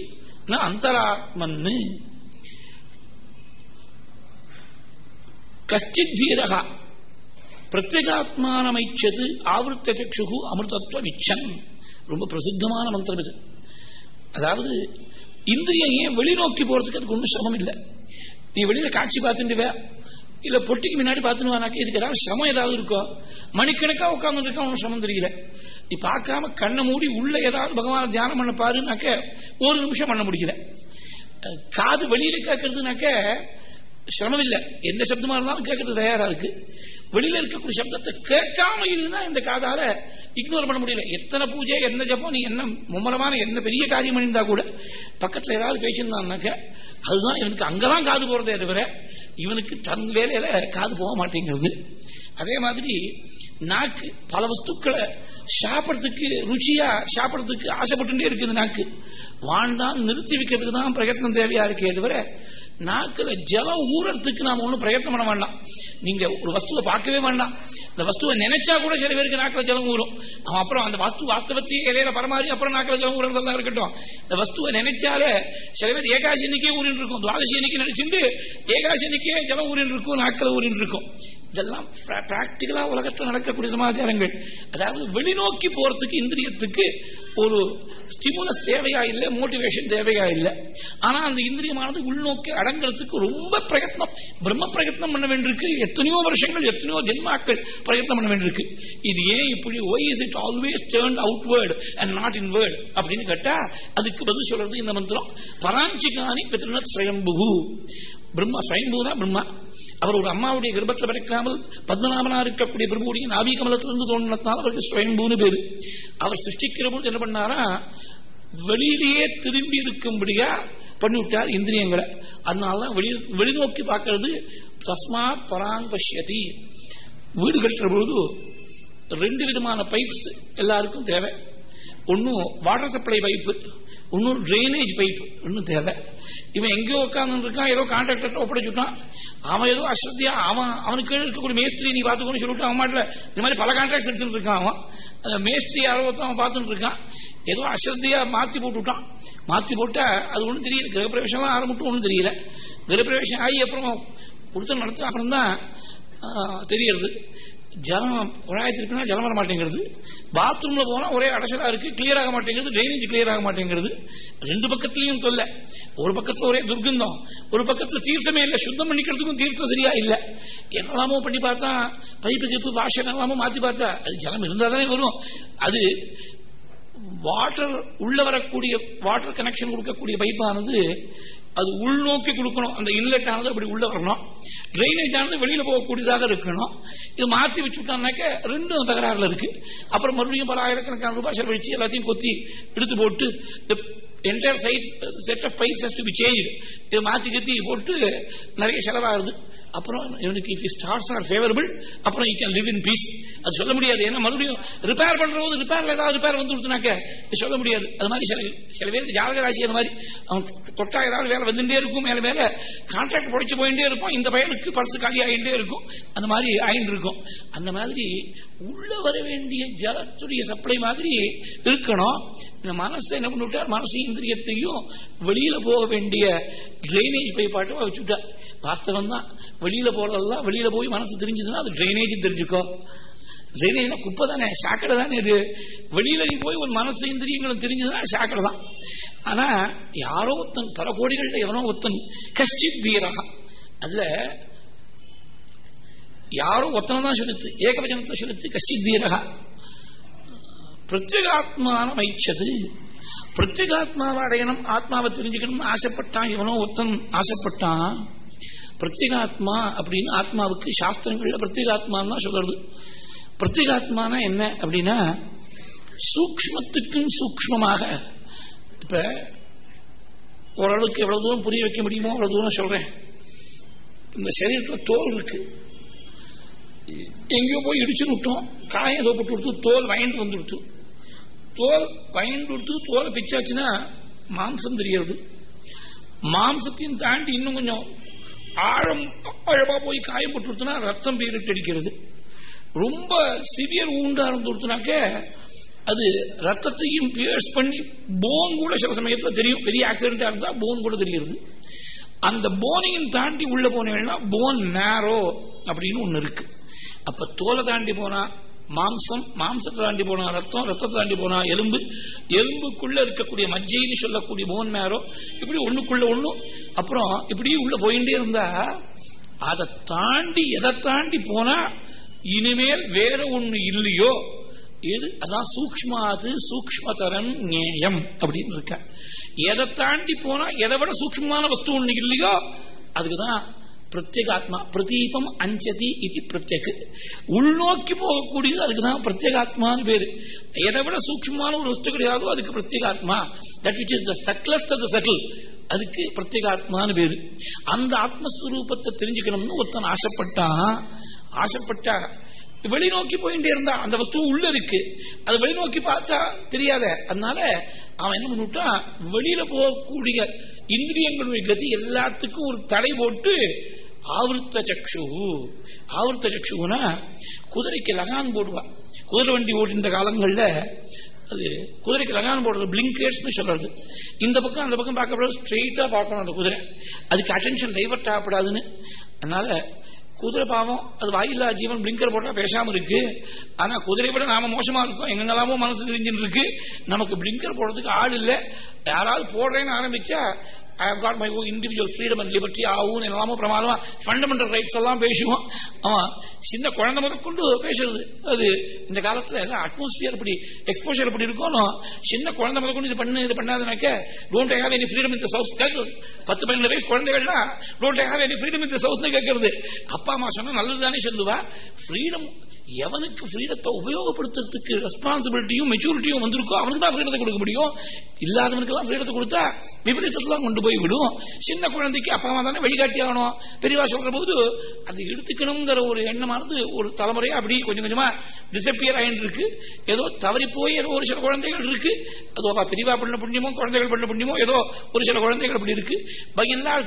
ந அந்தராத்மன்னு. கஷ்டித் தீரகா பிரத்யேகாத்மானமைச்சது ஆவருத்த சக்ஷு அமிர்தத்துவ நிச்சம் ரொம்ப பிரசித்தமான மந்திரம் இது. அதாவது இந்திரியம் ஏன் வெளிநோக்கி போறதுக்கு அதுக்கு ஒன்றும் சிரமம் இல்லை. நீ வெளியில காட்சி பார்த்துட்டுவே இல்ல பொட்டிக்கு முன்னாடி பார்த்துட்டு இதுக்கு ஏதாவது சிரமம் ஏதாவது இருக்கோ? மணிக்கணக்கா உட்கார்ந்து இருக்கா ஒன்றும் சிரமம் தெரியல. நீ பார்க்காம கண்ணை மூடி உள்ள ஏதாவது பகவான் தியானம் பண்ண பாருனாக்க ஒரு நிமிஷம் பண்ண முடியல. காது வெளியில கேட்கறதுனாக்க சிரமம் இல்லை எந்த சப்தமா இருந்தாலும் கேட்கறது தயாரா இருக்கு. வெளியில இருக்கக்கூடிய சப்தத்தை கேட்காம இருந்தா இந்த காதால இக்னோர் பண்ண முடியல. எத்தனை பூஜை என்ன ஜப்பம் நீ என்ன மும்மரமான என்ன பெரிய காரியம் பண்ணியிருந்தா கூட பக்கத்துல ஏதாவது பேசியிருந்தான்னாக்க அதுதான் இவனுக்கு அங்கதான் காது போறதே தவிர இவனுக்கு தன் வேலையில காது போக மாட்டேங்கிறது. அதே மாதிரி நாக்கு பல வஸ்துக்களை சாப்பிட்றதுக்கு ருச்சியா சாப்பிட்றதுக்கு ஆசைப்பட்டுட்டே இருக்குது நாக்கு. வாழ்ந்தான் நிறுத்தி வைக்கிறதுக்கு தான் பிரயத்னம் தேவையா இருக்கே தவிர நாக்குல ஜலம் ஊறத்துக்கு நாம ஒன்றும் பிரயத்னம் பண்ண வேண்டாம். நீங்க ஒரு வஸ்துவை பார்க்கவே வேண்டாம். இந்த வஸ்துவை நினைச்சா கூட சில பேருக்கு நாக்கில ஜலம் ஊறும். அவன் அப்புறம் அந்த வஸ்து வாஸ்தவத்தையே இலையில பரமாறி அப்புறம் நாக்கில ஜலம் ஊறதா இருக்கட்டும். இந்த வஸ்துவை நினைச்சாலே சில பேர் ஏகாசி இன்னைக்கே ஊரின் இருக்கும். துவாதசி இன்னைக்கு நினைச்சிட்டு ஏகாசி இன்னைக்கே ஜலம் ஊரின் இருக்கும் நாக்கில ஊரின் இருக்கும். இதெல்லாம் பிராக்டிக்கலா உலகத்தில் நடக்கக்கூடிய சமாச்சாரங்கள். அதாவது வெளிநோக்கி போறதுக்கு இந்திரியத்துக்கு ஒரு ஸ்டிமுலஸ் தேவையா இல்லை மோட்டிவேஷன் தேவையா இல்லை. ஆனா அந்த இந்திரியமானது உள்நோக்கி அடங்கிறதுக்கு ரொம்ப பிரயத்னம் பிரம்ம பிரயத்னம் பண்ண வேண்டியிருக்கு. எத்தனையோ வருஷங்கள் எத்தனையோ ஜென்மாக்கள் பிரயத்னம் பண்ண வேண்டியிருக்கு. இது ஏன் இப்படி why is it always turn outward and not inward அப்படின்னு கேட்டா அதுக்கு பதில் சொல்றது இந்த மந்திரம். பராஞ்சிகானி பித்ருநாத் ஸ்வயம்புகு பிரம்மா ஸ்வயம்பு தான் பிரம்மா. அவர் ஒரு அம்மாவுடைய கர்ப்பத்தில் பிறக்காமல் பத்மநாபனா இருக்கக்கூடிய பிரபுடைய நாவி கமலத்திலிருந்து தோன்றினத்தால் அவருக்கு ஸ்வயம்பூன்னு பேரு. அவர் சிருஷ்டிக்கிற பொழுது என்ன பண்ணாரா வெளியிலேயே திரும்பி இருக்கும்படியா பண்ணிவிட்டார் இந்திரியங்களை. அதனால வெளி வெளிநோக்கி பார்க்கறது தஸ்மாத் பராங் பஷ்யதி. வீடு கட்டுற பொழுது ரெண்டு விதமான பைப்ஸ் எல்லாருக்கும் தேவை. ஒன்றும் வாட்டர் சப்ளை பைப்பு ஒன்றும் ட்ரைனேஜ் பைப்பு ஒன்றும் தேவை. இவன் எங்கேயோ உட்காந்துருக்கான் ஏதோ கான்ட்ராக்டர் ஒப்படைச்சுட்டான் அவன் ஏதோ அஸ்ரத்தியா அவன் அவனுக்கு இருக்கக்கூடிய மேஸ்திரி நீ பார்த்துக்கோன்னு சொல்லிட்டு அவன் மாட்டில் இந்த மாதிரி பல கான்ட்ராக்ட் எடுத்துட்டு இருக்கான் அவன். அந்த மேஸ்திரி யாரோ ஒருத்தன் அவன் பார்த்துட்டு இருக்கான் ஏதோ அஸ்ரத்தியா மாற்றி போட்டு விட்டான். போட்டால் அது ஒன்றும் தெரியல. கிரகப்பிரவேசம்லாம் ஆரம்பிட்டு ஒன்றும் தெரியல. கிரகப்பிரவேசம் ஆகி அப்புறம் கொடுத்து நடத்த அப்புறம் தான் தெரியறது. ஜலம் குழாய் ஜலம் வர மாட்டேங்கிறது. பாத்ரூம்ல போனா ஒரே அடசலா இருக்கு கிளியர் ஆக மாட்டேங்கிறது ட்ரைனேஜ் கிளியர் ஆக மாட்டேங்கிறது. ரெண்டு பக்கத்துலயும் தொல்ல. ஒரு பக்கத்துல ஒரே துர்க்கந்தம் ஒரு பக்கத்துல தீர்த்தமே இல்லை சுத்தம் பண்ணிக்கிறதுக்கும் தீர்த்தம் சரியா இல்ல. என்னெல்லாமோ பண்ணி பார்த்தா பைப்பு கிப்பு வாஷர் எல்லாமோ மாத்தி பார்த்தா அது ஜலம் இருந்தால் தானே வரும். அது வாட்டர் உள்ள வரக்கூடிய வாட்டர் கனெக்ஷன் கொடுக்கக்கூடிய பைப்பானது அது உள்நோக்கி கொடுக்கணும். அந்த இன்லெட் ஆனது அப்படி உள்ள வரணும். ட்ரைனேஜ் ஆனது வெளியில போகக்கூடியதாக இருக்கணும். இது மாற்றி வச்சுட்டான்னாக்க ரெண்டும் தகராறுல இருக்கு. அப்புறம் மறுபடியும் பல ஆயிரக்கணக்கான ரூபாய் செலவழிச்சு எல்லாத்தையும் கொத்தி எடுத்து போட்டு entire side set of pipes has to be change இதை மாத்தி கத்தி போட்டு நிறைய செலவாகுது. அப்புறம் இவனுக்கு இஃப் ஸ்டார்ஸ் ஆர் ஃபேவரபிள் அப்புறம் you can live in peace அது சொல்ல முடியாது. ஏன்னா மறுபடியும் ரிப்பேர் பண்ற போது ரிப்பேர்ல ஏதாவது ரிப்பேர் வந்து கொடுத்தனாக்க சொல்ல முடியாது. அது மாதிரி சில சில பேருக்கு ஜாதக ராசி அந்த மாதிரி அவன் தொட்டா ஏதாவது வேலை வந்துட்டே இருக்கும். மேல மேல கான்ட்ராக்ட் பொடிச்சு போயிட்டே இருக்கும் இந்த பையனுக்கு பர்சு காலி ஆகிட்டே இருக்கும். அந்த மாதிரி ஆயிட்டு இருக்கும். அந்த மாதிரி உள்ள வர வேண்டிய ஜலத்துடைய சப்ளை மாதிரி இருக்கணும். இந்த மனசை என்ன பண்ணிவிட்டார்? மனசு இந்திரியத்தையும் வெளியில போக வேண்டிய டிரைனேஜ் பைப்பாட்டம் வச்சுட்டார். வாஸ்தவம் தான். வெளியில போறதெல்லாம் வெளியில போய் மனசு தெரிஞ்சதுன்னா அது டிரைனேஜ் தெரிஞ்சுக்கோ. டிரைனேஜ்னா குப்பை தானே சாக்கடை தானே இது. வெளியில நீ போய் ஒரு மனசு இந்திரியங்களும் தெரிஞ்சதுன்னா சாக்கடை தான். ஆனா யாரோ ஒருத்தன் பல கோடிகள்ல எவனோ ஒருத்தன் கஷ்டி தீரகா அதுல யாரோ ஒத்தனை தான் சொல்லுத்து ஏகவச்சனத்தை சொல்லுத்து கஷ்டித் தீரகா பிரத்யேகாத்மான மைச்சது பிரத்யேகாத்மாவை அடையணும் ஆத்மாவை தெரிஞ்சுக்கணும் ஆசைப்பட்டான். இவனோ ஒருத்தன் ஆசைப்பட்டான் பிரத்யேகாத்மா அப்படின்னு ஆத்மாவுக்கு சாஸ்திரங்கள்ல பிரத்யேகாத்மான்னு தான் சொல்றது. பிரத்யேகாத்மானா என்ன அப்படின்னா சூக்மத்துக்கும் சூக்மமாக இப்ப ஓரளவுக்கு எவ்வளவு தூரம் புரிய வைக்க முடியுமோ அவ்வளவு தூரம் சொல்றேன். இந்த சரீரத்துல தோல் இருக்கு. எங்கேயோ போய் இடிச்சு விட்டோம் காயம் ஏதோ போட்டு கொடுத்து தோல் வயண்டு வந்து கொடுத்து தோல் வயண்டு கொடுத்து தோலை பிச்சாச்சுன்னா மாம்சம் தெரியாது. மாம்சத்தையும் தாண்டி இன்னும் கொஞ்சம் ஆழம் ஆழமா போய் காயம் போட்டு கொடுத்தனா ரத்தம் பேரிட்டு அடிக்கிறது. ரொம்ப சிவியர் ஊண்டா இருந்து கொடுத்தனாக்க அது ரத்தத்தையும் பியர்ஸ் பண்ணி போன் கூட சில சமயத்தில் தெரியும். பெரிய ஆக்சிடென்டா இருந்தா போன் கூட தெரியுது அந்த போனையும் தாண்டி உள்ள போனீங்கன்னா போன் நேரோ அப்படின்னு ஒன்று இருக்கு. அப்ப தோலை தாண்டி போனா மாம்சம் மாம்சத்தை தாண்டி போனா ரத்தம் ரத்தத்தை தாண்டி போனா எலும்பு. எலும்புக்குள்ள இருக்கக்கூடிய மஜ்ஜைன்னு சொல்லக்கூடிய போன் மேரோ இப்படி ஒண்ணுக்குள்ள ஒண்ணு. அப்புறம் இப்படி உள்ள போயிட்டே இருந்தா அதை தாண்டி எதை தாண்டி போனா இனிமேல் வேற ஒண்ணு இல்லையோ? எது? அதான் சூக்மாது சூக்மதரன் நேயம் அப்படின்னு இருக்க. எதை தாண்டி போனா எதை விட சூக்மமான வஸ்து ஒண்ணு இல்லையோ? அதுக்குதான் பிரத்யேகாத்மா பிரதீபம் அஞ்சதி இது பிரத்யேக. உள்நோக்கி போகக்கூடியது அதுக்குதான் பிரத்யேகாத்மான்னு பேரு. எதை விட சூட்சமான ஒரு வஸ்து கிடையாதோ அதுக்கு பிரத்யேகாத்மா. That it is the subtlest of the subtle அதுக்கு பிரத்யேகாத்மான்னு பேரு. அந்த ஆத்மஸ்வரூபத்தை தெரிஞ்சுக்கணும்னு ஒருத்தன் ஆசைப்பட்டான். ஆசைப்பட்டா வெளிநோக்கி போயிட்டே இருந்தா அந்த வஸ்து உள்ள இருக்கு. அது வெளிநோக்கி பார்த்தா தெரியாத. அதனால அவன் என்ன பண்ணிவிட்டான் வெளியில போகக்கூடிய இந்திரியங்களுடைய கதி எல்லாத்துக்கும் ஒரு தடை போட்டு ஆவருத்த சக்ஷு ஆவருத்த சக்ஷுனா குதிரைக்கு லகான் போடுவான் குதிரை வண்டி ஓடின்ற காலங்களில் அது குதிரைக்கு லகான் போடுறது பிளிங்கேட்ஸ் சொல்றது. இந்த பக்கம் அந்த பக்கம் பார்க்கப்படாது ஸ்ட்ரெயிட்டாக பார்க்கணும் அந்த குதிரை. அதுக்கு அட்டென்ஷன் டைவர்ட் ஆகப்படாதுன்னு அதனால குதிரை பாவம் அது வாயில்லா ஜீவன் பிளிங்கர் போட்டால் பேசாமல் இருக்கு. ஆனால் குதிரை விட நாம மோசமாக இருக்கோம். எங்கெல்லாமோ மனசு தெரிஞ்சுட்டு இருக்கு. நமக்கு பிளிங்கர் போடுறதுக்கு ஆள் இல்லை. யாராவது போடுறேன்னு ஆரம்பிச்சா I have got my own individual freedom and liberty ஆகும் எல்லாமோ பிரமாதமா ஃபண்டமெண்டல் ரைட்ஸ் எல்லாம் பேசுவோம். ஆமா சின்ன குழந்தை முதற்கொண்டு பேசுறது. அது இந்த காலத்துல எல்லாம் அட்மாஸ்பியர் அப்படி எக்ஸ்போஷர் இப்படி இருக்கணும் சின்ன குழந்தை முதற்கொண்டு இது பண்ணு இது பண்ணாதுனாக்க டோன்ட் ஹேவ் எனி ஃப்ரீடம் இந்த சவுஸ் கேட்கறது பத்து பன்னெண்டு வயசு குழந்தைகள்னா டோன்ட் ஹேவ் எனி ஃப்ரீடம் இந்த சவுஸ்னு கேட்கறது அப்பா அம்மா சொன்னா நல்லது தானே சொல்லுவா. ஃப்ரீடம் எவனுக்கு ஃப்ரீடத்தை உபயோகப்படுத்துறதுக்கு ரெஸ்பான்சிபிலிட்டியும் மெச்சூரிட்டியும் வந்திருக்கோ அவனுக்கு தான் ஃப்ரீடத்தை கொடுக்க முடியும். இல்லாதவனுக்கு தான் ஃப்ரீடத்தை கொடுத்தா விபரீதத்தை கொண்டு போய் விடும். சின்ன குழந்தைக்கு அப்புறமா தானே வழிகாட்டி ஆகணும் பெரியவா சொல்ற போது அது எடுத்துக்கணுங்கிற ஒரு எண்ணமானது ஒரு தலைமுறையா அப்படி கொஞ்சம் கொஞ்சமா டிசப்பியர் ஆயிட்டு இருக்கு. ஏதோ தவறி போய் ஏதோ ஒரு சில குழந்தைகள் இருக்கு. அதோ பெரியவா பண்ண புண்ணியமோ குழந்தைகள் பண்ண புண்ணியமோ ஏதோ ஒரு சில குழந்தைகள் அப்படி இருக்கு. பையன்லாம்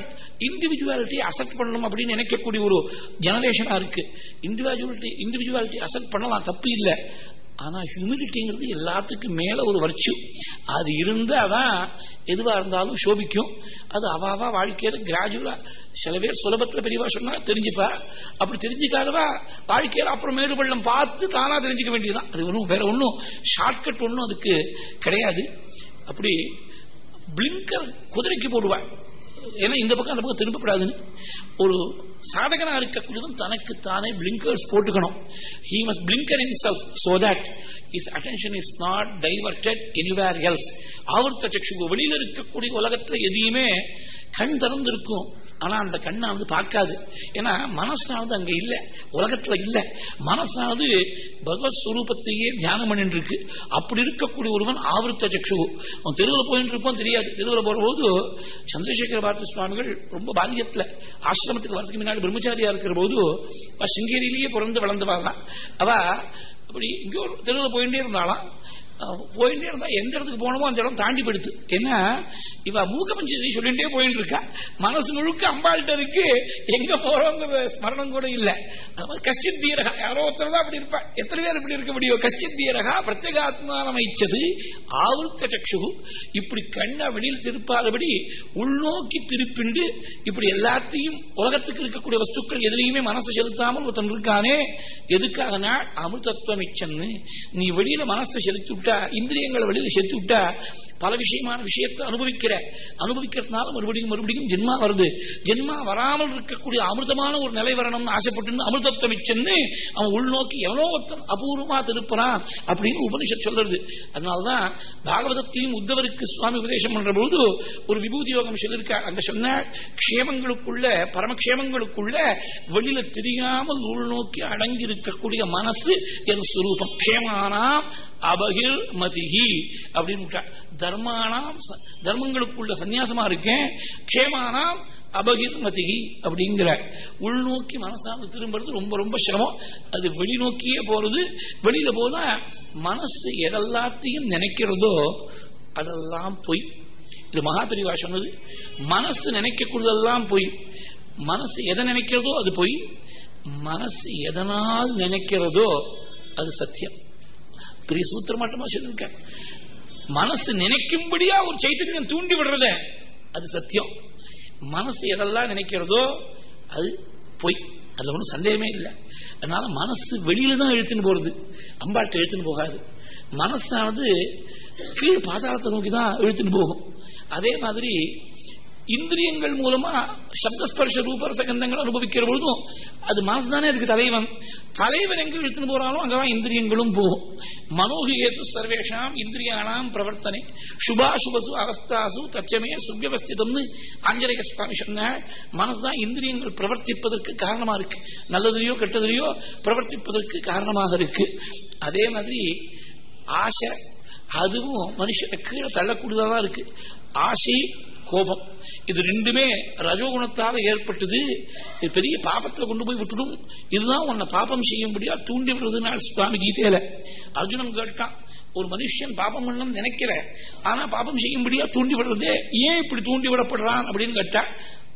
இண்டிவிஜுவாலிட்டி அசெப்ட் பண்ணணும் அப்படின்னு நினைக்கக்கூடிய ஒரு ஜெனரேஷனா இருக்கு. இண்டிவிஜுவாலிட்டி இண்டிவிஜுவாலிட்டி அசெப்ட் பண்ணலாம் தப்பு இல்லை. ஆனா ஹியூமிடிட்டிங்கிறது எல்லாத்துக்கும் மேல ஒரு வர்ச்சு அது இருந்தாதான் எதுவா இருந்தாலும் சோபிக்கும். அது அவாவா வாழ்க்கையில கிராஜுவலா சில பேர் சுலபத்துல பெரியவா சொன்னா தெரிஞ்சுப்பா. அப்படி தெரிஞ்சுக்காதவா வாழ்க்கையில அப்புறம் மேடு பள்ளம் பார்த்து தானா தெரிஞ்சுக்க வேண்டியதுதான். அது ஒன்றும் வேற ஒன்றும் ஷார்ட்கட் ஒன்றும் அதுக்கு கிடையாது. அப்படி பிளிங்கர் குதிரைக்கு போடுவாள் ஏன்னா இந்த பக்கம் அந்த பக்கம் திரும்பப்படாதுன்னு. ஒரு சாதகனா இருக்கக்கூடியதும் தனக்கு தானே பிளிங்கர்ஸ் போட்டுக்கணும். He must blinker in self so that is attention is not diverted anywhere else ஆவர்த்த சக்ஷு வெளியில இருக்கக்கூடிய உலகத்துல எதையுமே கண் திறந்திருக்கும். ஆனா அந்த கண்ணை வந்து பார்க்காது. ஏன்னா மனசானது அங்க இல்ல. உலகத்துல இல்ல. மனசானது பகவத் ஸ்வரூபத்தையே தியானம் பண்ணிட்டு இருக்கு அப்படி இருக்கக்கூடிய ஒருவன் ஆவர்த்த சக்ஷு. அவன் தெருவில் போயிட்டு இருப்பான் தெரியாது. தெருவில் போற போது சந்திரசேகர பாரதி சுவாமிகள் ரொம்ப பாக்கியத்துல ஆசிரமத்துக்கு வரதுக்கு முன்னாடி பிரம்மச்சாரியா இருக்கிற போது சிங்கேரியிலேயே பிறந்து வளர்ந்தவாதான் அவ அப்படி இங்கே தெருவில் போயிட்டே இருந்தாலாம் போயிட்டே இருந்தா எந்த இடத்துக்கு போனோமோ அந்த இடம் தாண்டி போயிடுது. ஏன்னா இவ மூக்க பஞ்சசி சொல்லிட்டே போயிட்டு இருக்கா மனசு முழுக்க அம்பாள்கிட்ட இருக்கு. எங்க போறோங்கிற ஸ்மரணம் கூட இல்ல. கஷ்டித் தீரகா யாரோ ஒருத்தர் தான் அப்படி இருப்பா. எத்தனை பேர் இப்படி இருக்க முடியும்? கஷ்டித் தீரகா பிரத்யேகாத்மானமைச்சது ஆவருத்த சக்ஷு. இப்படி கண்ணை வெளியில் திருப்பாதபடி உள்நோக்கி திருப்பிண்டு இப்படி எல்லாத்தையும் உலகத்துக்கு இருக்கக்கூடிய வஸ்துக்கள் எதுலையுமே மனசு செலுத்தாமல் ஒருத்தன் இருக்கானே. எதுக்காக அமிர்தத்துவம் இச்சன்னு நீ வெளியில மனசை செலுத்தி விட்டு விட்டா இந்திரியங்களை வெளியில செத்து விட்டா பல விஷயமான விஷயத்தை அனுபவிக்கிற அனுபவிக்கிறதுனால மறுபடியும் மறுபடியும் ஜென்மா வருது. ஜென்மா வராமல் இருக்கக்கூடிய அமிர்தமான ஒரு நிலை வரணும்னு ஆசைப்பட்டு அமிர்தத்துவம் இச்சன்னு அவன் உள்நோக்கி எவ்வளோ ஒருத்தன் அபூர்வமா திருப்புறான் அப்படின்னு உபனிஷத் சொல்றது அதனால்தான் பாகவதத்தையும் உத்தவருக்கு சுவாமி உபதேசம் பண்ற பொழுது ஒரு விபூதி யோகம் சொல்லியிருக்கார். அங்க சொன்ன க்ஷேமங்களுக்குள்ள பரமக்ஷேமங்களுக்குள்ள வெளியில தெரியாமல் உள்நோக்கி அடங்கி இருக்கக்கூடிய மனசு என் சுரூபம். க்ஷேமானாம் அபகிர் மதிஹி அப்படின்னு தர்மானாம் தர்மங்களுக்குள்ள சன்னியாசமா இருக்கேன். க்ஷேமானாம் அபகில் மதிகி அப்படிங்கிற உள்நோக்கி மனசானது திரும்புறது ரொம்ப ரொம்ப சிரமம். அது வெளிநோக்கியே போறது. வெளியில போனா மனசு எதெல்லாத்தையும் நினைக்கிறதோ அதெல்லாம் பொய். இது மகாபிரிவா சொன்னது. மனசு நினைக்கக்கூடியதெல்லாம் பொய். மனசு எதை நினைக்கிறதோ அது பொய். மனசு எதனால் நினைக்கிறதோ அது சத்தியம். பெரிய சூத்திரமாட்டமா சொல்லிருக்க மனசு நினைக்கும்படியா ஒரு சைத்தன்யம் தூண்டி விடுறத அது சத்தியம். மனசு எதெல்லாம் நினைக்கிறதோ அது பொய். அதுல ஒன்றும் சந்தேகமே இல்லை. அதனால மனசு வெளியில தான் எழுத்துன்னு போறது. அம்பாட்ட எழுத்துன்னு போகாது. மனசானது கீழ் பாதாளத்தை நோக்கி தான் இழுத்துன்னு போகும். அதே மாதிரி இந்திரியங்கள் மூலமா சப்தஸ்பர்ஷ ரூபரச கந்தங்கள் அனுபவிக்கிற பொழுதும் அது மனசுதானே அதுக்கு தலைவன். தலைவன் எங்க இழுத்துன்னு போறாலும் அங்கதான் இந்திரியங்களும் போகும். மனோகியேது சர்வேஷாம் இந்திரியானாம் பிரவர்த்தனை. சுபாசுபசு அவஸ்தாசு தச்சமே சுவியவஸ்திதம்னு ஆஞ்சநேய சுவாமி சொன்ன மனசுதான் இந்திரியங்கள் பிரவர்த்திப்பதற்கு காரணமா இருக்கு. நல்லதுலையோ கெட்டதுலையோ பிரவர்த்திப்பதற்கு காரணமாக இருக்கு. அதே மாதிரி ஆசை அதுவும் மனுஷனை கீழே தள்ளக்கூடியதாக இருக்கு. ஆசை கோபம். இது ரெண்டுமே ரஜோகுணத்தால ஏற்பட்டது. பெரிய பாபத்தில் கொண்டு போய் விட்டுடும். இதுதான் உன்னை பாபம் செய்யும்படியா தூண்டி விடுறதுனால சுவாமி கீதையில. அர்ஜுனன் கேட்டான் ஒரு மனுஷன் பாபம் பண்ணணும் நினைக்கிற. ஆனா பாபம் செய்யும்படியா தூண்டி விடுறது ஏன் இப்படி தூண்டி விடப்படுறான்? அப்படின்னு கேட்டா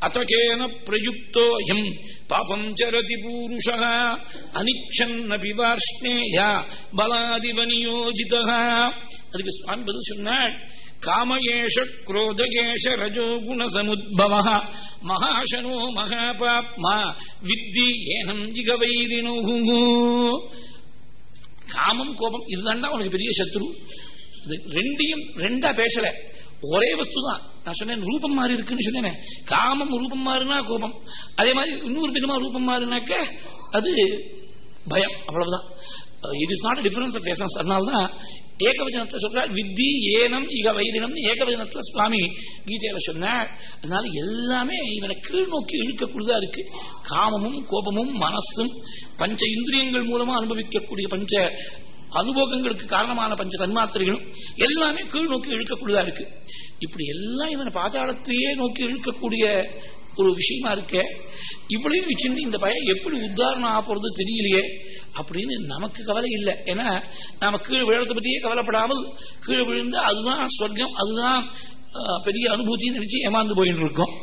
அத்தகேன பிரயுக்தோயம் பாபம் சரதி பூருஷ அனிச்சன்னபி வார்ஷ்ணேயா அதுக்கு சுவாமி பதில் சொன்னாள் காமயேஷ குரோதகேஷ ரஜோ குண மகாசனோ மகாபாப்மா வித்தி ஏனம் இகவைரினு காமம் கோபம் இதுதான் உனக்கு பெரிய சத்ரு. இது ரெண்டையும் ரெண்டா பேசல. ஒரே வஸ்து தான் நான் சொன்னேன் ரூபம் மாறி இருக்குன்னு சொன்னேன். காமம் ரூபம் மாறினா கோபம். அதே மாதிரி இன்னொரு விதமா ரூபம் மாறினாக்க அது பயம் அவ்வளவுதான். It is not difference of essence அதனால்தான் ஏகவசனத்தில் சொல்றார் வித்தி ஏனம் இக வைதினம் ஏகவச்சனத்தில் சுவாமி கீதையில சொன்னார். அதனால எல்லாமே இவனை கீழ் நோக்கி இழுக்கக்கூடியதா இருக்கு. காமமும் கோபமும் மனசும் பஞ்ச இந்திரியங்கள் மூலமா அனுபவிக்கக்கூடிய பஞ்ச அனுபவங்களுக்கு காரணமான பஞ்ச தன்மாத்திரைகளும் எல்லாமே கீழ் நோக்கி இழுக்கக்கூடியதா இருக்கு. இப்படி எல்லாம் இவனை பாதாளத்தையே நோக்கி இழுக்கக்கூடிய ஒரு விஷயமா இருக்க? இவ்வளவு வச்சுட்டு இந்த பையன் எப்படி உத்தாரணம் ஆக தெரியலையே? அப்படின்னு நமக்கு கவலை இல்லை. ஏன்னா நாம கீழே விழறதை பத்தியே கவலைப்படாமல் கீழே விழுந்து அதுதான் சொர்க்கம் அதுதான் பெரிய அனுபூதின்னு நினைச்சு ஏமாந்து போயிட்டு இருக்கோம்.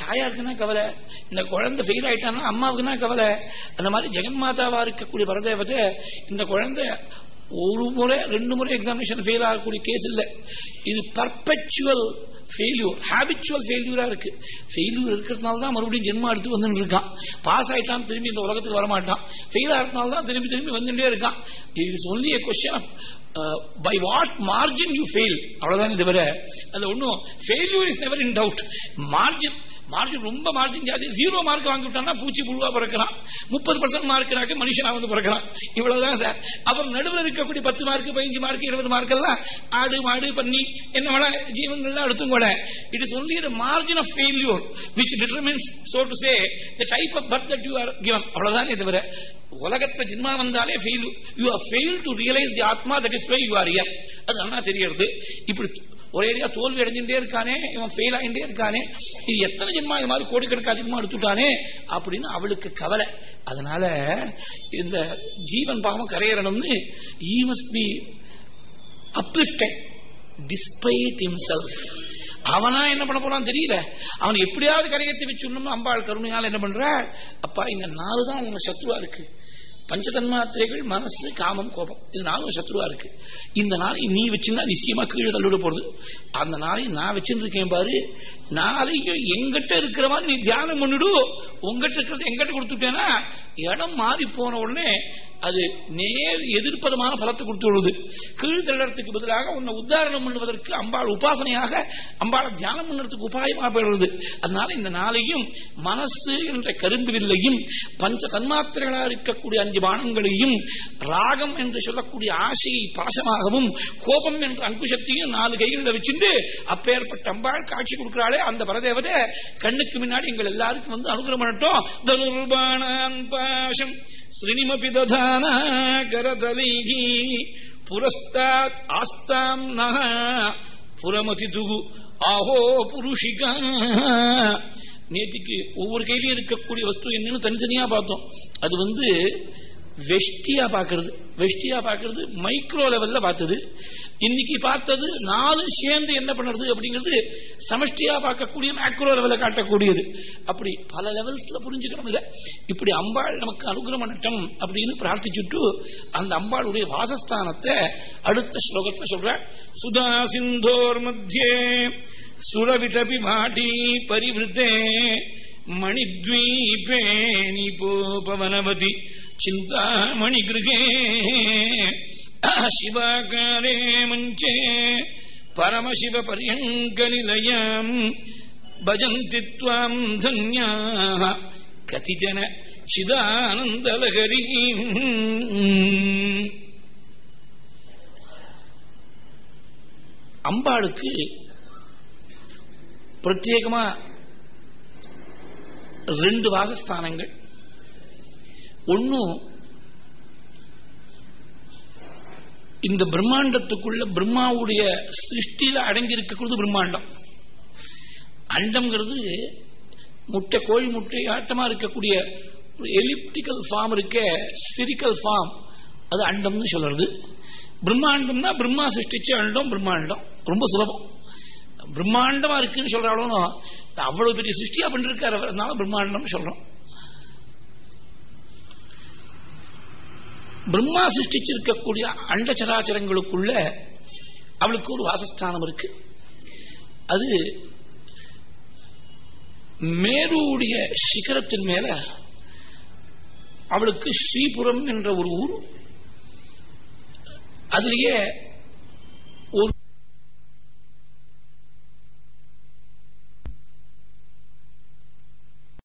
தாயாருக்குன்னா கவலை? இந்த குழந்தை ஃபெயில் ஆயிட்டான்னா அம்மாவுக்குன்னா கவலை? அந்த மாதிரி ஜெகன் மாதாவா இருக்கக்கூடிய பரதேவத்தை இந்த குழந்தை ஒரு முறை ரெண்டு முறை எக்ஸாமினேஷன் ஃபெயில் ஆகக்கூடிய கேஸ் இல்லை. இது பர்பச்சுவல் ஃபெயில்யூர் ஹேபிச்சுவல் ஃபெயில்யூராக இருக்கு. ஃபெயில்யூர் இருக்கிறதுனால தான் மறுபடியும் ஜென்மா எடுத்து வந்துட்டு இருக்கான் பாஸ் ஆகிட்டான் திரும்பி இந்த உலகத்துக்கு வரமாட்டான். ஃபெயில் ஆகிறதுனால தான் திரும்பி திரும்பி வந்துட்டே இருக்கான். இது சொல்லி question by what margin you fail அவ்வளவுதான் தவிர அது ஒன்றும் failure is never in doubt margin margin ரொம்ப மார்ஜின் ஜாஸ்தி. ஜீரோ மார்க் வாங்கி விட்டான்னா பூச்சி புழுவா பிறக்கிறான் முப்பது பர்சன்ட் மார்க்னாக்க மனுஷனா வந்து பிறக்கிறான் இவ்வளவுதான் சார். அப்புறம் நடுவில் இருக்கக்கூடிய பத்து மார்க் பதினஞ்சு மார்க் இருபது மார்க் எல்லாம் ஆடு மாடு பண்ணி என்ன வேணா ஜீவன்கள்லாம் எடுத்தும் கூட. It is only margin of failure which determines so to say the type of birth that you are given அவ்வளவுதான் தவிர உலகத்துல ஜின்மா வந்தாலே fail you are fail to realise the atma that is why you are here அது நல்லா தெரியறது இப்படி ஒரேடியா தோல்வி அடைஞ்சுட்டே இருக்கானே இவன் ஃபெயில் ஆகிட்டே இருக்கானே. இது எத்தனை ஜென்மா இது மாதிரி கோடிக்கணக்கு அதிகமா எடுத்துட்டானே அப்படின்னு அவளுக்கு கவலை. அதனால இந்த ஜீவன் பாவம் கரையறணும்னு he must be uplifted despite himself அவனா என்ன பண்ண போறான் தெரியல. அவன் எப்படியாவது கரையத்தை வச்சுடணும் அம்பாள் கருணையால் என்ன பண்ற? அப்பா இந்த நாலு தான் உங்க சத்ருவா இருக்கு. பஞ்சதன்மாத்திரைகள் மனசு காமம் கோபம். இது நாளும் சத்ருவா இருக்கு. இந்த நாளை நீ வச்சிருந்தா நிச்சயமா கீழே தள்ளிவிட போறது. அந்த நாளை நான் வச்சிருக்கேன் பாரு. நாளையும் எங்கிட்ட இருக்கிற மாதிரி நீ தியானம் பண்ணிடு. உங்ககிட்ட இருக்கிறது எங்கிட்ட கொடுத்துட்டேன்னா இடம் மாறி போன உடனே அது நேர் எதிர்ப்பதமான பலத்தை கொடுத்து விடுது. கீழ் தள்ளுறதுக்கு பதிலாக உன்னை உத்தாரணம் பண்ணுவதற்கு அம்பாள் உபாசனையாக அம்பாளை தியானம் பண்ணுறதுக்கு உபாயமாக போயிடுறது அதனால இந்த நாளையும் மனசு என்ற கரும்பு வில்லையும் பஞ்ச தன்மாத்திரைகளாக இருக்கக்கூடிய அஞ்சு பானங்களையும் ராகம் என்று சொல்லக்கூடிய ஆசையை பாசமாகவும் கோபம் என்ற அங்குஷத்தையும் நாலு கைகளில் வச்சுட்டு அப்பேற்பட்ட அம்பாள் காட்சி கொடுக்கிறாளே அந்த வரதேவதை கண்ணுக்கு முன்னாடி எங்கள் எல்லாருக்கும் வந்து அனுகிரகம் பண்ணட்டும். தனுர்பாணான் பாஷம் ஸ்ரீனிமபி ததான கரதலைகி புரஸ்தாத் ஆஸ்தாம் நக. புறமதி துகு. ஆஹோ புருஷிகா. நேற்றுக்கு ஒவ்வொரு கையிலையும் இருக்கக்கூடிய வஸ்து என்னன்னு தனித்தனியா பார்த்தோம். அது வந்து வெஷ்டியா பார்க்கறது. வெஷ்டியா பார்க்கறது மைக்ரோ லெவல்ல பார்த்தது. இன்னைக்கு பார்த்தது நாலு சேர்ந்து என்ன பண்ணுறது அப்படிங்கிறது சமஷ்டியா பார்க்கக்கூடிய மேக்ரோ லெவல காட்டக்கூடியது. அப்படி பல லெவல்ஸ்ல புரிஞ்சுக்கணும் இல்ல? இப்படி அம்பாள் நமக்கு அனுகிரம நட்டம் அப்படின்னு பிரார்த்திச்சுட்டு அந்த அம்பாளுடைய வாசஸ்தானத்தை அடுத்த ஸ்லோகத்தை சொல்ற சுதா சிந்தோர் மத்தியே சுரவிடபி மாட்டி பரிவிருத்தே மணித்வீபே நிபோபவனவதி சிந்தாமணி கிருகே. சிவாகாரே மஞ்சே. பரமசிவ பரியங்க பஜந்தி துவாம் தன்யாः கதிஜன சிதானந்தலகரி அம்பாளுக்கு பிரத்யேகமா ரெண்டு வாசஸ்தானங்கள். ஒன்னும் இந்த பிரம்மாண்டத்துக்குள்ள பிரம்மாவுடைய சிருஷ்டியில அடங்கி இருக்கக்கூடியது பிரம்மாண்டம். அண்டம்ங்கிறது முட்டை கோழி முட்டை ஆட்டமா இருக்கக்கூடிய ஒரு எலிப்டிக்கல் ஃபார்ம் இருக்க ஸ்பிரிக்கல் ஃபார்ம். அது அண்டம்னு சொல்றது. பிரம்மாண்டம்னா பிரம்மா சிருஷ்டிச்ச அண்டம் பிரம்மாண்டம். ரொம்ப சுலபம். பிரம்மாண்டமா இருக்குன்னு சொல்றாலும் அவ்வளவு பெரிய சிருஷ்டியா பண்ணிருக்காரு அதனால பிரம்மாண்டம் சொல்றோம். பிரம்மா சிருஷ்டிச்சிருக்கக்கூடிய அண்ட சராச்சரங்களுக்குள்ள அவளுக்கு ஒரு வாசஸ்தானம் இருக்கு. அது மேருடைய சிகரத்தின் மேல அவளுக்கு ஸ்ரீபுரம் என்ற ஒரு ஊர். அதுலேயே